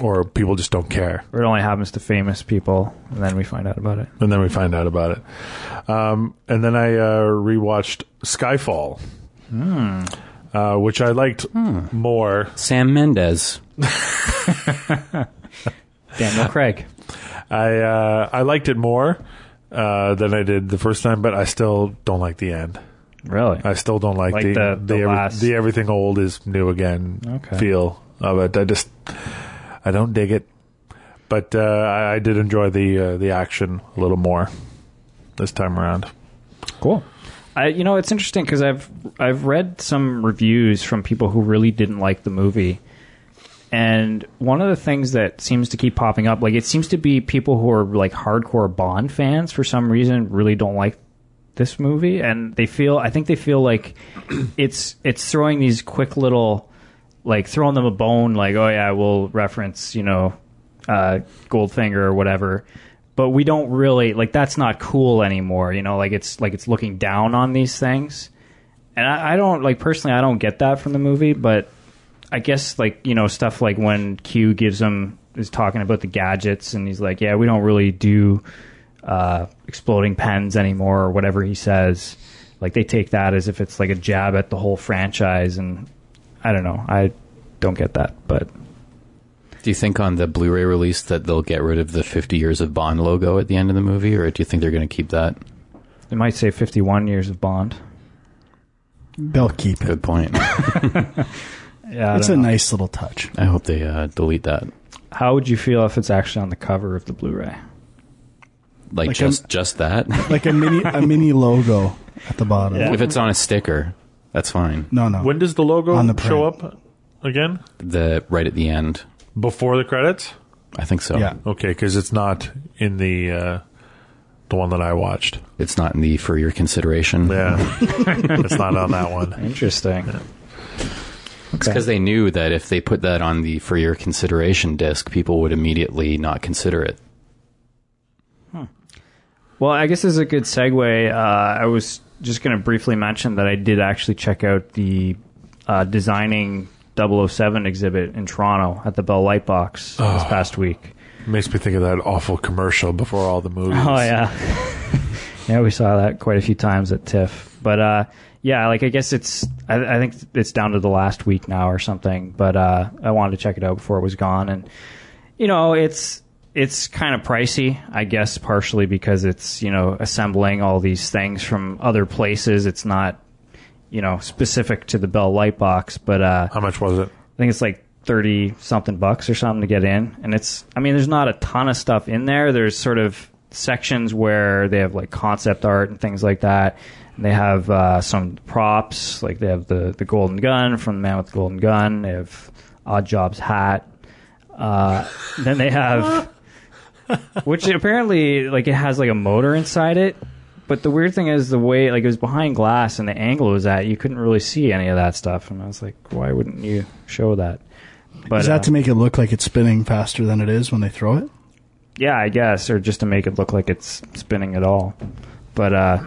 Speaker 3: Or people just don't care.
Speaker 1: Or it only happens to famous people, and then we find out about it.
Speaker 3: and then we find out about it. Um, and then I uh, rewatched Skyfall. Uh, which I liked more.
Speaker 2: Sam Mendes.
Speaker 1: Daniel Craig.
Speaker 3: I uh, I liked it more uh, than I did the first time, but I still don't like the end.
Speaker 1: Really?
Speaker 3: I still don't like,
Speaker 1: Like
Speaker 3: the
Speaker 1: the- the
Speaker 3: every-
Speaker 1: last-
Speaker 3: the everything old is new again
Speaker 1: Okay.
Speaker 3: feel of it. I just I don't dig it, but uh, I, I did enjoy the uh, the action a little more this time around.
Speaker 1: Cool. I, you know, it's interesting because I've I've read some reviews from people who really didn't like the movie, and one of the things that seems to keep popping up, like it seems to be people who are like hardcore Bond fans for some reason really don't like this movie, and they feel I think they feel like it's it's throwing these quick little like throwing them a bone, like oh yeah, we'll reference you know uh, Goldfinger or whatever. But we don't really like that's not cool anymore. You know, like it's like it's looking down on these things, and I, I don't like personally. I don't get that from the movie, but I guess like you know stuff like when Q gives him is talking about the gadgets, and he's like, yeah, we don't really do uh, exploding pens anymore or whatever he says. Like they take that as if it's like a jab at the whole franchise, and I don't know. I don't get that, but
Speaker 2: Do you think on the Blu-ray release that they'll get rid of the 50 years of Bond logo at the end of the movie, or do you think they're going to keep that?
Speaker 1: it might say 51 years of Bond.
Speaker 4: They'll keep it.
Speaker 2: Good point.
Speaker 1: Yeah,
Speaker 4: It's a
Speaker 1: know.
Speaker 4: nice little touch.
Speaker 2: I hope they uh, delete that.
Speaker 1: How would you feel if it's actually on the cover of the Blu-ray?
Speaker 2: Like,
Speaker 4: Like
Speaker 2: just
Speaker 4: a-
Speaker 2: just that.
Speaker 4: Like a mini a mini logo at the bottom.
Speaker 1: Yeah.
Speaker 2: if it's on a sticker, that's fine.
Speaker 4: No, no.
Speaker 3: When does the logo
Speaker 4: On the
Speaker 3: show up again?
Speaker 2: The right at the end,
Speaker 3: Before the credits?
Speaker 2: I think so.
Speaker 4: Yeah.
Speaker 3: Okay, because it's not in the uh, the one that I watched.
Speaker 2: It's not in the for your consideration.
Speaker 3: Yeah, it's not on that one.
Speaker 1: Interesting.
Speaker 2: It's because they knew that if they put that on the for your consideration disc, people would immediately not consider it.
Speaker 1: Well, I guess this is a good segue. Uh, I was just going to briefly mention that I did actually check out the uh, designing 007 exhibit in Toronto at the Bell Lightbox this past week.
Speaker 3: Makes me think of that awful commercial before all the movies.
Speaker 1: Oh yeah, yeah, we saw that quite a few times at TIFF. But uh, yeah, like I guess it's I, I think it's down to the last week now or something. But uh, I wanted to check it out before it was gone, and you know it's it's kind of pricey, I guess, partially because it's you know assembling all these things from other places. It's not you know specific to the Bell Lightbox, but uh,
Speaker 3: How much was it?
Speaker 1: I think it's like 30 something bucks or something to get in. And it's, I mean, there's not a ton of stuff in there. There's sort of, sections where they have like concept art and things like that. And they have uh, some props, like they have the the golden gun from the man with the golden gun. They have Oddjob's hat. Uh, then they have, which apparently like it has like a motor inside it. But the weird thing is the way like it was behind glass and the angle it was at, you couldn't really see any of that stuff. And I was like, why wouldn't you show that? But
Speaker 4: Is that
Speaker 1: uh,
Speaker 4: to make it look like it's spinning faster than it is when they throw it?
Speaker 1: yeah, I guess, or just to make it look like it's spinning at all. But uh,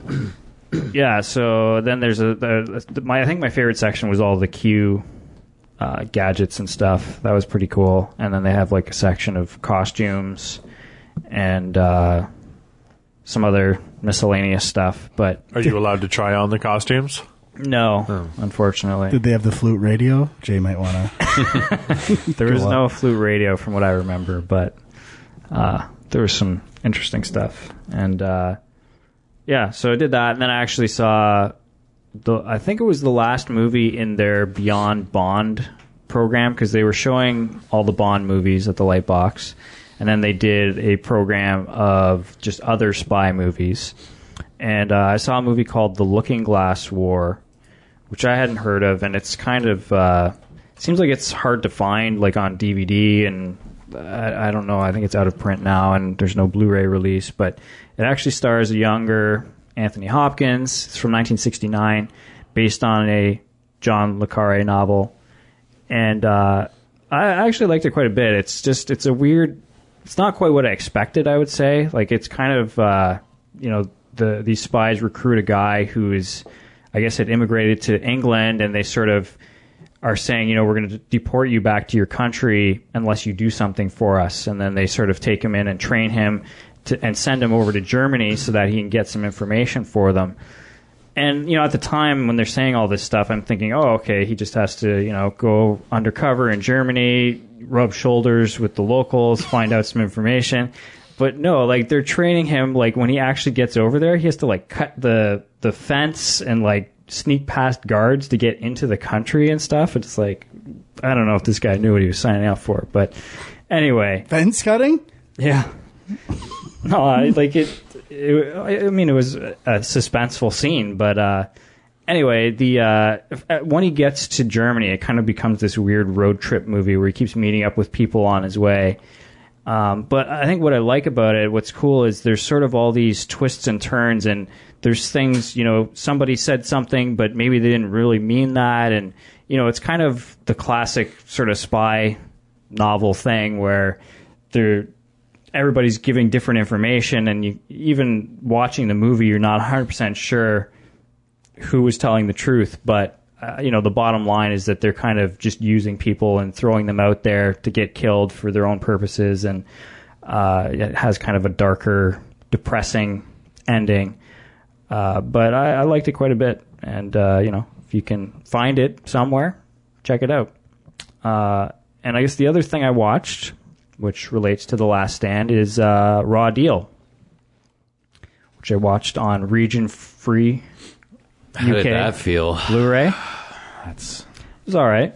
Speaker 1: yeah, so then there's a the, my I think my favorite section was all the Q uh, gadgets and stuff. That was pretty cool. And then they have like a section of costumes and uh, some other miscellaneous stuff. But
Speaker 3: Are you allowed to try on the costumes?
Speaker 1: no, unfortunately,
Speaker 4: Did they have the flute radio? Jay might want to.
Speaker 1: there was no flute radio from what I remember, but uh, there was some interesting stuff. And uh, yeah, so I did that, and then I actually saw the. I think it was the last movie in their Beyond Bond program because they were showing all the Bond movies at the Lightbox, and then they did a program of just other spy movies. And uh, I saw a movie called The Looking Glass War, which I hadn't heard of, and it's kind of uh, seems like it's hard to find like on DVD, and I, I don't know. I think it's out of print now, and there's no Blu-ray release, but it actually stars a younger Anthony Hopkins. It's from 1969, based on a John le Carre novel, and uh, I actually liked it quite a bit. It's just it's a weird. It's not quite what I expected. I would say like it's kind of uh, you know the these spies recruit a guy who is I guess had immigrated to England, and they sort of are saying, you know, we're going to deport you back to your country unless you do something for us. And then they sort of take him in and train him to, and send him over to Germany so that he can get some information for them. And you know, at the time when they're saying all this stuff, I'm thinking, oh, okay, he just has to, you know, go undercover in Germany, rub shoulders with the locals, find out some information. But no, like they're training him. Like when he actually gets over there, he has to like cut the the fence and like sneak past guards to get into the country and stuff. It's like I don't know if this guy knew what he was signing up for, but anyway,
Speaker 4: Fence cutting?
Speaker 1: yeah. No, I, like it, it. I mean, it was a suspenseful scene, but uh, anyway, the uh, when he gets to Germany, it kind of becomes this weird road trip movie where he keeps meeting up with people on his way. Um, but I think what I like about it, what's cool, is there's sort of all these twists and turns, and there's things, you know, somebody said something, but maybe they didn't really mean that, and you know, it's kind of the classic sort of spy novel thing where they're everybody's giving different information, and you even watching the movie, you're not 100 percent sure who was telling the truth, but uh, you know the bottom line is that they're kind of just using people and throwing them out there to get killed for their own purposes, and uh, it has kind of a darker, depressing ending. Uh, but I, I liked it quite a bit, and uh, you know if you can find it somewhere, check it out. Uh, and I guess the other thing I watched, which relates to The Last Stand, is uh, Raw Deal, which I watched on region free
Speaker 2: How did
Speaker 1: UK
Speaker 2: that feel?
Speaker 1: Blu-ray.
Speaker 2: That's
Speaker 1: It was all right.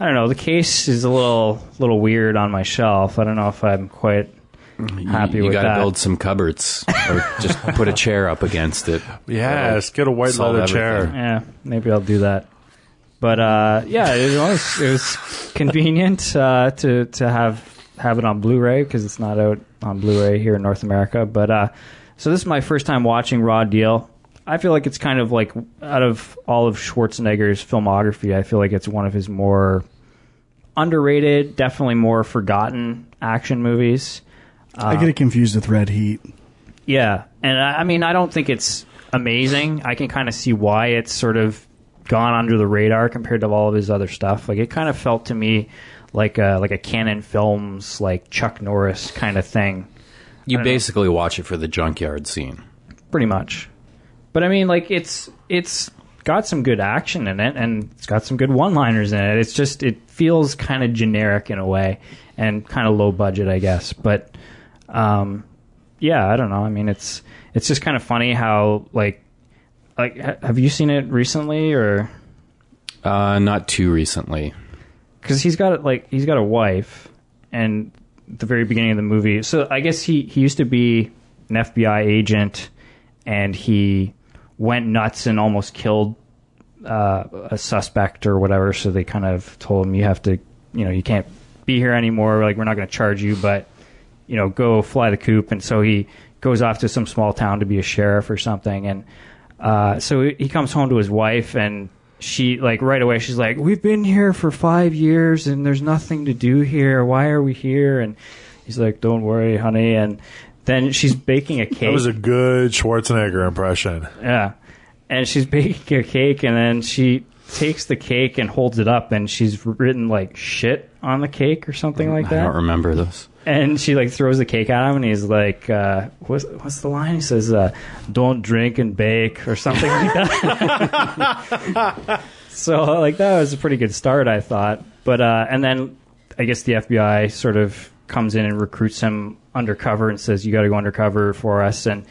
Speaker 1: I don't know. The case is a little little weird on my shelf. I don't know if I'm quite happy
Speaker 2: you
Speaker 1: with
Speaker 2: gotta
Speaker 1: that.
Speaker 2: build some cupboards or just put a chair up against it.
Speaker 3: Yes, get a white
Speaker 2: Solve
Speaker 3: leather chair.
Speaker 1: Yeah, maybe I'll do that. But uh, yeah, it was it was convenient uh, to to have have it on Blu-ray because it's not out on Blu-ray here in North America. But uh, so this is my first time watching Raw Deal. I feel like it's kind of like out of all of Schwarzenegger's filmography, I feel like it's one of his more underrated, definitely more forgotten action movies.
Speaker 4: I get it confused with Red Heat.
Speaker 1: Yeah, and I I mean, I don't think it's amazing. I can kind of see why it's sort of gone under the radar compared to all of his other stuff. Like it kind of felt to me like a like a Canon Films like Chuck Norris kind of thing,
Speaker 2: You basically watch it for the junkyard scene.
Speaker 1: pretty much. But I mean, like it's it's got some good action in it, and it's got some good one-liners in it. It's just it feels kind of generic in a way, and kind of low budget, I guess. But um, yeah, I don't know. I mean, it's it's just kind of funny how like like ha- have you seen it recently or
Speaker 2: Uh, not too recently.
Speaker 1: because he's got like he's got a wife and at the very beginning of the movie so i guess he he used to be an FBI agent, and he went nuts and almost killed uh, a suspect or whatever. So they kind of told him, "You have to, you know, you can't be here anymore. Like we're not going to charge you, but you know, go fly the coop." And so he goes off to some small town to be a sheriff or something, and uh, so he comes home to his wife and. She like right away. She's like, "We've been here for five years, and there's nothing to do here. Why are we here?" And he's like, "Don't worry, honey." And then she's baking a cake.
Speaker 3: That was a good Schwarzenegger impression.
Speaker 1: Yeah. And she's baking a cake, and then she takes the cake and holds it up, and she's written like shit on the cake or something like that.
Speaker 2: I don't remember this.
Speaker 1: And she like throws the cake at him, and he's like, uh, "What's what's the line?" He says, uh, "Don't drink and bake" or something like that. so like that was a pretty good start, I thought. But uh, and then I guess the FBI sort of comes in and recruits him undercover and says, "You got to go undercover for us." And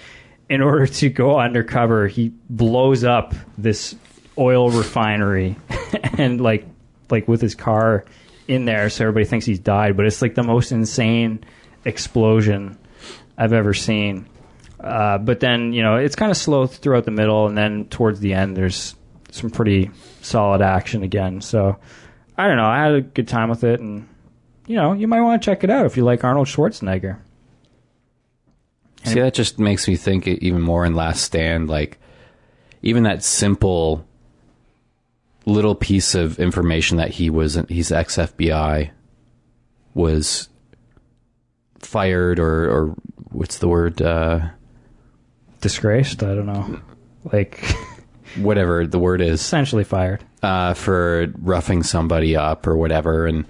Speaker 1: in order to go undercover, he blows up this oil refinery and like like with his car in there, so everybody thinks he's died. But it's like the most insane explosion I've ever seen. Uh, but then you know it's kind of slow throughout the middle, and then towards the end, there's some pretty solid action again. So I don't know. I had a good time with it, and you know you might want to check it out if you like Arnold Schwarzenegger.
Speaker 2: See, that just makes me think even more in Last Stand. Like, even that simple little piece of information that he was he's ex FBI was fired or or what's the word uh,
Speaker 1: Disgraced? I don't know. Like
Speaker 2: whatever the word is
Speaker 1: essentially fired.
Speaker 2: uh, for roughing somebody up or whatever, and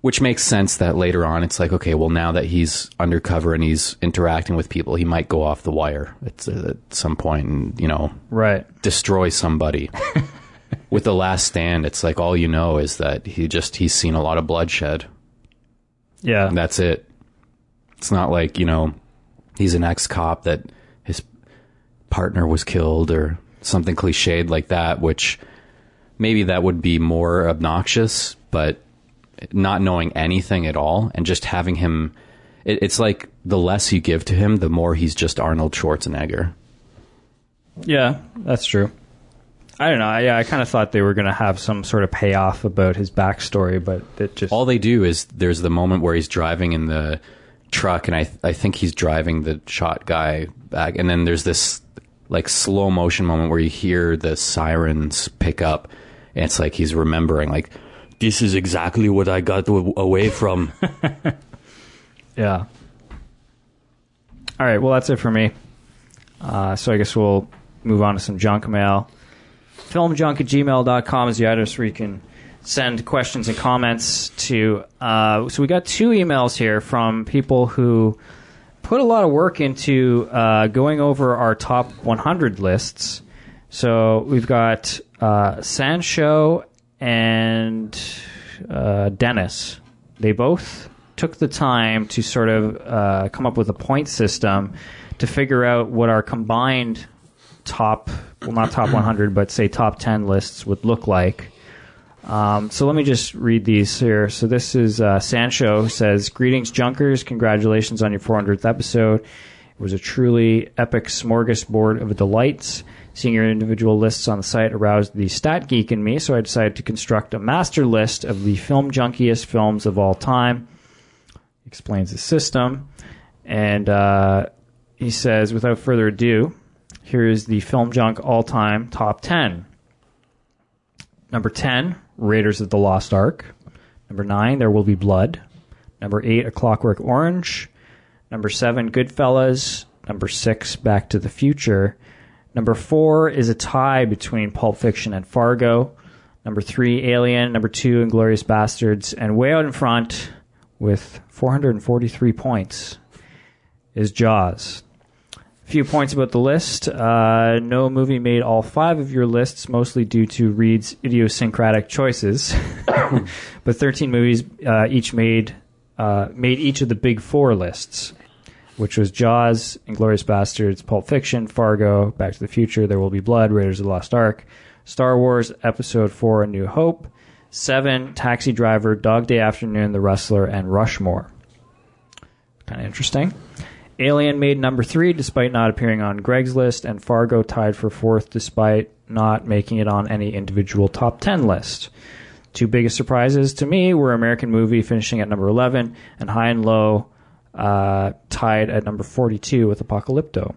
Speaker 2: which makes sense that later on it's like, okay, well now that he's undercover and he's interacting with people, he might go off the wire at, at some point and you know
Speaker 1: Right.
Speaker 2: destroy somebody. With the Last Stand, it's like all you know is that he just he's seen a lot of bloodshed.
Speaker 1: Yeah.
Speaker 2: And that's it. It's not like, you know, he's an ex cop that his partner was killed or something cliched like that, which maybe that would be more obnoxious, but not knowing anything at all and just having him, it, it's like the less you give to him, the more he's just Arnold Schwarzenegger.
Speaker 1: Yeah, that's true. I don't know. Yeah, I kind of thought they were going to have some sort of payoff about his backstory, but it just
Speaker 2: All they do is there's the moment where he's driving in the truck, and I I think he's driving the shot guy back, and then there's this like slow motion moment where you hear the sirens pick up, and it's like he's remembering like this is exactly what I got away from.
Speaker 1: yeah. All right. Well, that's it for me. Uh, so I guess we'll move on to some junk mail. Filmjunk at gmail.com is the address where you can send questions and comments to. Uh, so we got two emails here from people who put a lot of work into uh, going over our top 100 lists. So we've got uh, Sancho and uh, Dennis. They both took the time to sort of uh, come up with a point system to figure out what our combined top, well, not top 100, but say top 10 lists would look like. Um, so let me just read these here. So this is uh, Sancho says, "Greetings, Junkers! Congratulations on your 400th episode. It was a truly epic smorgasbord of delights. Seeing your individual lists on the site aroused the stat geek in me, so I decided to construct a master list of the film junkiest films of all time." Explains the system, and uh, he says, without further ado, here is the film junk all-time top 10. Number 10, Raiders of the Lost Ark. Number 9, There Will Be Blood. Number 8, A Clockwork Orange. Number 7, Goodfellas. Number 6, Back to the Future. Number 4 is a tie between Pulp Fiction and Fargo. Number 3, Alien. Number 2, Inglourious Basterds. And way out in front, with 443 points, is Jaws. Few points about the list. Uh, no movie made all five of your lists, mostly due to Reed's idiosyncratic choices. but 13 movies uh, each made uh, made each of the big four lists, which was Jaws, Inglourious Basterds, Pulp Fiction, Fargo, Back to the Future, There Will Be Blood, Raiders of the Lost Ark, Star Wars Episode 4, A New Hope, Seven, Taxi Driver, Dog Day Afternoon, The Wrestler, and Rushmore. Kind of interesting. Alien made number three despite not appearing on Greg's list, and Fargo tied for fourth despite not making it on any individual top 10 list. Two biggest surprises to me were American Movie finishing at number 11 and High and Low uh, tied at number 42 with Apocalypto.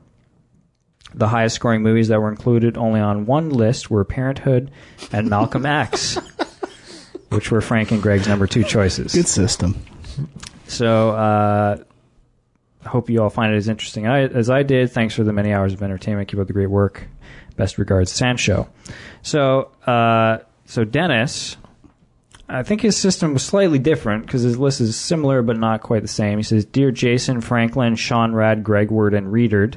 Speaker 1: The highest scoring movies that were included only on one list were Parenthood and Malcolm X, which were Frank and Greg's number two choices.
Speaker 4: Good system.
Speaker 1: So, uh, hope you all find it as interesting as I did. Thanks for the many hours of entertainment. Keep up the great work. Best regards, Sancho. So, uh, so Dennis, I think his system was slightly different because his list is similar but not quite the same. He says, "Dear Jason, Franklin, Sean Rad, Greg Word, and Reedard."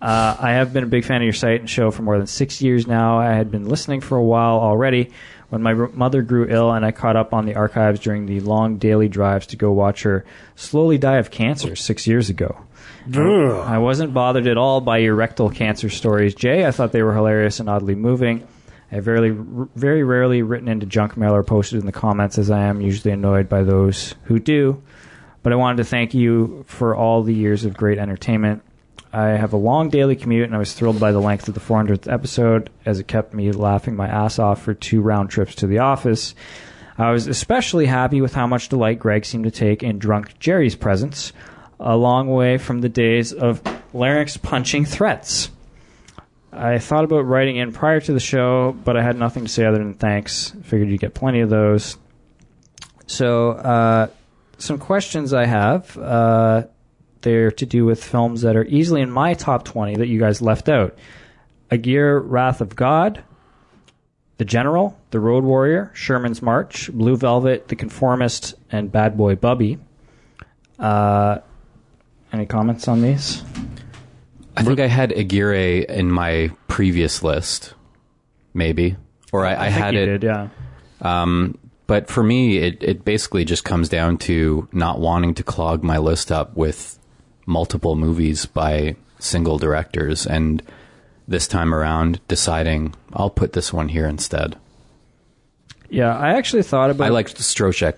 Speaker 1: Uh, I have been a big fan of your site and show for more than six years now. I had been listening for a while already when my mother grew ill, and I caught up on the archives during the long daily drives to go watch her slowly die of cancer six years ago. I wasn't bothered at all by your rectal cancer stories, Jay. I thought they were hilarious and oddly moving. I have very, very rarely written into junk mail or posted in the comments, as I am usually annoyed by those who do. But I wanted to thank you for all the years of great entertainment. I have a long daily commute, and I was thrilled by the length of the 400th episode, as it kept me laughing my ass off for two round trips to the office. I was especially happy with how much delight Greg seemed to take in drunk Jerry's presence, a long way from the days of larynx punching threats. I thought about writing in prior to the show, but I had nothing to say other than thanks. Figured you'd get plenty of those. So, uh, some questions I have. Uh, they're to do with films that are easily in my top 20 that you guys left out. Aguirre, Wrath of God, The General, The Road Warrior, Sherman's March, Blue Velvet, The Conformist, and Bad Boy Bubby. Uh, any comments on these?
Speaker 2: I think I had Aguirre in my previous list, maybe, or I, I,
Speaker 1: think
Speaker 2: had it.
Speaker 1: did, yeah.
Speaker 2: Um, but for me, it, it basically just comes down to not wanting to clog my list up with multiple movies by single directors, and this time around deciding I'll put this one here instead.
Speaker 1: Yeah, I actually thought about
Speaker 2: I liked Stroszek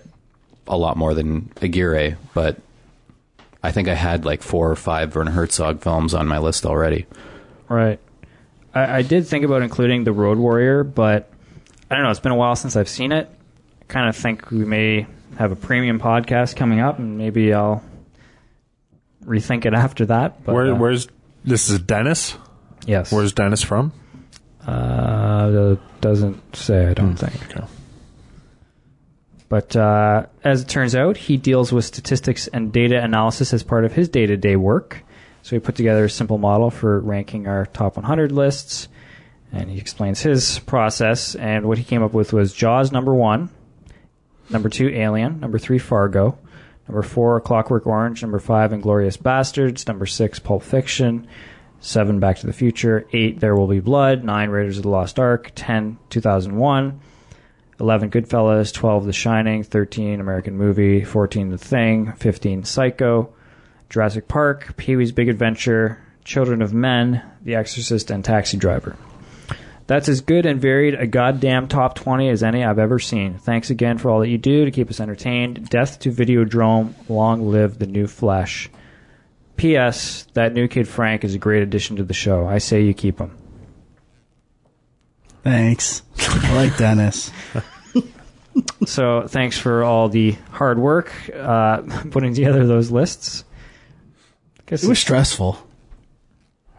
Speaker 2: a lot more than Aguirre, but I think I had like four or five Werner Herzog films on my list already.
Speaker 1: Right. I, I did think about including the Road Warrior, but I don't know. It's been a while since I've seen it. I kind of think we may have a premium podcast coming up, and maybe I'll rethink it after that. But,
Speaker 3: Where,
Speaker 1: uh,
Speaker 3: where's this is Dennis?
Speaker 1: yes?
Speaker 3: Where's Dennis from?
Speaker 1: uh, doesn't say. I don't think.
Speaker 3: Okay.
Speaker 1: But uh, as it turns out, he deals with statistics and data analysis as part of his day to day work. So he put together a simple model for ranking our top 100 lists. And he explains his process. And what he came up with was Jaws number one, number two, Alien, number three, Fargo, number four, Clockwork Orange, number five, Inglourious Basterds, number six, Pulp Fiction, seven, Back to the Future, eight, There Will Be Blood, nine, Raiders of the Lost Ark, 10, 2001. 11 Goodfellas, 12 The Shining, 13 American Movie, 14 The Thing, 15 Psycho, Jurassic Park, Pee Wee's Big Adventure, Children of Men, The Exorcist, and Taxi Driver. That's as good and varied a goddamn top 20 as any I've ever seen. Thanks again for all that you do to keep us entertained. Death to Videodrome, long live the new flesh. P.S. That new kid Frank is a great addition to the show. I say you keep him.
Speaker 4: Thanks. I like Dennis.
Speaker 1: So thanks for all the hard work uh, putting together those lists. Guess
Speaker 4: It was stressful.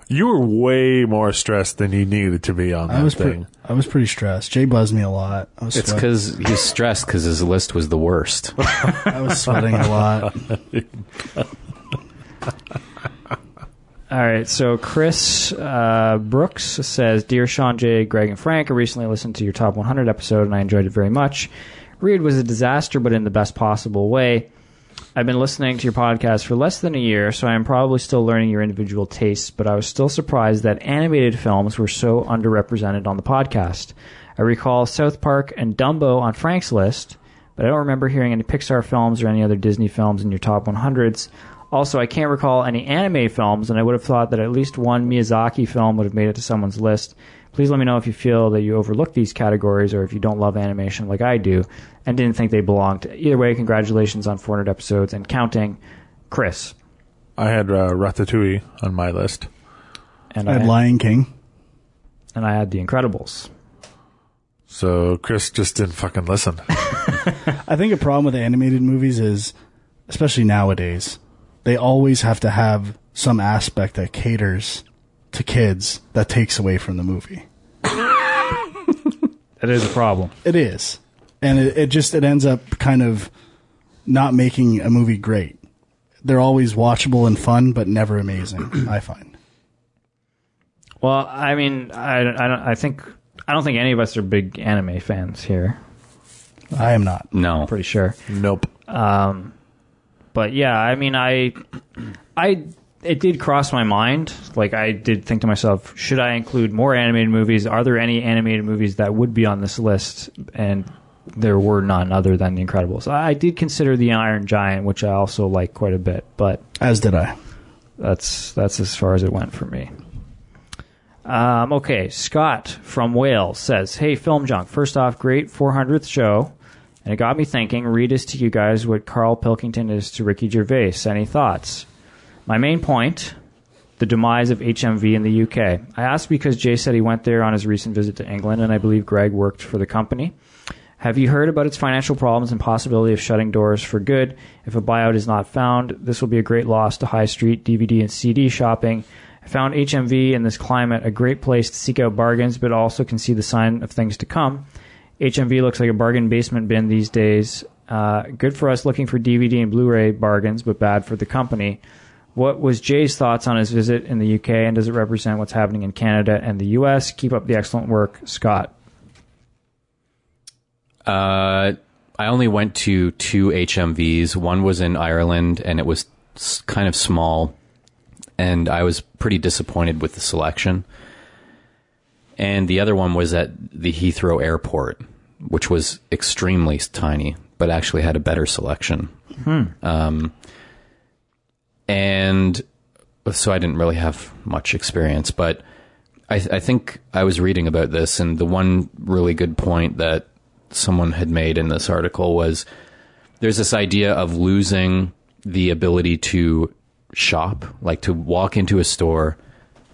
Speaker 3: You were way more stressed than you needed to be on that
Speaker 4: I was
Speaker 3: thing.
Speaker 4: pretty. I was pretty stressed. Jay buzzed me a lot. I was.
Speaker 2: It's
Speaker 4: sweat-
Speaker 2: because he's stressed because his list was the worst.
Speaker 4: I was sweating a lot.
Speaker 1: All right, so Chris uh, Brooks says, "Dear Sean J, Greg, and Frank, I recently listened to your top 100 episode and I enjoyed it very much. Reed was a disaster, but in the best possible way. I've been listening to your podcast for less than a year, so I am probably still learning your individual tastes. But I was still surprised that animated films were so underrepresented on the podcast. I recall South Park and Dumbo on Frank's list, but I don't remember hearing any Pixar films or any other Disney films in your top 100s." Also, I can't recall any anime films, and I would have thought that at least one Miyazaki film would have made it to someone's list. Please let me know if you feel that you overlooked these categories or if you don't love animation like I do and didn't think they belonged. Either way, congratulations on 400 episodes and counting. Chris.
Speaker 3: I had uh, Ratatouille on my list.
Speaker 1: And
Speaker 4: I
Speaker 1: I,
Speaker 4: had Lion King.
Speaker 1: and I had The Incredibles.
Speaker 3: So Chris just didn't fucking listen.
Speaker 4: I think a problem with animated movies is, especially nowadays, they always have to have some aspect that caters to kids that takes away from the movie.
Speaker 1: That is a problem.
Speaker 4: It is, and it, it just it ends up kind of not making a movie great. They're always watchable and fun, but never amazing. I find.
Speaker 1: Well, I mean, I, I don't. I think I don't think any of us are big anime fans here.
Speaker 4: I am not.
Speaker 2: No.
Speaker 1: Pretty sure.
Speaker 3: nope.
Speaker 1: Um, but yeah, I mean, I, I, it did cross my mind. Like, I did think to myself, should I include more animated movies? Are there any animated movies that would be on this list? And there were none other than The Incredibles. I did consider The Iron Giant, which I also like quite a bit, but
Speaker 4: As did I.
Speaker 1: that's that's as far as it went for me. Um, okay, Scott from Wales says, "Hey, Film Junk. First off, great 400th show, and it got me thinking. Reed is to you guys what Karl Pilkington is to Ricky Gervais. Any thoughts? My main point." The demise of HMV in the UK. I asked because Jay said he went there on his recent visit to England, and I believe Greg worked for the company. Have you heard about its financial problems and possibility of shutting doors for good? If a buyout is not found, this will be a great loss to high street DVD and CD shopping. I found HMV in this climate a great place to seek out bargains, but also can see the sign of things to come. HMV looks like a bargain basement bin these days. Uh, good for us looking for DVD and Blu-ray bargains, but bad for the company. What was Jay's thoughts on his visit in the UK, and does it represent what's happening in Canada and the US? Keep up the excellent work, Scott.
Speaker 2: Uh, I only went to two HMVs. One was in Ireland, and it was kind of small, and I was pretty disappointed with the selection. And the other one was at the Heathrow Airport, which was extremely tiny, but actually had a better selection. Um, and so I didn't really have much experience, but I, I think I was reading about this, and the one really good point that someone had made in this article was there's this idea of losing the ability to shop, like to walk into a store,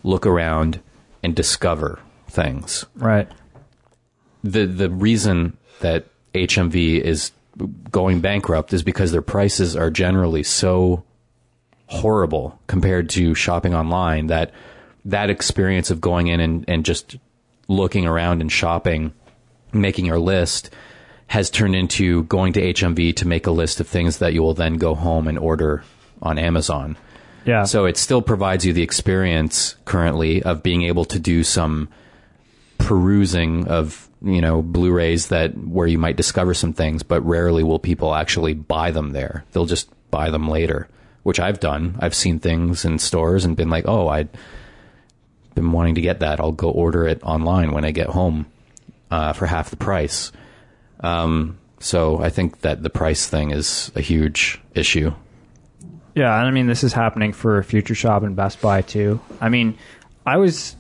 Speaker 2: look around, and discover things.
Speaker 1: Right.
Speaker 2: The the reason that HMV is going bankrupt is because their prices are generally so horrible compared to shopping online that that experience of going in and, and just looking around and shopping, making your list, has turned into going to HMV to make a list of things that you will then go home and order on Amazon.
Speaker 1: Yeah.
Speaker 2: So it still provides you the experience currently of being able to do some perusing of you know Blu-rays that where you might discover some things, but rarely will people actually buy them there. They'll just buy them later, which I've done. I've seen things in stores and been like, oh, I'd been wanting to get that. I'll go order it online when I get home uh, for half the price. Um, so I think that the price thing is a huge issue.
Speaker 1: Yeah, and I mean this is happening for Future Shop and Best Buy too. I mean, I was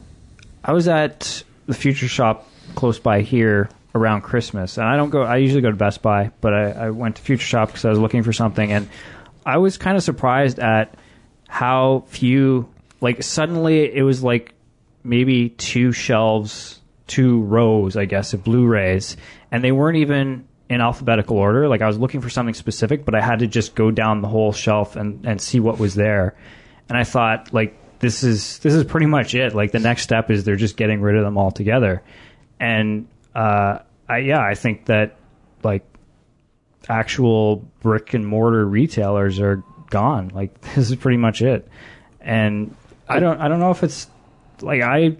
Speaker 1: I was at the Future Shop close by here around Christmas, and I don't go. I usually go to Best Buy, but I, I went to Future Shop because I was looking for something, and I was kind of surprised at how few. Like suddenly, it was like maybe two shelves, two rows, I guess, of Blu-rays, and they weren't even in alphabetical order. Like I was looking for something specific, but I had to just go down the whole shelf and, and see what was there. And I thought, like, this is this is pretty much it. Like the next step is they're just getting rid of them altogether. And uh, I yeah, I think that like actual brick and mortar retailers are gone. Like this is pretty much it. And I don't I don't know if it's like I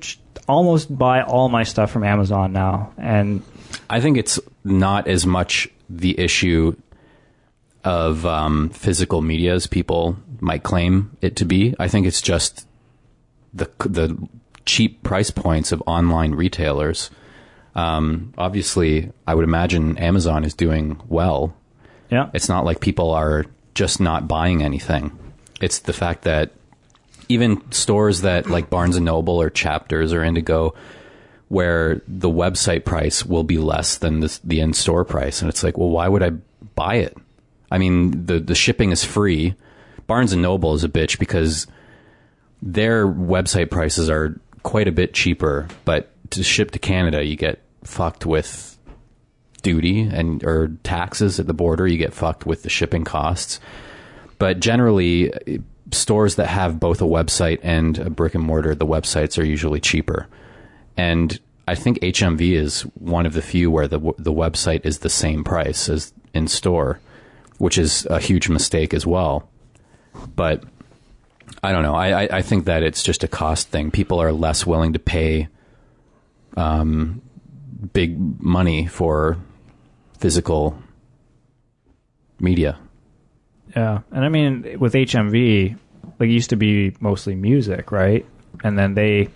Speaker 1: almost buy all my stuff from Amazon now, and
Speaker 2: I think it's not as much the issue of um, physical media as people might claim it to be. I think it's just the the cheap price points of online retailers. Um, obviously, I would imagine Amazon is doing well.
Speaker 1: Yeah,
Speaker 2: It's not like people are just not buying anything. It's the fact that even stores that like Barnes and Noble or Chapters or Indigo, where the website price will be less than the, the in store price, and it's like, well, why would I buy it? I mean, the the shipping is free, Barnes and Noble is a bitch because their website prices are quite a bit cheaper, but to ship to Canada, you get fucked with duty and or taxes at the border. You get fucked with the shipping costs. But generally, stores that have both a website and a brick and mortar, the websites are usually cheaper. And I think HMV is one of the few where the the website is the same price as in store, which is a huge mistake as well. But I don't know. I, I, I think that it's just a cost thing. People are less willing to pay um, big money for physical media.
Speaker 1: Yeah, and I mean with HMV, like it used to be mostly music, right? And then they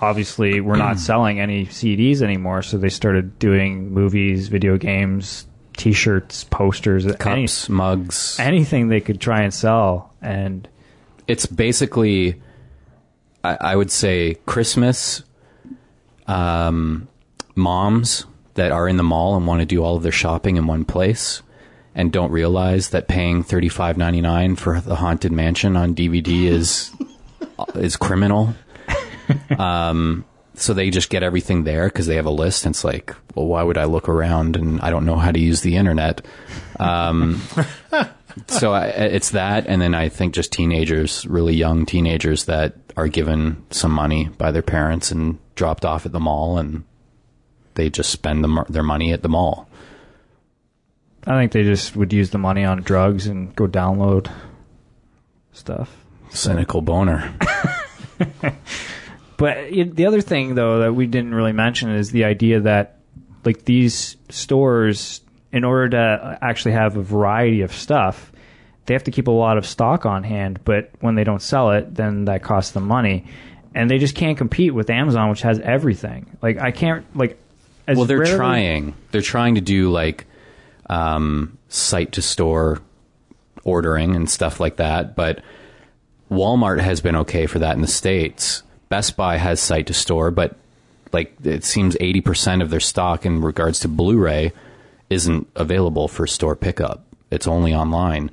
Speaker 1: obviously were not selling any CDs anymore, so they started doing movies, video games, T-shirts, posters, any,
Speaker 2: Cups, mugs.
Speaker 1: anything they could try and sell. And
Speaker 2: it's basically I, I would say Christmas um, moms that are in the mall and want to do all of their shopping in one place and don't realize that paying thirty five ninety nine for the haunted mansion on DVD is is criminal. um, so they just get everything there because they have a list. And it's like, well, why would I look around and I don't know how to use the internet? Um, so I, it's that, and then I think just teenagers, really young teenagers that are given some money by their parents and dropped off at the mall, and they just spend the, their money at the mall.
Speaker 1: I think they just would use the money on drugs and go download stuff.
Speaker 2: Cynical boner.
Speaker 1: But it, the other thing, though, that we didn't really mention is the idea that, like, these stores, in order to uh, actually have a variety of stuff, they have to keep a lot of stock on hand. But when they don't sell it, then that costs them money, and they just can't compete with Amazon, which has everything. Like, I can't like. As
Speaker 2: well, they're
Speaker 1: rarely-
Speaker 2: trying. They're trying to do like um, site to store ordering and stuff like that, but Walmart has been okay for that in the states. Best Buy has site to store, but like it seems 80% of their stock in regards to Blu-ray isn't available for store pickup. It's only online.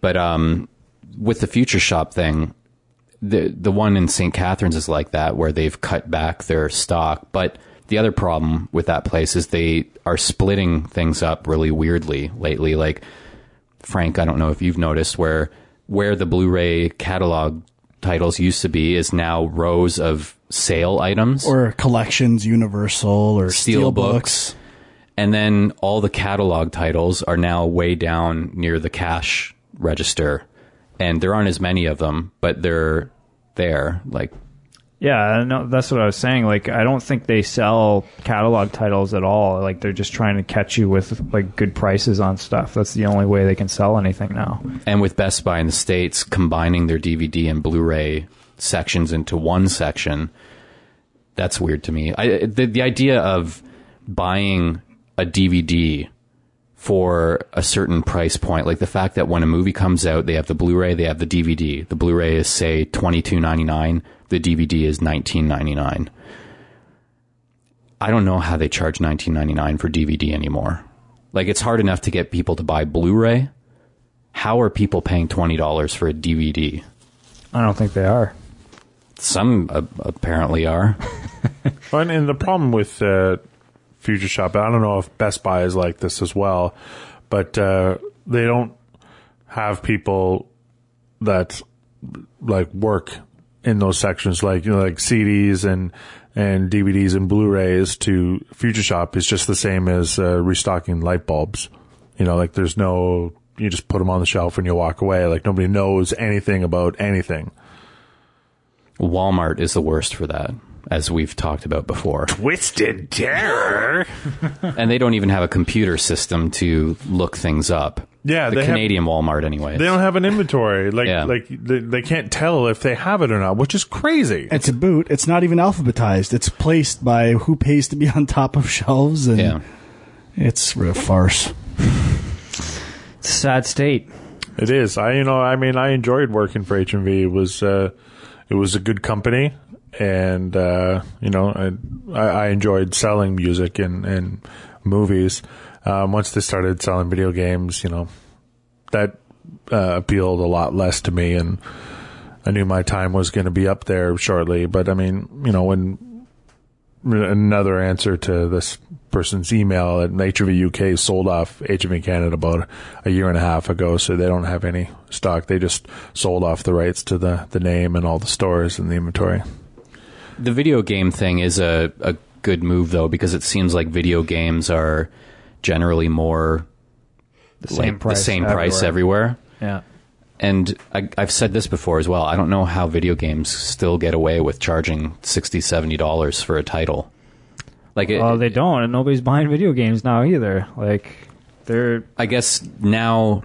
Speaker 2: But um, with the Future Shop thing, the the one in St. Catharines is like that, where they've cut back their stock. But the other problem with that place is they are splitting things up really weirdly lately. Like Frank, I don't know if you've noticed where where the Blu-ray catalog titles used to be is now rows of sale items
Speaker 4: or collections, Universal or
Speaker 2: steel
Speaker 4: Steelbooks.
Speaker 2: books. And then all the catalog titles are now way down near the cash register. And there aren't as many of them, but they're there. Like,
Speaker 1: Yeah, no, that's what I was saying. Like, I don't think they sell catalog titles at all. Like, they're just trying to catch you with like good prices on stuff. That's the only way they can sell anything now.
Speaker 2: and with Best Buy in the States combining their DVD and Blu ray sections into one section, that's weird to me. I, the, the idea of buying a DVD for a certain price point, like the fact that when a movie comes out, they have the Blu-ray, they have the DVD. The Blu-ray is say twenty two ninety nine, the DVD is nineteen ninety nine. I don't know how they charge nineteen ninety nine for DVD anymore. Like it's hard enough to get people to buy Blu-ray. How are people paying twenty dollars for a DVD?
Speaker 1: I don't think they are.
Speaker 2: Some uh, apparently are.
Speaker 3: And, and the problem with uh, Future Shop, I don't know if Best Buy is like this as well, but uh, they don't have people that like work in those sections, like you know, like CDs and and DVDs and Blu-rays to Future Shop is just the same as uh, restocking light bulbs. You know, like there's no, you just put them on the shelf and you walk away. Like nobody knows anything about anything.
Speaker 2: Walmart is the worst for that, as we've talked about before.
Speaker 3: Twisted terror.
Speaker 2: and they don't even have a computer system to look things up.
Speaker 3: Yeah,
Speaker 2: the
Speaker 3: they have-
Speaker 2: Canadian Walmart, anyway.
Speaker 3: They don't have an inventory. Like,
Speaker 2: Yeah.
Speaker 3: like they, they can't tell if they have it or not, which is crazy.
Speaker 4: It's a boot. It's not even alphabetized. It's placed by who pays to be on top of shelves, and
Speaker 2: Yeah.
Speaker 4: it's a farce.
Speaker 1: It's a sad state.
Speaker 3: It is. I, you know, I mean, I enjoyed working for HMV. It was, uh, it was a good company, and uh, you know, I, I I enjoyed selling music and and movies. Um, once they started selling video games, you know, that uh, appealed a lot less to me, and I knew my time was going to be up there shortly. But I mean, you know, when another answer to this person's email at HMV UK sold off HMV Canada about a year and a half ago, so they don't have any stock. They just sold off the rights to the, the name and all the stores and the inventory.
Speaker 2: The video game thing is a, a good move though because it seems like video games are generally more
Speaker 1: The same
Speaker 2: like
Speaker 1: price.
Speaker 2: the same price everywhere.
Speaker 1: Yeah.
Speaker 2: And I, I've said this before as well. I don't know how video games still get away with charging $60, $70 for a title. Like, it,
Speaker 1: Well, they don't, and nobody's buying video games now either. Like, they're
Speaker 2: I guess now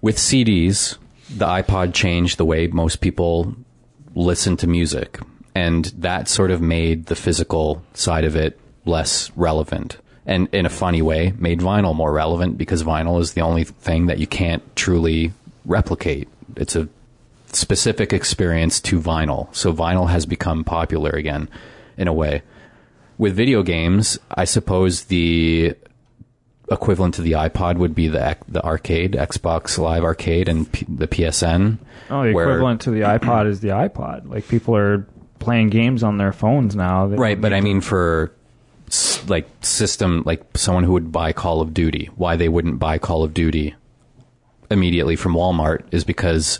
Speaker 2: with CDs, the iPod changed the way most people listen to music. And that sort of made the physical side of it less relevant. And in a funny way, made vinyl more relevant because vinyl is the only thing that you can't truly replicate. It's a specific experience to vinyl. So vinyl has become popular again in a way. With video games, I suppose the equivalent to the iPod would be the the arcade, Xbox Live Arcade, and P- the PSN.
Speaker 1: oh, the
Speaker 2: where-
Speaker 1: equivalent to the iPod is the iPod. Like people are playing games on their phones now.
Speaker 2: Right? But I mean, for like system, like someone who would buy Call of Duty, why they wouldn't buy Call of Duty immediately from Walmart is because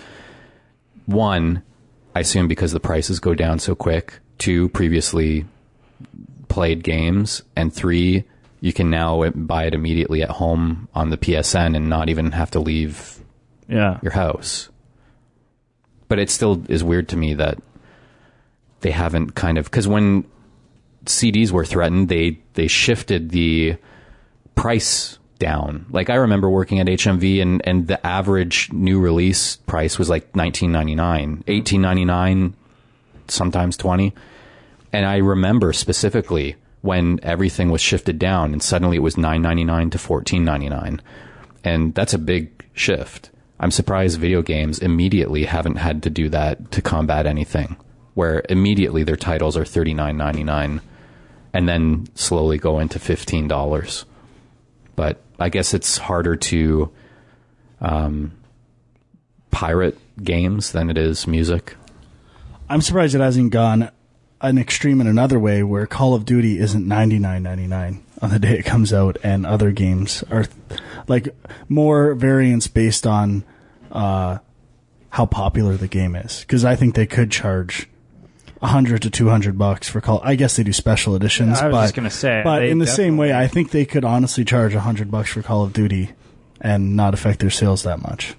Speaker 2: one, I assume because the prices go down so quick. Two, previously played games, and three, you can now buy it immediately at home on the PSN and not even have to leave
Speaker 1: yeah,
Speaker 2: your house. But it still is weird to me that they haven't kind of because when CDs were threatened, they they shifted the price down. Like I remember working at HMV and and the average new release price was like 19.99, 18.99, sometimes 20. And I remember specifically when everything was shifted down and suddenly it was 9.99 to 14.99. And that's a big shift. I'm surprised video games immediately haven't had to do that to combat anything, where immediately their titles are $39.99 and then slowly go into $15. But I guess it's harder to um, pirate games than it is music.
Speaker 4: I'm surprised it hasn't gone an extreme in another way where Call of Duty isn't 99.99 on the day it comes out and other games are like more variants based on uh, how popular the game is because I think they could charge 100 to 200 bucks for Call I guess they do special editions
Speaker 1: I was
Speaker 4: but
Speaker 1: just gonna say,
Speaker 4: but
Speaker 1: they
Speaker 4: in the same way I think they could honestly charge 100 bucks for Call of Duty and not affect their sales that much.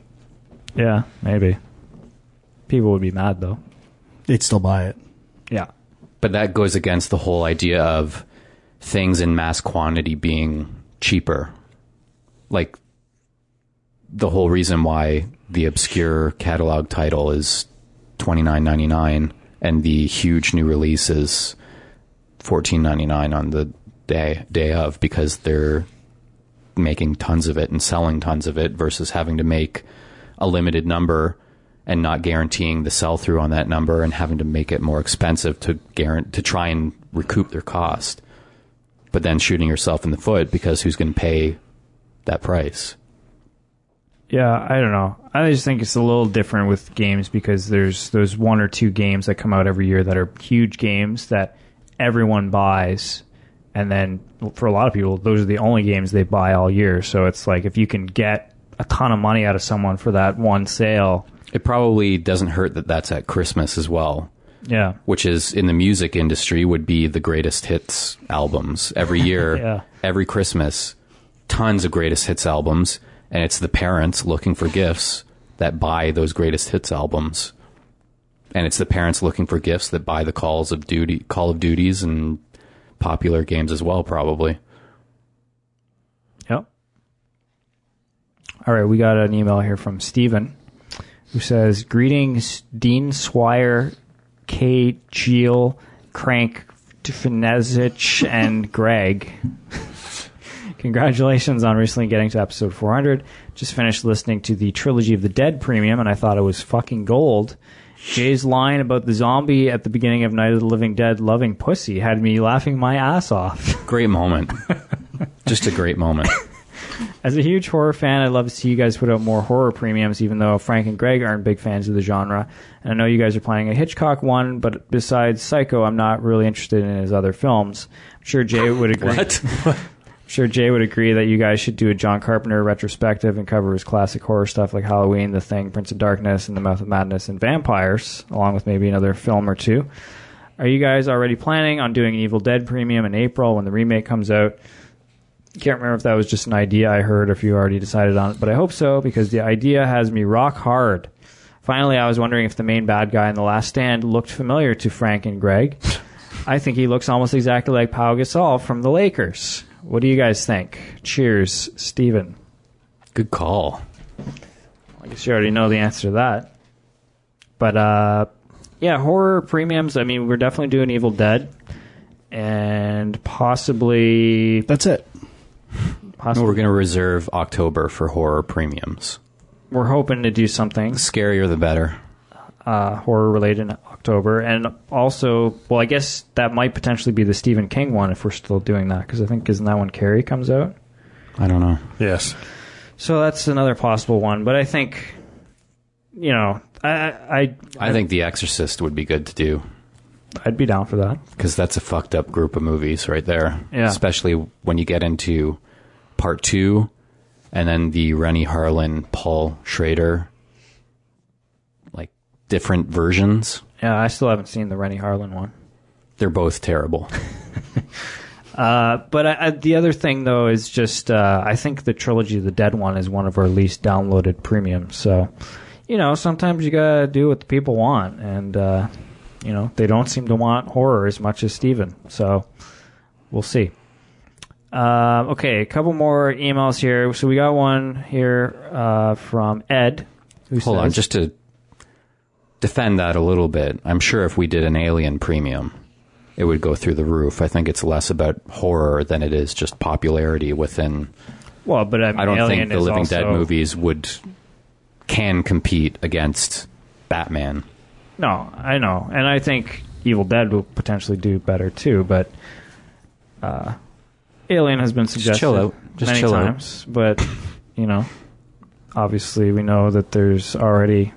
Speaker 1: yeah, maybe. People would be mad though.
Speaker 4: They'd still buy it.
Speaker 1: Yeah,
Speaker 2: But that goes against the whole idea of things in mass quantity being cheaper. Like the whole reason why the obscure catalog title is twenty nine ninety nine and the huge new releases, fourteen ninety nine on the day day of because they're making tons of it and selling tons of it versus having to make a limited number and not guaranteeing the sell through on that number and having to make it more expensive to guarantee to try and recoup their cost. But then shooting yourself in the foot because who's going to pay that price?
Speaker 1: yeah. I don't know. I just think it's a little different with games because there's those one or two games that come out every year that are huge games that everyone buys, and then for a lot of people, those are the only games they buy all year. So it's like if you can get a ton of money out of someone for that one sale,
Speaker 2: It probably doesn't hurt that that's at Christmas as well,
Speaker 1: yeah,
Speaker 2: which is in the music industry would be the greatest hits albums every year,
Speaker 1: Yeah.
Speaker 2: every Christmas, tons of greatest hits albums, and it's the parents looking for gifts that buy those greatest hits albums. And it's the parents looking for gifts that buy the calls of duty, Call of Duties and popular games as well, probably.
Speaker 1: Yep. All right, we got an email here from Steven who says, Greetings, Dean Swire, Kate, Geel, Crank, Finezich, and Greg. Congratulations on recently getting to episode 400. Just finished listening to the Trilogy of the Dead premium, and I thought it was fucking gold. Jay's line about the zombie at the beginning of Night of the Living Dead loving pussy had me laughing my ass off.
Speaker 2: Great moment. Just a great moment.
Speaker 1: As a huge horror fan, I'd love to see you guys put out more horror premiums, even though Frank and Greg aren't big fans of the genre. And I know you guys are planning a Hitchcock one, but besides Psycho, I'm not really interested in his other films. I'm sure Jay would agree.
Speaker 2: What?
Speaker 1: I'm sure Jay would agree that you guys should do a John Carpenter retrospective and cover his classic horror stuff like Halloween, The Thing, Prince of Darkness, and The Mouth of Madness, and Vampires, along with maybe another film or two. Are you guys already planning on doing an Evil Dead premium in April when the remake comes out? Can't remember if that was just an idea I heard or if you already decided on it, but I hope so because the idea has me rock hard. Finally, I was wondering if the main bad guy in The Last Stand looked familiar to Frank and Greg. I think he looks almost exactly like Pau Gasol from the Lakers. What do you guys think? Cheers, Steven.
Speaker 2: Good call.
Speaker 1: I guess you already know the answer to that. But uh, yeah, horror premiums. I mean, we're definitely doing Evil Dead, and possibly,
Speaker 4: That's it.
Speaker 1: possibly
Speaker 2: We're going to reserve October for horror premiums.
Speaker 1: we're hoping to do something
Speaker 2: The scarier, the better.
Speaker 1: Uh, horror related in October, and also, well, I guess that might potentially be the Stephen King one if we're still doing that because I think isn't that when Carrie comes out?
Speaker 2: I don't know.
Speaker 3: Yes.
Speaker 1: So that's another possible one. But I think, you know, I I
Speaker 2: I think The Exorcist would be good to do
Speaker 1: I'd be down for that.
Speaker 2: because that's a fucked up group of movies right there.
Speaker 1: Yeah.
Speaker 2: Especially when you get into part two and then the Renny Harlin, Paul Schrader, like different versions.
Speaker 1: Yeah, I still haven't seen the Renny Harlin one.
Speaker 2: They're both terrible.
Speaker 1: Uh, but I, I, the other thing though is just uh, I think the trilogy of the Dead one is one of our least downloaded premiums. So, you know, sometimes you gotta do what the people want, and uh, you know they don't seem to want horror as much as Steven. So, we'll see. Uh, okay, a couple more emails here. So we got one here uh, from Ed. Who
Speaker 2: Hold on, just to defend that a little bit. I'm sure if we did an Alien premium, it would go through the roof. I think it's less about horror than it is just popularity within.
Speaker 1: well, but I, mean,
Speaker 2: I don't
Speaker 1: Alien
Speaker 2: think the Living Dead movies would can compete against Batman.
Speaker 1: No, I know, and I think Evil Dead will potentially do better too. But uh, Alien has been suggested
Speaker 2: chill out. Just
Speaker 1: many
Speaker 2: chill out.
Speaker 1: times, but you know, obviously we know that there's already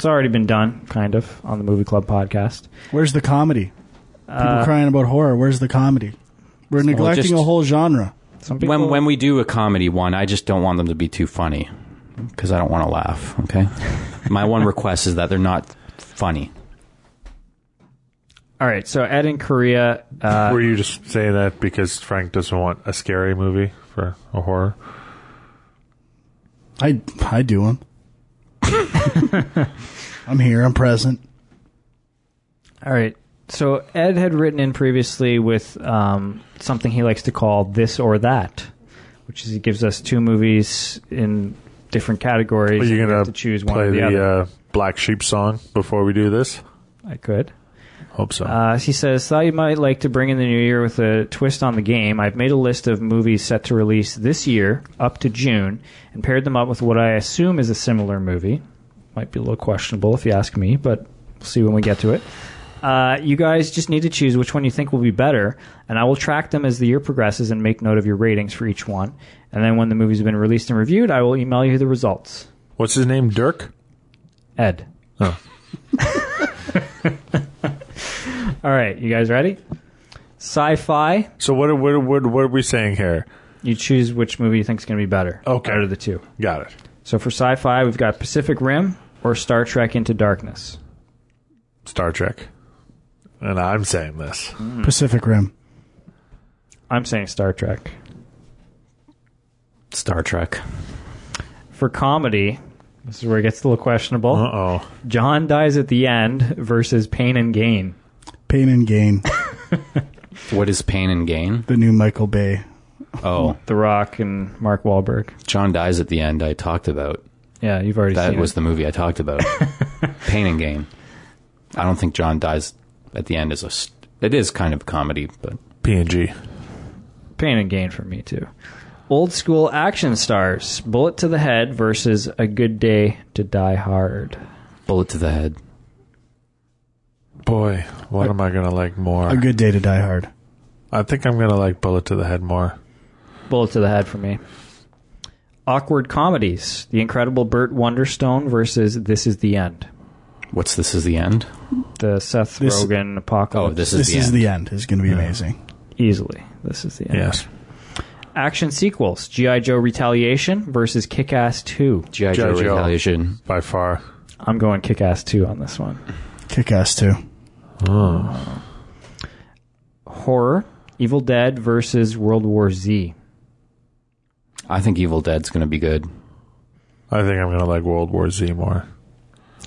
Speaker 1: it's already been done, kind of, on the Movie Club podcast.
Speaker 4: Where's the comedy? People
Speaker 1: Uh,
Speaker 4: crying about horror. Where's the comedy? We're neglecting
Speaker 2: just-
Speaker 4: a whole genre.
Speaker 1: Some people,
Speaker 2: When when we do a comedy one, I just don't want them to be too funny because I don't want to laugh. Okay, my one request is that they're not funny.
Speaker 1: all right, so Ed in Korea, uh,
Speaker 3: Were you just saying that because Frank doesn't want a scary movie for a horror?
Speaker 4: I I do them. I'm here. I'm present.
Speaker 1: All right. So Ed had written in previously with um, something he likes to call this or that, which is he gives us two movies in different categories.
Speaker 3: Are you gonna
Speaker 1: have to choose one
Speaker 3: play
Speaker 1: or the,
Speaker 3: the, uh, Black Sheep song before we do this?
Speaker 1: I could.
Speaker 3: Hope so.
Speaker 1: Uh, he says, thought you might like to bring in the new year with a twist on the game. I've made a list of movies set to release this year up to June and paired them up with what I assume is a similar movie. Might be a little questionable if you ask me, but we'll see when we get to it. Uh, you guys just need to choose which one you think will be better, and I will track them as the year progresses and make note of your ratings for each one. And then when the movies been released and reviewed, I will email you the results.
Speaker 3: What's his name? Dirk?
Speaker 1: Ed.
Speaker 3: Oh.
Speaker 1: All right, you guys ready? Sci-fi.
Speaker 3: So what are, what, are, what, are- what are we saying here?
Speaker 1: You choose which movie you think is going to be better.
Speaker 3: Okay.
Speaker 1: Out of the two.
Speaker 3: Got it.
Speaker 1: So for sci-fi, we've got Pacific Rim or Star Trek Into Darkness.
Speaker 3: Star Trek. And I'm saying this.
Speaker 4: Pacific Rim.
Speaker 1: I'm saying Star Trek.
Speaker 2: Star Trek.
Speaker 1: For comedy, this is where it gets a little questionable.
Speaker 3: Uh oh.
Speaker 1: John dies at the end versus Pain and Gain.
Speaker 4: Pain and Gain.
Speaker 2: What is Pain and Gain?
Speaker 4: the new Michael Bay.
Speaker 2: Oh,
Speaker 1: The Rock and Mark Wahlberg.
Speaker 2: John dies at the end. I talked about
Speaker 1: Yeah, you've already
Speaker 2: that
Speaker 1: seen
Speaker 2: was
Speaker 1: it.
Speaker 2: the movie I talked about. Pain and Gain. I don't think John dies at the end is a. st- It is kind of a comedy, but
Speaker 3: PNG.
Speaker 1: Pain and Gain for me too. Old school action stars. Bullet to the Head versus A Good Day to Die Hard.
Speaker 2: bullet to the head.
Speaker 3: Boy, what am I going to like more?
Speaker 4: A Good Day to Die Hard.
Speaker 3: I think I'm going to like Bullet to the Head more.
Speaker 1: Bullet to the Head for me. Awkward comedies: The Incredible Burt Wonderstone versus This Is the End.
Speaker 2: What's this is the end?
Speaker 1: The Seth
Speaker 4: This-
Speaker 1: Rogen apocalypse.
Speaker 2: Oh, this is
Speaker 4: This
Speaker 2: the
Speaker 4: is
Speaker 2: end.
Speaker 4: the end. Is going to be amazing.
Speaker 1: easily. This is the end.
Speaker 3: Yes.
Speaker 1: Action sequels: GI Joe Retaliation versus Kick Ass Two.
Speaker 2: G.I. Joe
Speaker 3: G.I. Joe.
Speaker 2: Retaliation.
Speaker 3: By far.
Speaker 1: I'm going Kick Ass Two on this one.
Speaker 4: Kick ass too. Oh.
Speaker 1: Horror: Evil Dead versus World War Z.
Speaker 2: I think Evil Dead's going to be good.
Speaker 3: I think I'm going to like World War Z more.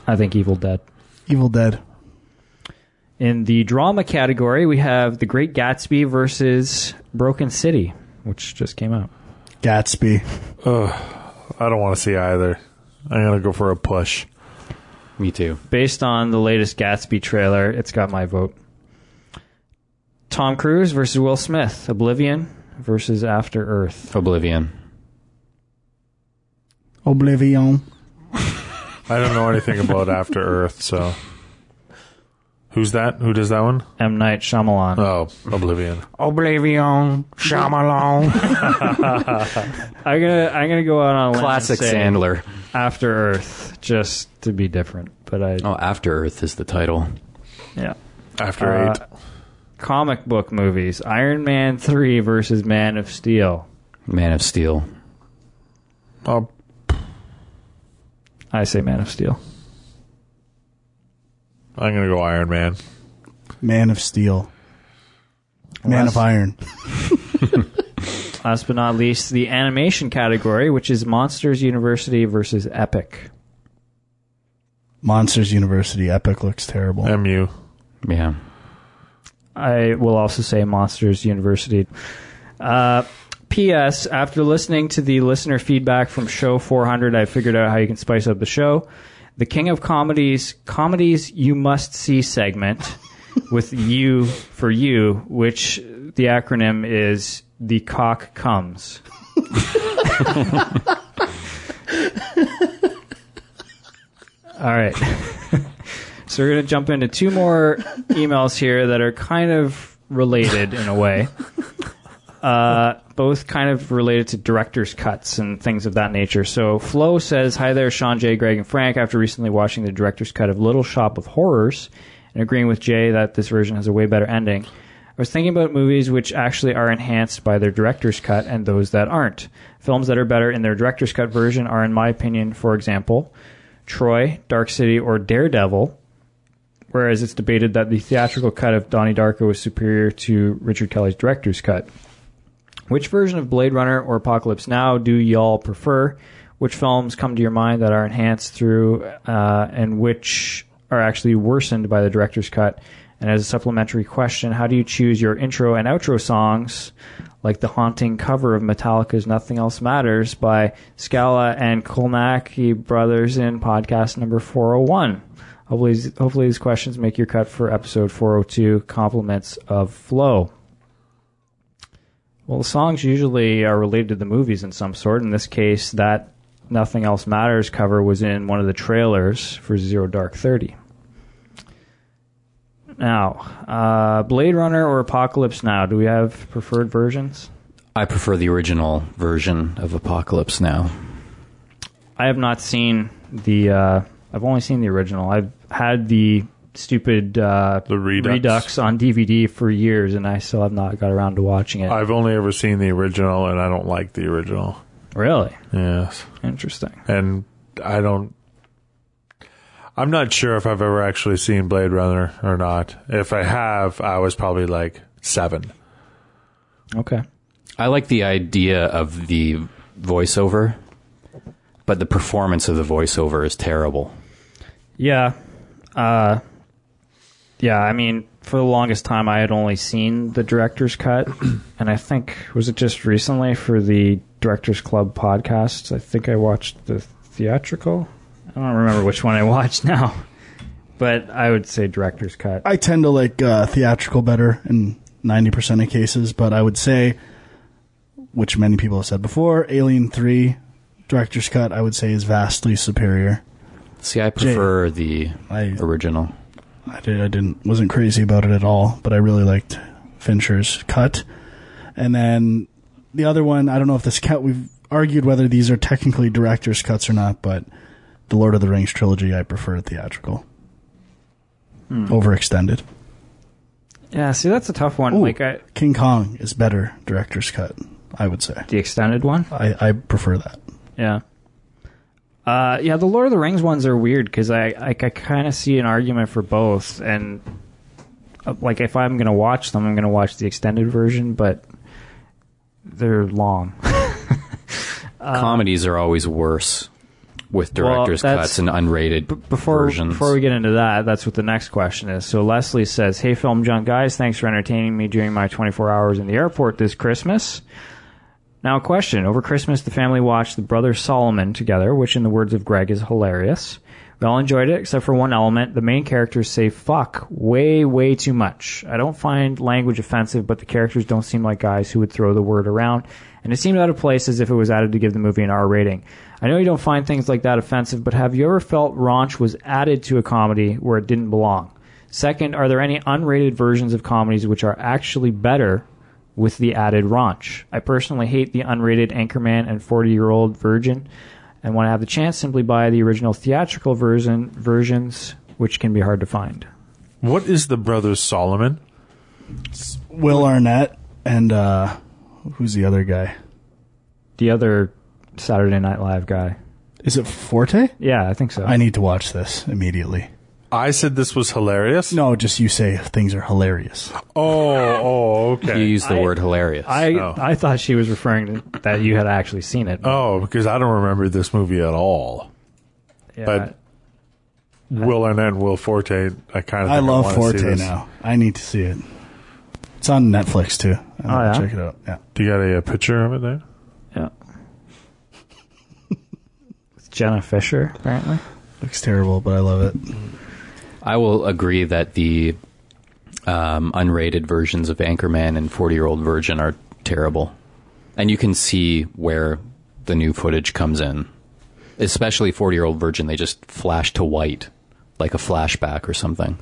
Speaker 1: I think Evil Dead.
Speaker 4: Evil Dead.
Speaker 1: In the drama category, we have The Great Gatsby versus Broken City, which just came out.
Speaker 4: Gatsby.
Speaker 3: Ugh, I don't want to see either. I'm going to go for a push.
Speaker 2: Me too.
Speaker 1: Based on the latest Gatsby trailer, it's got my vote. Tom Cruise versus Will Smith. Oblivion versus After Earth.
Speaker 2: Oblivion.
Speaker 4: Oblivion.
Speaker 3: I don't know anything about After Earth, so. Who's that? Who does that one?
Speaker 1: M. Night Shyamalan.
Speaker 3: Oh, Oblivion.
Speaker 2: Oblivion. Shyamalan.
Speaker 1: I'm gonna I'm gonna go out on a limb and
Speaker 2: Classic
Speaker 1: say
Speaker 2: Sandler.
Speaker 1: After Earth, just to be different. But I
Speaker 2: Oh, After Earth is the title.
Speaker 1: yeah.
Speaker 3: After
Speaker 1: Uh,
Speaker 3: Eight.
Speaker 1: Comic book movies: Iron Man three versus Man of Steel.
Speaker 2: Man of Steel.
Speaker 3: Oh,
Speaker 1: I say Man of Steel.
Speaker 3: I'm going to go Iron Man.
Speaker 4: Man of Steel. Man of Iron.
Speaker 1: Last but not least, the animation category, which is Monsters University versus Epic.
Speaker 4: Monsters University. Epic looks terrible.
Speaker 3: MU.
Speaker 2: Yeah.
Speaker 1: I will also say Monsters University. Uh, P.S. After listening to the listener feedback from show 400, I figured out how you can spice up the show. The King of Comedies, Comedies You Must See segment with you for you, which the acronym is The Cock Comes. All right. So we're going to jump into two more emails here that are kind of related in a way. Uh, both kind of related to director's cuts and things of that nature. So Flo says, "Hi there, Sean, Jay, Greg, and Frank. After recently watching the director's cut of Little Shop of Horrors and agreeing with Jay that this version has a way better ending, I was thinking about movies which actually are enhanced by their director's cut and those that aren't. Films that are better in their director's cut version are, in my opinion, for example, Troy, Dark City, or Daredevil." whereas it's debated that the theatrical cut of Donnie Darko is superior to Richard Kelly's director's cut. Which version of Blade Runner or Apocalypse Now do y'all prefer? Which films come to your mind that are enhanced through, uh, and which are actually worsened by the director's cut? And as a supplementary question, how do you choose your intro and outro songs, like the haunting cover of Metallica's "Nothing Else Matters" by Scala and Kolacny brothers in podcast number four hundred one? Hopefully, hopefully these questions make your cut for episode 402, Compliments of Flo. Well, the songs usually are related to the movies in some sort. In this case, that Nothing Else Matters cover was in one of the trailers for Zero Dark Thirty. Now, uh, Blade Runner or Apocalypse Now? Do we have preferred versions?
Speaker 2: I prefer the original version of Apocalypse Now.
Speaker 1: I have not seen the. Uh, I've only seen the original. I've had the stupid uh,
Speaker 3: The Redux.
Speaker 1: on DVD for years, and I still have not got around to watching it.
Speaker 3: I've only ever seen the original, and I don't like the original.
Speaker 1: really
Speaker 3: Yes.
Speaker 1: interesting.
Speaker 3: And I don't. I'm not sure if I've ever actually seen Blade Runner or not. If I have, I was probably like seven.
Speaker 1: Okay.
Speaker 2: I like the idea of the voiceover, but the performance of the voiceover is terrible.
Speaker 1: Yeah. Uh, yeah, I mean, for the longest time, I had only seen the director's cut. and I think, was it just recently for the Directors Club podcast? I think I watched the theatrical. I don't remember which one I watched now. But I would say director's cut.
Speaker 4: I tend to like uh, theatrical better in 90% of cases, but I would say, which many people have said before, Alien 3 director's cut, I would say is vastly superior.
Speaker 2: See, I prefer the
Speaker 4: I,
Speaker 2: original.
Speaker 4: I, did, I didn't wasn't crazy about it at all, but I really liked Fincher's cut. And then the other one, I don't know if this cut We've argued whether these are technically director's cuts or not, but the Lord of the Rings trilogy, I prefer theatrical. Hmm. Overextended.
Speaker 1: Yeah, see, that's a tough one.
Speaker 4: Ooh,
Speaker 1: Like I,
Speaker 4: King Kong is better director's cut, I would say.
Speaker 1: the extended one.
Speaker 4: I, I prefer that.
Speaker 1: Yeah. Uh, yeah, the Lord of the Rings ones are weird because I, I, I kind of see an argument for both, and uh, like if I'm gonna watch them, I'm gonna watch the extended version, but they're long.
Speaker 2: Comedies are always worse with director's
Speaker 1: that's-
Speaker 2: cuts and unrated
Speaker 1: before
Speaker 2: versions.
Speaker 1: before we get into that, that's what the next question is. So Leslie says, "Hey, film junk guys, thanks for entertaining me during my 24 hours in the airport this Christmas." Now, a question: Over Christmas, the family watched The Brothers Solomon together, which, in the words of Greg, is hilarious. We all enjoyed it, except for one element. The main characters say "fuck" way, way too much. I don't find language offensive, but the characters don't seem like guys who would throw the word around, and it seemed out of place as if it was added to give the movie an R rating. I know you don't find things like that offensive, but have you ever felt raunch was added to a comedy where it didn't belong? Second, are there any unrated versions of comedies which are actually better with the added raunch? I personally hate the unrated Anchorman and 40 Year Old Virgin, and when I have the chance, simply buy the original theatrical version versions, which can be hard to find.
Speaker 3: What is the Brothers Solomon?
Speaker 4: It's Will Arnett and uh, who's the other guy?
Speaker 1: The other Saturday Night Live guy.
Speaker 4: Is it Forte?
Speaker 1: Yeah, I think so.
Speaker 4: I need to watch this immediately.
Speaker 3: I said this was hilarious.
Speaker 4: No, just you say things are hilarious.
Speaker 3: Oh, oh, okay.
Speaker 2: you use the
Speaker 1: I-
Speaker 2: word hilarious.
Speaker 1: I,
Speaker 3: Oh.
Speaker 1: I thought she was referring to that you had actually seen it.
Speaker 3: oh, because I don't remember this movie at all.
Speaker 1: Yeah.
Speaker 3: but- Will and and Will Forte. I kind of.
Speaker 4: I love
Speaker 3: wanna
Speaker 4: Forte
Speaker 3: see
Speaker 4: now. I need to see it. It's on Netflix too.
Speaker 1: Oh, yeah?
Speaker 4: Check it out. Yeah.
Speaker 3: Do you got a, a picture of it there?
Speaker 1: Yeah. it's Jenna Fischer, apparently.
Speaker 4: Looks terrible, but I love it.
Speaker 2: I will agree that the um, unrated versions of Anchorman and 40 Year Old Virgin are terrible. And you can see where the new footage comes in. Especially 40 Year Old Virgin, they just flash to white, like a flashback or something.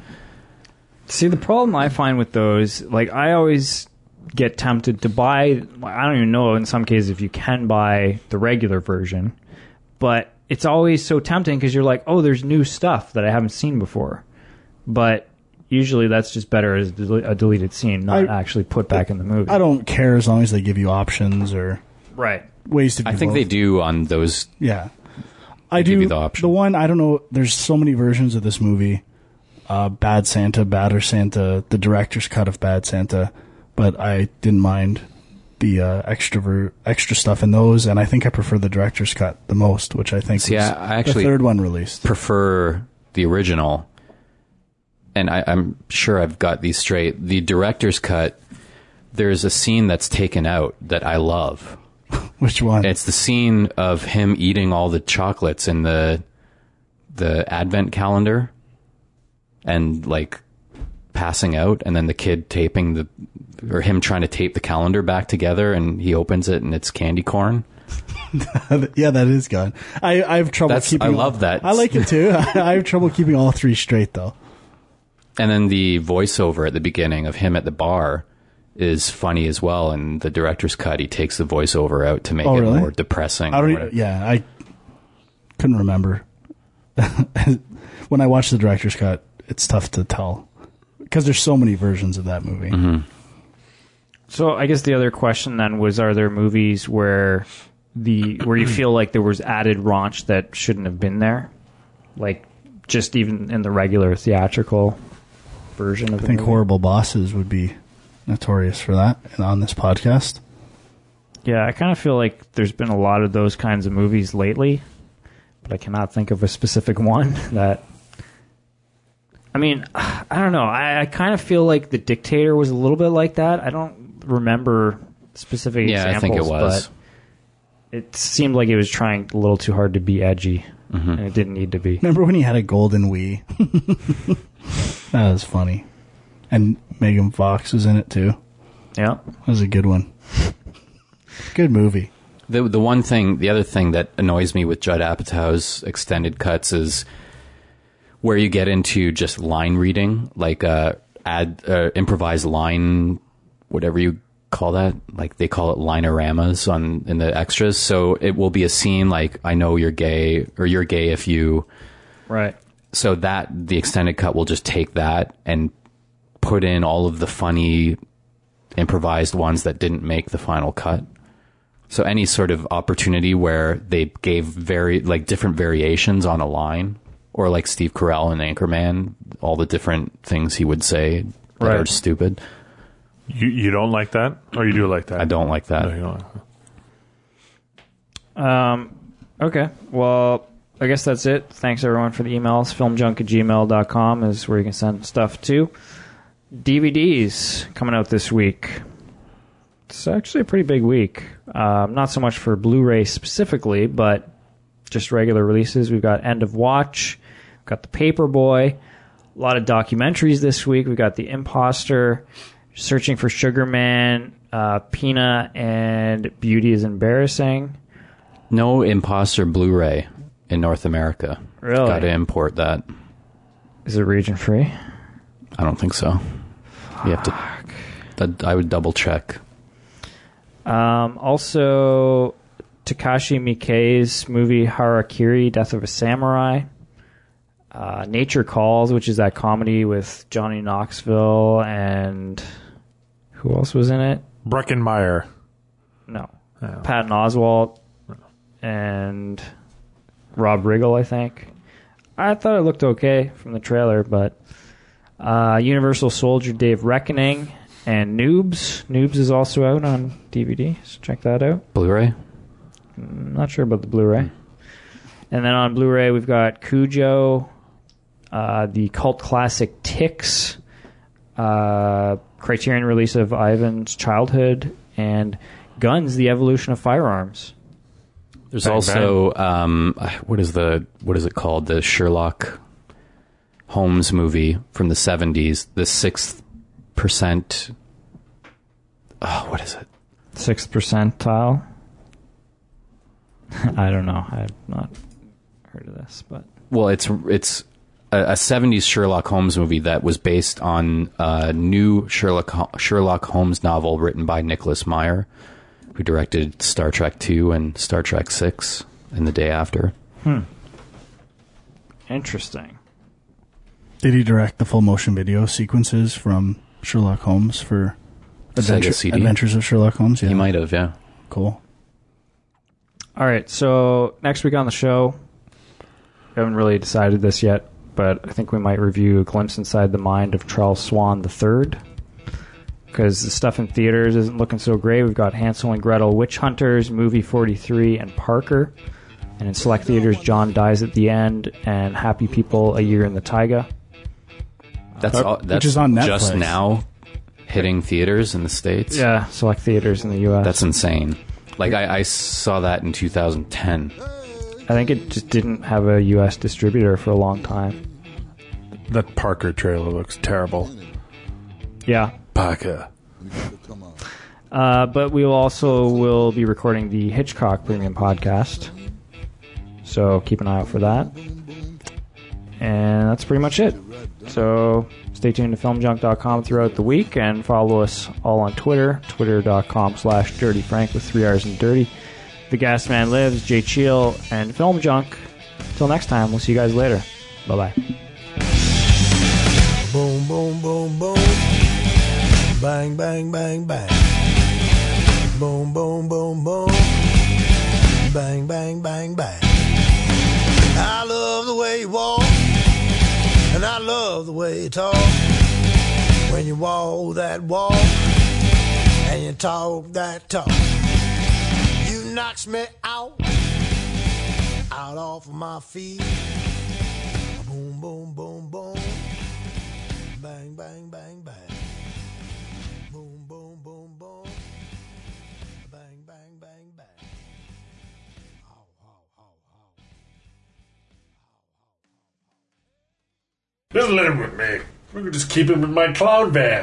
Speaker 1: See, the problem I find with those, like, I always get tempted to buy. I don't even know in some cases if you can buy the regular version, but it's always so tempting because you're like, oh, there's new stuff that I haven't seen before. But usually that's just better as del- a deleted scene, not
Speaker 4: I-
Speaker 1: actually put back in the movie.
Speaker 4: I don't care as long as they give you options or
Speaker 1: right.
Speaker 4: ways to. Do
Speaker 2: I think
Speaker 4: both.
Speaker 2: they do on those.
Speaker 4: Yeah, I
Speaker 2: give
Speaker 4: do.
Speaker 2: you the option.
Speaker 4: the one I don't know. There's so many versions of this movie. Uh, Bad Santa, Badder Santa, the director's cut of Bad Santa, but I didn't mind the uh, extra ver- extra stuff in those, and I think I prefer the director's cut the most, which I think
Speaker 2: See,
Speaker 4: was
Speaker 2: I- I actually-
Speaker 4: the third one released.
Speaker 2: prefer the original, and I, I'm sure I've got these straight. The director's cut, there's a scene that's taken out that I love.
Speaker 4: Which one?
Speaker 2: It's the scene of him eating all the chocolates in the the advent calendar, and like passing out, and then the kid taping the or him trying to tape the calendar back together, and he opens it and it's candy corn.
Speaker 4: yeah, that is gone. I, I have trouble
Speaker 2: That's-
Speaker 4: keeping.
Speaker 2: I
Speaker 4: all-
Speaker 2: love that.
Speaker 4: I like it too. I have trouble keeping all three straight though.
Speaker 2: And then the voiceover at the beginning of him at the bar is funny as well. And the director's cut, he takes the voiceover out to make
Speaker 4: Oh,
Speaker 2: it
Speaker 4: really?
Speaker 2: more depressing.
Speaker 4: I don't. Yeah, I couldn't remember. when I watched the director's cut, it's tough to tell because there's so many versions of that movie.
Speaker 2: Mm-hmm.
Speaker 1: So I guess the other question then was: Are there movies where the where you feel like there was added raunch that shouldn't have been there, like just even in the regular theatrical version of
Speaker 4: I think
Speaker 1: movie?
Speaker 4: horrible bosses would be notorious for that and on this podcast.
Speaker 1: Yeah, I kind of feel like there's been a lot of those kinds of movies lately, but I cannot think of a specific one that. I mean, I don't know. I, I kind of feel like the Dictator was a little bit like that. I don't remember specific
Speaker 2: Yeah, I think it was.
Speaker 1: but it seemed like it was trying a little too hard to be edgy,
Speaker 2: Mm-hmm.
Speaker 1: and it didn't need to be.
Speaker 4: Remember when he had a golden Wii? that was funny, and Megan Fox was in it too.
Speaker 1: Yeah,
Speaker 4: That was a good one. Good movie.
Speaker 2: The the one thing, the other thing that annoys me with Judd Apatow's extended cuts is where you get into just line reading, like uh, add uh, improvised line, whatever you call that? Like they call it lineramas on in the extras. So it will be a scene like I know you're gay or you're gay if you.
Speaker 1: Right.
Speaker 2: So that the extended cut will just take that and put in all of the funny improvised ones that didn't make the final cut. So any sort of opportunity where they gave very like different variations on a line, or like Steve Carell in Anchorman, all the different things he would say that
Speaker 1: Right.
Speaker 2: are stupid.
Speaker 3: You you don't like that, or you do like that?
Speaker 2: I don't like that.
Speaker 3: No, you don't.
Speaker 1: Um, okay. Well, I guess that's it. Thanks everyone for the emails. Filmjunk at gmail.com is where you can send stuff to. DVDs coming out this week. It's actually a pretty big week. Um, not so much for Blu ray specifically, but just regular releases. We've got End of Watch, we've got The Paperboy, a lot of documentaries this week. We've got The Imposter, Searching for Sugar Man, uh, Pina, and Beauty is Embarrassing.
Speaker 2: No imposter Blu-ray in North America.
Speaker 1: Really?
Speaker 2: Got to import that.
Speaker 1: Is it region free?
Speaker 2: I don't think so. You have to. That, I would double check.
Speaker 1: Um, also, Takashi Miike's movie Harakiri: Death of a Samurai. Uh, Nature Calls, which is that comedy with Johnny Knoxville and who else was in it?
Speaker 3: Breckenmeyer.
Speaker 1: No, Patton Oswalt and Rob Riggle, I think. I thought it looked okay from the trailer, but uh, Universal Soldier Day of Reckoning and Noobz. Noobz is also out on DVD, so check that out.
Speaker 2: Blu-ray.
Speaker 1: I'm not sure about the Blu-ray. And then on Blu-ray, we've got Cujo, uh, the cult classic Ticks, uh, Criterion release of Ivan's Childhood, and Guns: The Evolution of Firearms.
Speaker 2: There's
Speaker 3: Bang,
Speaker 2: also um, what is the what is it called? The Sherlock Holmes movie from the 70s. The sixth percent. Oh, what is it?
Speaker 1: Sixth percentile. I don't know. I've not heard of this, but
Speaker 2: Well, it's it's a, a 70s Sherlock Holmes movie that was based on a new Sherlock Sherlock Holmes novel written by Nicholas Meyer, who directed Star Trek 2 and Star Trek 6 and the day after. Hmm.
Speaker 1: Interesting.
Speaker 4: Did he direct the full motion video sequences from Sherlock Holmes for Adventure,
Speaker 2: CD?
Speaker 4: Adventures of Sherlock Holmes? Yeah,
Speaker 2: He might have, yeah.
Speaker 4: Cool.
Speaker 1: All right, so next week on the show, we haven't really decided this yet, but I think we might review a glimpse inside the mind of Charles Swan III. Because the stuff in theaters isn't looking so great. We've got Hansel and Gretel, Witch Hunters, Movie 43, and Parker. And in select theaters, John dies at the end, and Happy People, A Year in the Taiga.
Speaker 2: That's all, that's
Speaker 4: is on Netflix.
Speaker 2: just now hitting theaters in the states.
Speaker 1: Yeah, select theaters in the U.S.
Speaker 2: That's insane. Like I, I saw that in 2010.
Speaker 1: I think it just didn't have a U.S. distributor for a long time.
Speaker 3: That Parker trailer looks terrible.
Speaker 1: Yeah,
Speaker 3: Parker.
Speaker 1: Uh, but we will also will be recording the Hitchcock Premium Podcast, so keep an eye out for that. And that's pretty much it. So stay tuned to filmjunk.com throughout the week and follow us all on Twitter, twitter.com slash dirtyfrank with three R's and dirty. The Gas Man Lives, Jay Cheel, and Film Junk. Until next time, we'll see you guys later. Bye bye.
Speaker 7: Boom, boom, boom, boom. Bang, bang, bang, bang. Boom, boom, boom, boom. Bang, bang, bang, bang. I love the way you walk, and I love the way you talk. When you walk that walk, and you talk that talk, knocks me out, out off of my feet. Boom, boom, boom, boom. Bang, bang, bang, bang. Boom, boom, boom, boom. Bang, bang, bang, bang. How, how, how.
Speaker 3: Just let him with me. We can just keep him in my clown van.